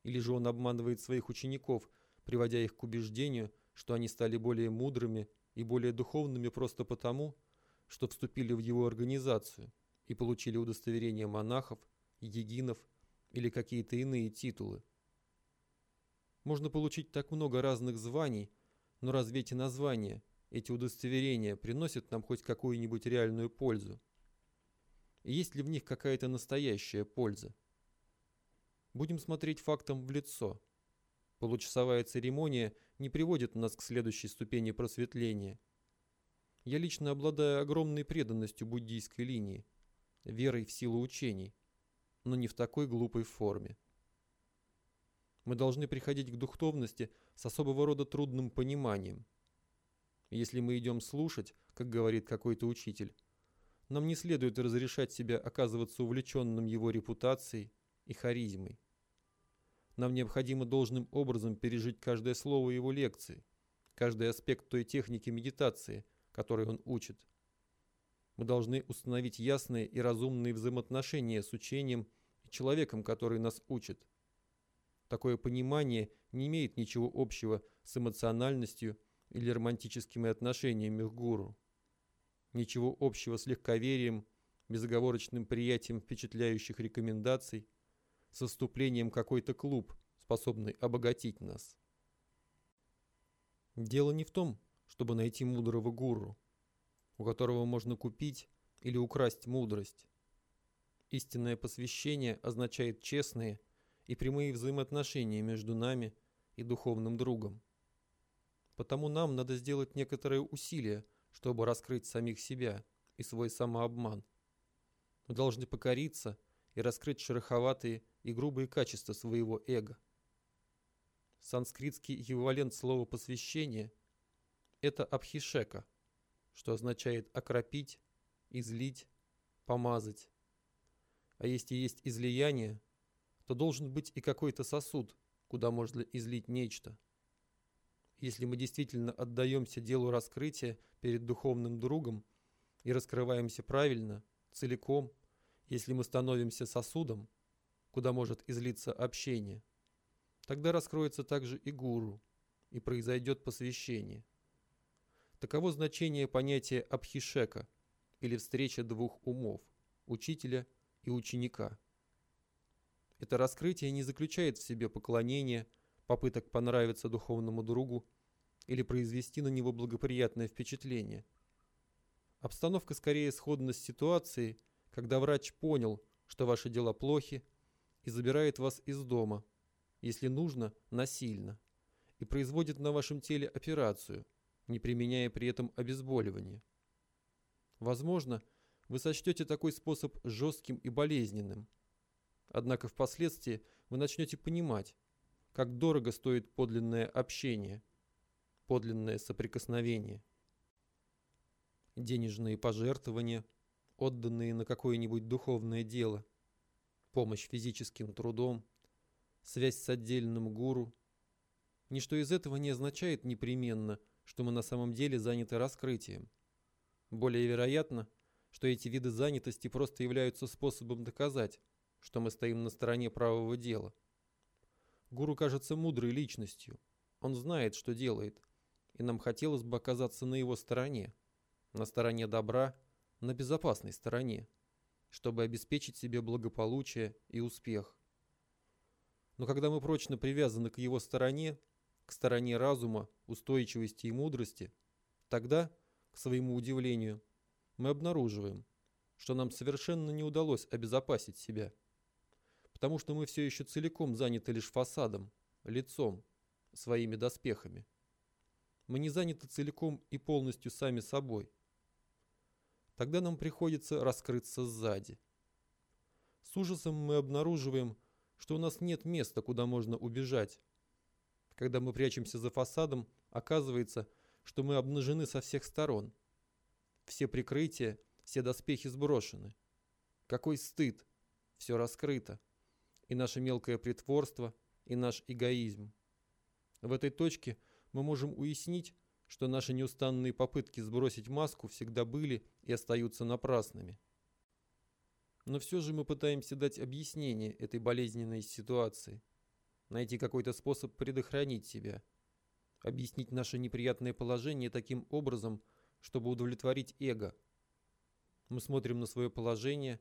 Или же он обманывает своих учеников, приводя их к убеждению, что они стали более мудрыми и более духовными просто потому, что вступили в его организацию – и получили удостоверение монахов, егинов или какие-то иные титулы. Можно получить так много разных званий, но разве эти названия, эти удостоверения приносят нам хоть какую-нибудь реальную пользу? И есть ли в них какая-то настоящая польза? Будем смотреть фактам в лицо. Получасовая церемония не приводит нас к следующей ступени просветления. Я лично обладаю огромной преданностью буддийской линии, верой в силу учений, но не в такой глупой форме. Мы должны приходить к духовности с особого рода трудным пониманием. Если мы идем слушать, как говорит какой-то учитель, нам не следует разрешать себе оказываться увлеченным его репутацией и харизмой. Нам необходимо должным образом пережить каждое слово его лекции, каждый аспект той техники медитации, которой он учит. Мы должны установить ясные и разумные взаимоотношения с учением и человеком, который нас учит. Такое понимание не имеет ничего общего с эмоциональностью или романтическими отношениями к гуру. Ничего общего с легковерием, безоговорочным приятием впечатляющих рекомендаций, со вступлением какой-то клуб, способный обогатить нас. Дело не в том, чтобы найти мудрого гуру, у которого можно купить или украсть мудрость. Истинное посвящение означает честные и прямые взаимоотношения между нами и духовным другом. Потому нам надо сделать некоторые усилия, чтобы раскрыть самих себя и свой самообман. Мы должны покориться и раскрыть шероховатые и грубые качества своего эго. Санскритский эквивалент слова «посвящение» – это абхишека, что означает окропить, излить, помазать. А если есть излияние, то должен быть и какой-то сосуд, куда можно излить нечто. Если мы действительно отдаемся делу раскрытия перед духовным другом и раскрываемся правильно, целиком, если мы становимся сосудом, куда может излиться общение, тогда раскроется также и гуру, и произойдет посвящение. Таково значение понятия абхишека, или встреча двух умов, учителя и ученика. Это раскрытие не заключает в себе поклонение, попыток понравиться духовному другу или произвести на него благоприятное впечатление. Обстановка скорее сходна с ситуацией, когда врач понял, что ваши дела плохи, и забирает вас из дома, если нужно, насильно, и производит на вашем теле операцию, не применяя при этом обезболивание. Возможно, вы сочтете такой способ жестким и болезненным. Однако впоследствии вы начнете понимать, как дорого стоит подлинное общение, подлинное соприкосновение. Денежные пожертвования, отданные на какое-нибудь духовное дело – помощь физическим трудом, связь с отдельным гуру. Ничто из этого не означает непременно, что мы на самом деле заняты раскрытием. Более вероятно, что эти виды занятости просто являются способом доказать, что мы стоим на стороне правого дела. Гуру кажется мудрой личностью. Он знает, что делает, и нам хотелось бы оказаться на его стороне, на стороне добра, на безопасной стороне чтобы обеспечить себе благополучие и успех. Но когда мы прочно привязаны к его стороне, к стороне разума, устойчивости и мудрости, тогда, к своему удивлению, мы обнаруживаем, что нам совершенно не удалось обезопасить себя, потому что мы все еще целиком заняты лишь фасадом, лицом, своими доспехами. Мы не заняты целиком и полностью сами собой – Тогда нам приходится раскрыться сзади. С ужасом мы обнаруживаем, что у нас нет места, куда можно убежать. Когда мы прячемся за фасадом, оказывается, что мы обнажены со всех сторон. Все прикрытия, все доспехи сброшены. Какой стыд! Все раскрыто. И наше мелкое притворство, и наш эгоизм. В этой точке мы можем уяснить, что наши неустанные попытки сбросить маску всегда были и остаются напрасными. Но все же мы пытаемся дать объяснение этой болезненной ситуации, найти какой-то способ предохранить себя, объяснить наше неприятное положение таким образом, чтобы удовлетворить эго. Мы смотрим на свое положение,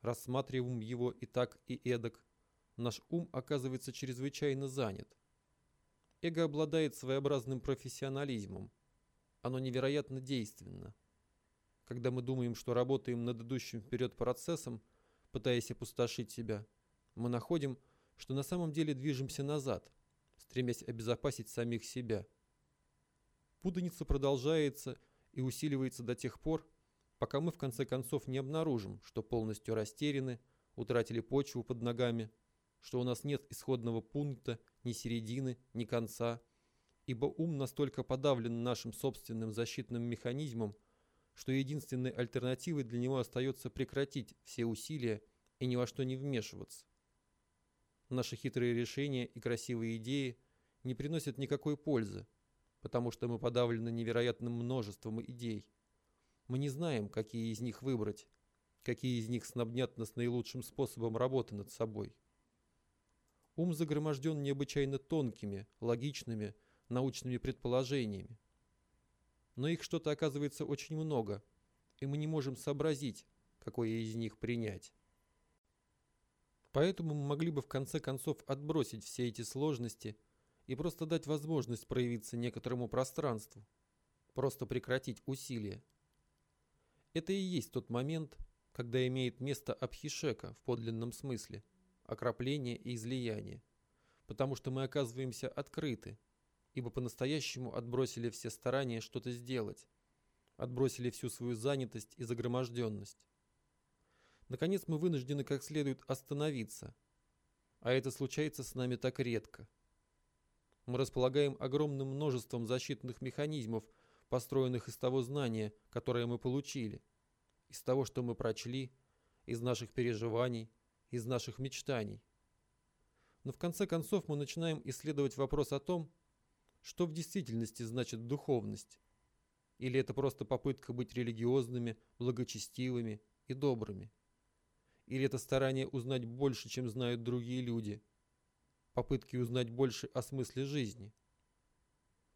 рассматриваем его и так, и эдак. Наш ум оказывается чрезвычайно занят. Эго обладает своеобразным профессионализмом. Оно невероятно действенно. Когда мы думаем, что работаем над идущим вперед процессом, пытаясь опустошить себя, мы находим, что на самом деле движемся назад, стремясь обезопасить самих себя. Путаница продолжается и усиливается до тех пор, пока мы в конце концов не обнаружим, что полностью растеряны, утратили почву под ногами, что у нас нет исходного пункта, ни середины, ни конца, ибо ум настолько подавлен нашим собственным защитным механизмом, что единственной альтернативой для него остается прекратить все усилия и ни во что не вмешиваться. Наши хитрые решения и красивые идеи не приносят никакой пользы, потому что мы подавлены невероятным множеством идей. Мы не знаем, какие из них выбрать, какие из них снабнят нас наилучшим способом работы над собой. Ум загроможден необычайно тонкими, логичными, научными предположениями. Но их что-то оказывается очень много, и мы не можем сообразить, какое из них принять. Поэтому мы могли бы в конце концов отбросить все эти сложности и просто дать возможность проявиться некоторому пространству, просто прекратить усилия. Это и есть тот момент, когда имеет место абхишека в подлинном смысле, окропление и излияние, потому что мы оказываемся открыты, ибо по-настоящему отбросили все старания что-то сделать, отбросили всю свою занятость и загроможденность. Наконец мы вынуждены как следует остановиться, а это случается с нами так редко. Мы располагаем огромным множеством защитных механизмов, построенных из того знания, которое мы получили – из того, что мы прочли, из наших переживаний, из наших мечтаний. Но в конце концов мы начинаем исследовать вопрос о том, что в действительности значит духовность. Или это просто попытка быть религиозными, благочестивыми и добрыми. Или это старание узнать больше, чем знают другие люди. Попытки узнать больше о смысле жизни.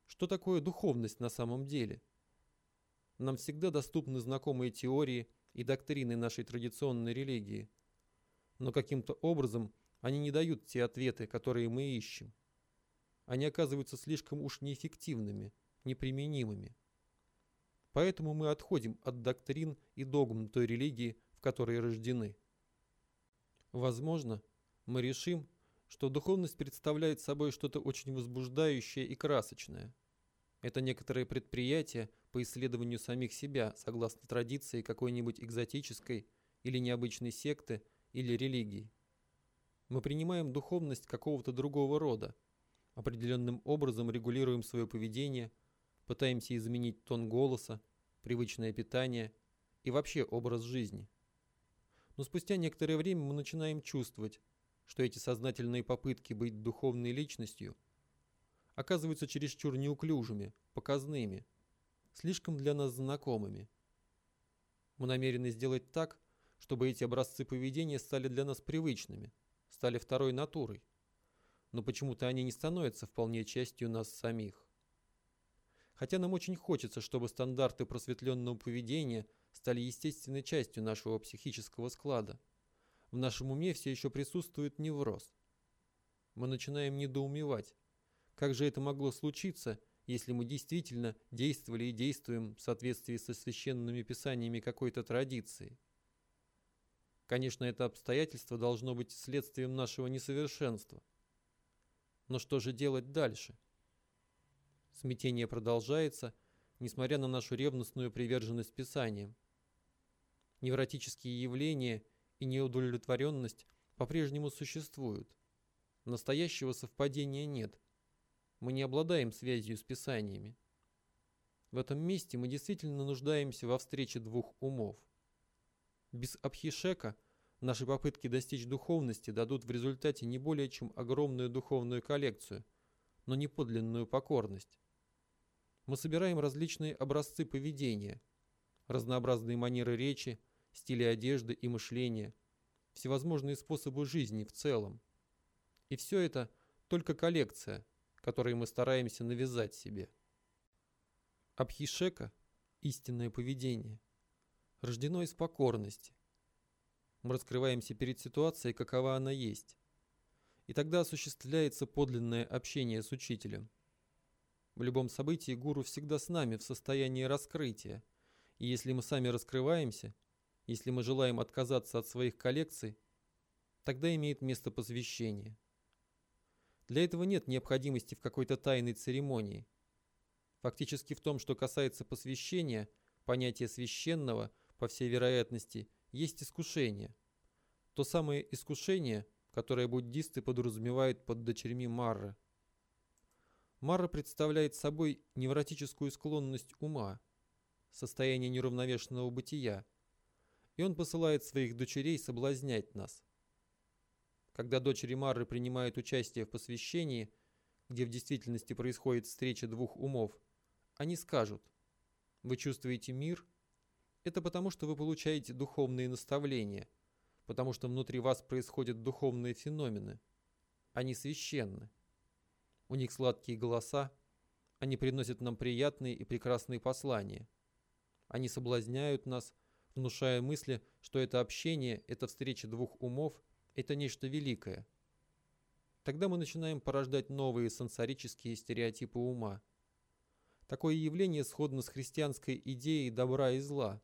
Что такое духовность на самом деле? Нам всегда доступны знакомые теории и доктрины нашей традиционной религии. Но каким-то образом они не дают те ответы, которые мы ищем. Они оказываются слишком уж неэффективными, неприменимыми. Поэтому мы отходим от доктрин и догм той религии, в которой рождены. Возможно, мы решим, что духовность представляет собой что-то очень возбуждающее и красочное. Это некоторое предприятие, по исследованию самих себя согласно традиции какой-нибудь экзотической или необычной секты или религии. Мы принимаем духовность какого-то другого рода, определенным образом регулируем свое поведение, пытаемся изменить тон голоса, привычное питание и вообще образ жизни. Но спустя некоторое время мы начинаем чувствовать, что эти сознательные попытки быть духовной личностью оказываются чересчур неуклюжими, показными – слишком для нас знакомыми. Мы намерены сделать так, чтобы эти образцы поведения стали для нас привычными, стали второй натурой. Но почему-то они не становятся вполне частью нас самих. Хотя нам очень хочется, чтобы стандарты просветленного поведения стали естественной частью нашего психического склада. В нашем уме все еще присутствует невроз. Мы начинаем недоумевать, как же это могло случиться, если мы действительно действовали и действуем в соответствии со священными писаниями какой-то традиции. Конечно, это обстоятельство должно быть следствием нашего несовершенства. Но что же делать дальше? Смятение продолжается, несмотря на нашу ревностную приверженность Писаниям. Невротические явления и неудовлетворенность по-прежнему существуют. Настоящего совпадения нет – мы не обладаем связью с писаниями. В этом месте мы действительно нуждаемся во встрече двух умов. Без Абхишека наши попытки достичь духовности дадут в результате не более чем огромную духовную коллекцию, но не подлинную покорность. Мы собираем различные образцы поведения, разнообразные манеры речи, стили одежды и мышления, всевозможные способы жизни в целом. И все это только коллекция – которые мы стараемся навязать себе. Абхишека – истинное поведение, рождено из покорности. Мы раскрываемся перед ситуацией, какова она есть. И тогда осуществляется подлинное общение с учителем, В любом событии гуру всегда с нами в состоянии раскрытия. И если мы сами раскрываемся, если мы желаем отказаться от своих коллекций, тогда имеет место посвящение. Для этого нет необходимости в какой-то тайной церемонии. Фактически в том, что касается посвящения, понятие священного, по всей вероятности, есть искушение. То самое искушение, которое буддисты подразумевают под дочерьми Марры. Марра представляет собой невротическую склонность ума, состояние неравновешенного бытия, и он посылает своих дочерей соблазнять нас. Когда дочери Марры принимают участие в посвящении, где в действительности происходит встреча двух умов, они скажут «Вы чувствуете мир?» Это потому, что вы получаете духовные наставления, потому что внутри вас происходят духовные феномены. Они священны. У них сладкие голоса, они приносят нам приятные и прекрасные послания. Они соблазняют нас, внушая мысли, что это общение, это встреча двух умов это нечто великое. Тогда мы начинаем порождать новые сенсорические стереотипы ума. Такое явление сходно с христианской идеей добра и зла,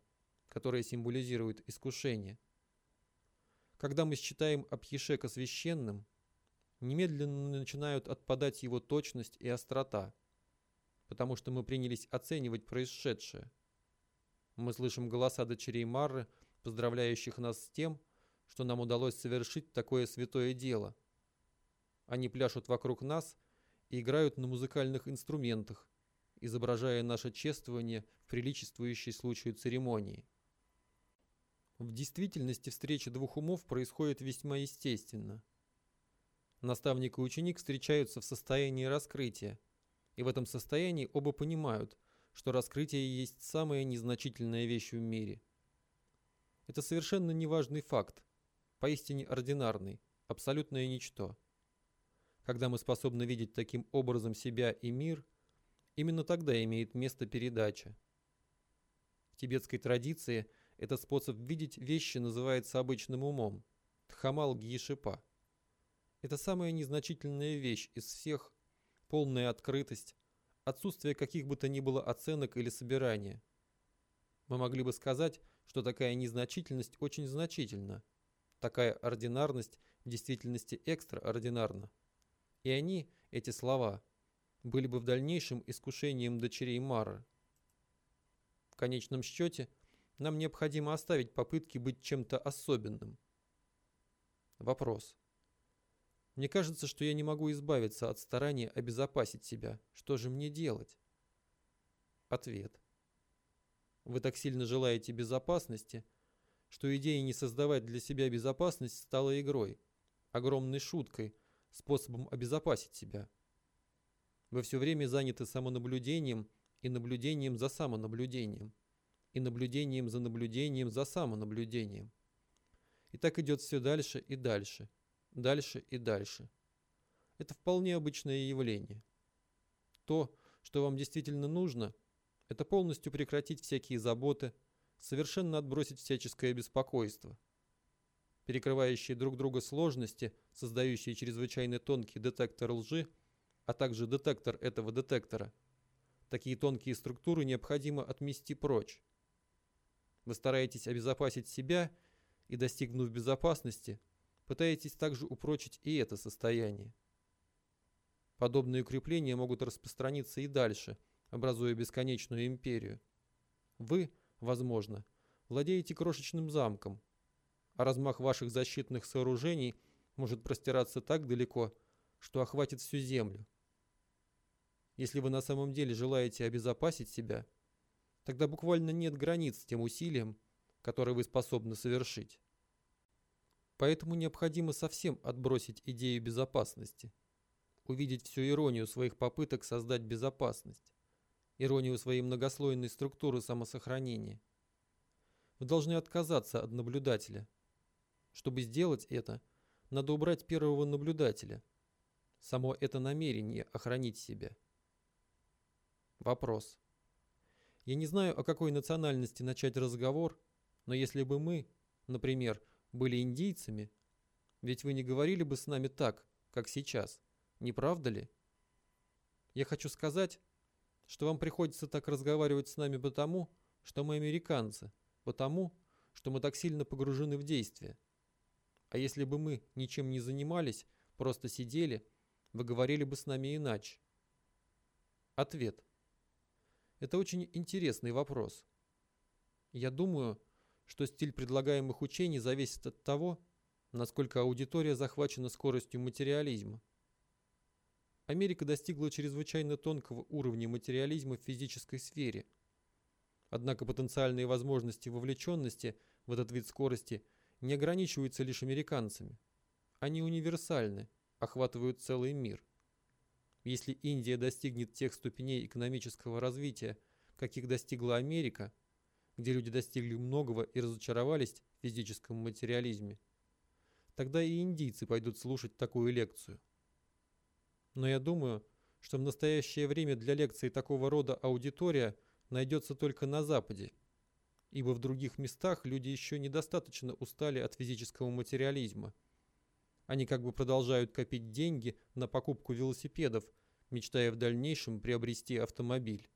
которая символизирует искушение. Когда мы считаем Абхишека священным, немедленно начинают отпадать его точность и острота, потому что мы принялись оценивать происшедшее. Мы слышим голоса дочерей Марры, поздравляющих нас с тем, что нам удалось совершить такое святое дело. Они пляшут вокруг нас и играют на музыкальных инструментах, изображая наше чествование в приличествующей случаю церемонии. В действительности встреча двух умов происходит весьма естественно. Наставник и ученик встречаются в состоянии раскрытия, и в этом состоянии оба понимают, что раскрытие есть самая незначительная вещь в мире. Это совершенно неважный факт, поистине ординарный, абсолютное ничто. Когда мы способны видеть таким образом себя и мир, именно тогда имеет место передача. В тибетской традиции этот способ видеть вещи называется обычным умом – тхамал гьешипа. Это самая незначительная вещь из всех, полная открытость, отсутствие каких бы то ни было оценок или собирания. Мы могли бы сказать, что такая незначительность очень значительна – Такая ординарность в действительности экстраординарна. И они, эти слова, были бы в дальнейшем искушением дочерей Мары. В конечном счете, нам необходимо оставить попытки быть чем-то особенным. Вопрос. Мне кажется, что я не могу избавиться от старания обезопасить себя. Что же мне делать? Ответ. Вы так сильно желаете безопасности, что идея не создавать для себя безопасность стала игрой, огромной шуткой, способом обезопасить себя. Вы все время заняты самонаблюдением и наблюдением за самонаблюдением, и наблюдением за наблюдением за самонаблюдением. И так идет все дальше и дальше, дальше и дальше. Это вполне обычное явление. То, что вам действительно нужно, это полностью прекратить всякие заботы, совершенно отбросить всяческое беспокойство. Перекрывающие друг друга сложности, создающие чрезвычайно тонкий детектор лжи, а также детектор этого детектора, такие тонкие структуры необходимо отмести прочь. Вы стараетесь обезопасить себя и, достигнув безопасности, пытаетесь также упрочить и это состояние. Подобные укрепления могут распространиться и дальше, образуя бесконечную империю. Вы – возможно, владеете крошечным замком, а размах ваших защитных сооружений может простираться так далеко, что охватит всю Землю. Если вы на самом деле желаете обезопасить себя, тогда буквально нет границ тем усилиям, которые вы способны совершить. Поэтому необходимо совсем отбросить идею безопасности, увидеть всю иронию своих попыток создать безопасность иронию своей многослойной структуры самосохранения. Вы должны отказаться от наблюдателя. Чтобы сделать это, надо убрать первого наблюдателя. Само это намерение охранить себя. Вопрос. Я не знаю, о какой национальности начать разговор, но если бы мы, например, были индийцами, ведь вы не говорили бы с нами так, как сейчас, не правда ли? Я хочу сказать, что вам приходится так разговаривать с нами потому, что мы американцы, потому, что мы так сильно погружены в действие. А если бы мы ничем не занимались, просто сидели, вы говорили бы с нами иначе. Ответ. Это очень интересный вопрос. Я думаю, что стиль предлагаемых учений зависит от того, насколько аудитория захвачена скоростью материализма. Америка достигла чрезвычайно тонкого уровня материализма в физической сфере. Однако потенциальные возможности вовлеченности в этот вид скорости не ограничиваются лишь американцами. Они универсальны, охватывают целый мир. Если Индия достигнет тех ступеней экономического развития, каких достигла Америка, где люди достигли многого и разочаровались в физическом материализме, тогда и индийцы пойдут слушать такую лекцию. Но я думаю, что в настоящее время для лекций такого рода аудитория найдется только на Западе, ибо в других местах люди еще недостаточно устали от физического материализма. Они как бы продолжают копить деньги на покупку велосипедов, мечтая в дальнейшем приобрести автомобиль.